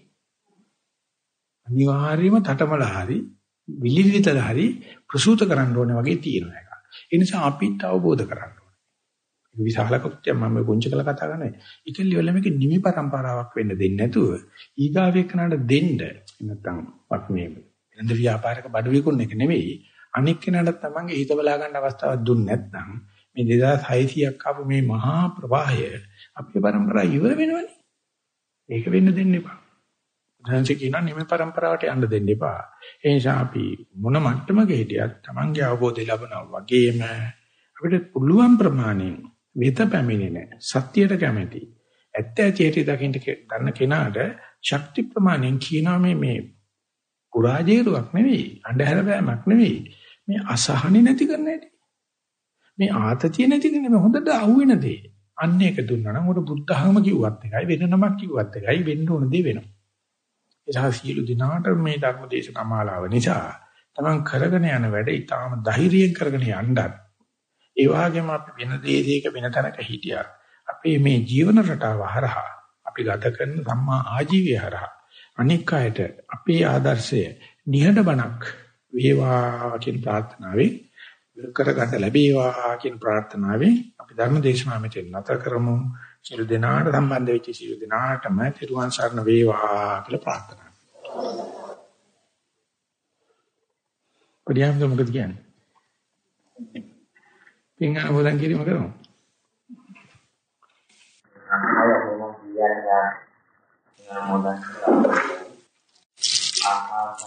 අනිවාර්යයෙන්ම තටමලා හරි විලිවිතලා හරි ප්‍රසූත කරන්න ඕනේ වගේ තියෙන එක. ඒ නිසා අපිත් අවබෝධ කරගන්න ඕනේ. ඒක විශාල කෘත්‍යයක් මම මේ පුංචි කළ කතා කරන්නේ. ඉතින් වල මේක නිමි પરම්පරාවක් වෙන්න දෙන්නේ නැතුව ඊගාවෙකනට දෙන්න නැත්තම් අපි මේ වෙනද ව්‍යාපාරක බඩු විකුණන එක නෙමෙයි අනික් කෙනාට තමන්ගේ හිත බලා ගන්න අවස්ථාවක් දුන්නේ නැත්නම් මේ 2600ක් ආපු මේ මහා ප්‍රවාහය අපේ પરම්පරාව ඉවර වෙනවනේ. ඒක වෙන්න දෙන්න එපා. දැන්සි කියනවා නිමෙ પરම්පරාවට යන්න දෙන්න එපා. ඒ නිසා අපි මොන මට්ටමක හිටියත් Tamange අවබෝධය ලැබනවා වගේම අපිට පුළුවන් ප්‍රමාණයෙන් වෙත පැමිණෙන සත්‍යයට කැමැති ඇත්ත ඇති හැටි දකින්න ගන්න කෙනාට ශක්ති ප්‍රමාණයෙන් කියනවා මේ මේ පුරාජේරුවක් නෙවෙයි අන්ධහැර බෑමක් නෙවෙයි. මේ අසහනෙ නැති කරන හැටි. මේ ආතතිය නැති කරන මේ හොඳට අහුවෙන දේ. අන්න ඒක දුන්නා නම් උඩ බුද්ධ ධර්ම කිව්වත් එකයි වෙන නමක් කිව්වත් එකයි වෙන්න ඕන දේ වෙනවා. එසා සියලු දිනාට මේ ධර්ම දේශනා මාලාව නිසා තමන් කරගෙන යන වැඩ ඊටාම ධෛර්යයෙන් කරගෙන යන්නත් ඒ වගේම අපි වෙන දේශයක වෙන තැනක හිටියා අපේ මේ ජීවන රටාව හරහා අපි ගත කරන සම්මා ආජීවය හරහා අනික් අයට අපේ ආදර්ශය නිහඬ බණක් වේවා කියන ප්‍රාර්ථනාවෙන් කරගන්න ලැබේවා කියන ප්‍රාර්ථනාවෙන් අපි ධර්ම දේශනාව මෙතන නැත කරමු. සියලු දෙනාට සම්බන්ධ වෙච්ච සියලු දෙනාටම තිරුවන් සරණ වේවා කියලා ප්‍රාර්ථනා කරනවා. පරියම්ද මොකද කියන්නේ? පින් අනුමෝදන් කිරීම කරමු. ආකාශ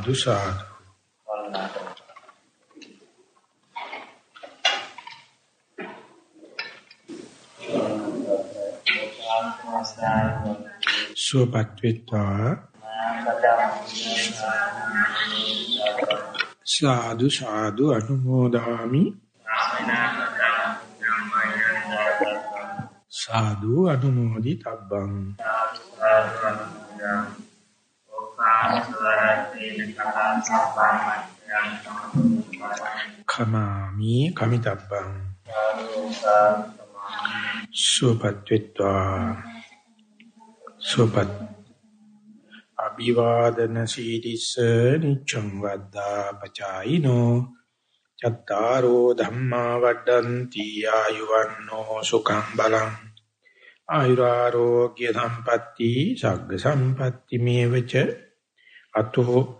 සාදු සාදු සාදු සුවපත් විත්වා. සාදු සාදු අනුමෝදාමි. සාදු අනුමෝදි තබ්බං කමාමි කමිතබ්බං සුපත්ත්වා සුපත් අභිවාදන සීලිස නිච්ඡං වද්දා පචායිනෝ චත්තාරෝ ධම්මා වඩ්ඩಂತಿ ආයුවන්නෝ සුඛං බලං ආයුරාෝග්‍ය සම්පatti සග්ග සම්පatti මේවච අතෝ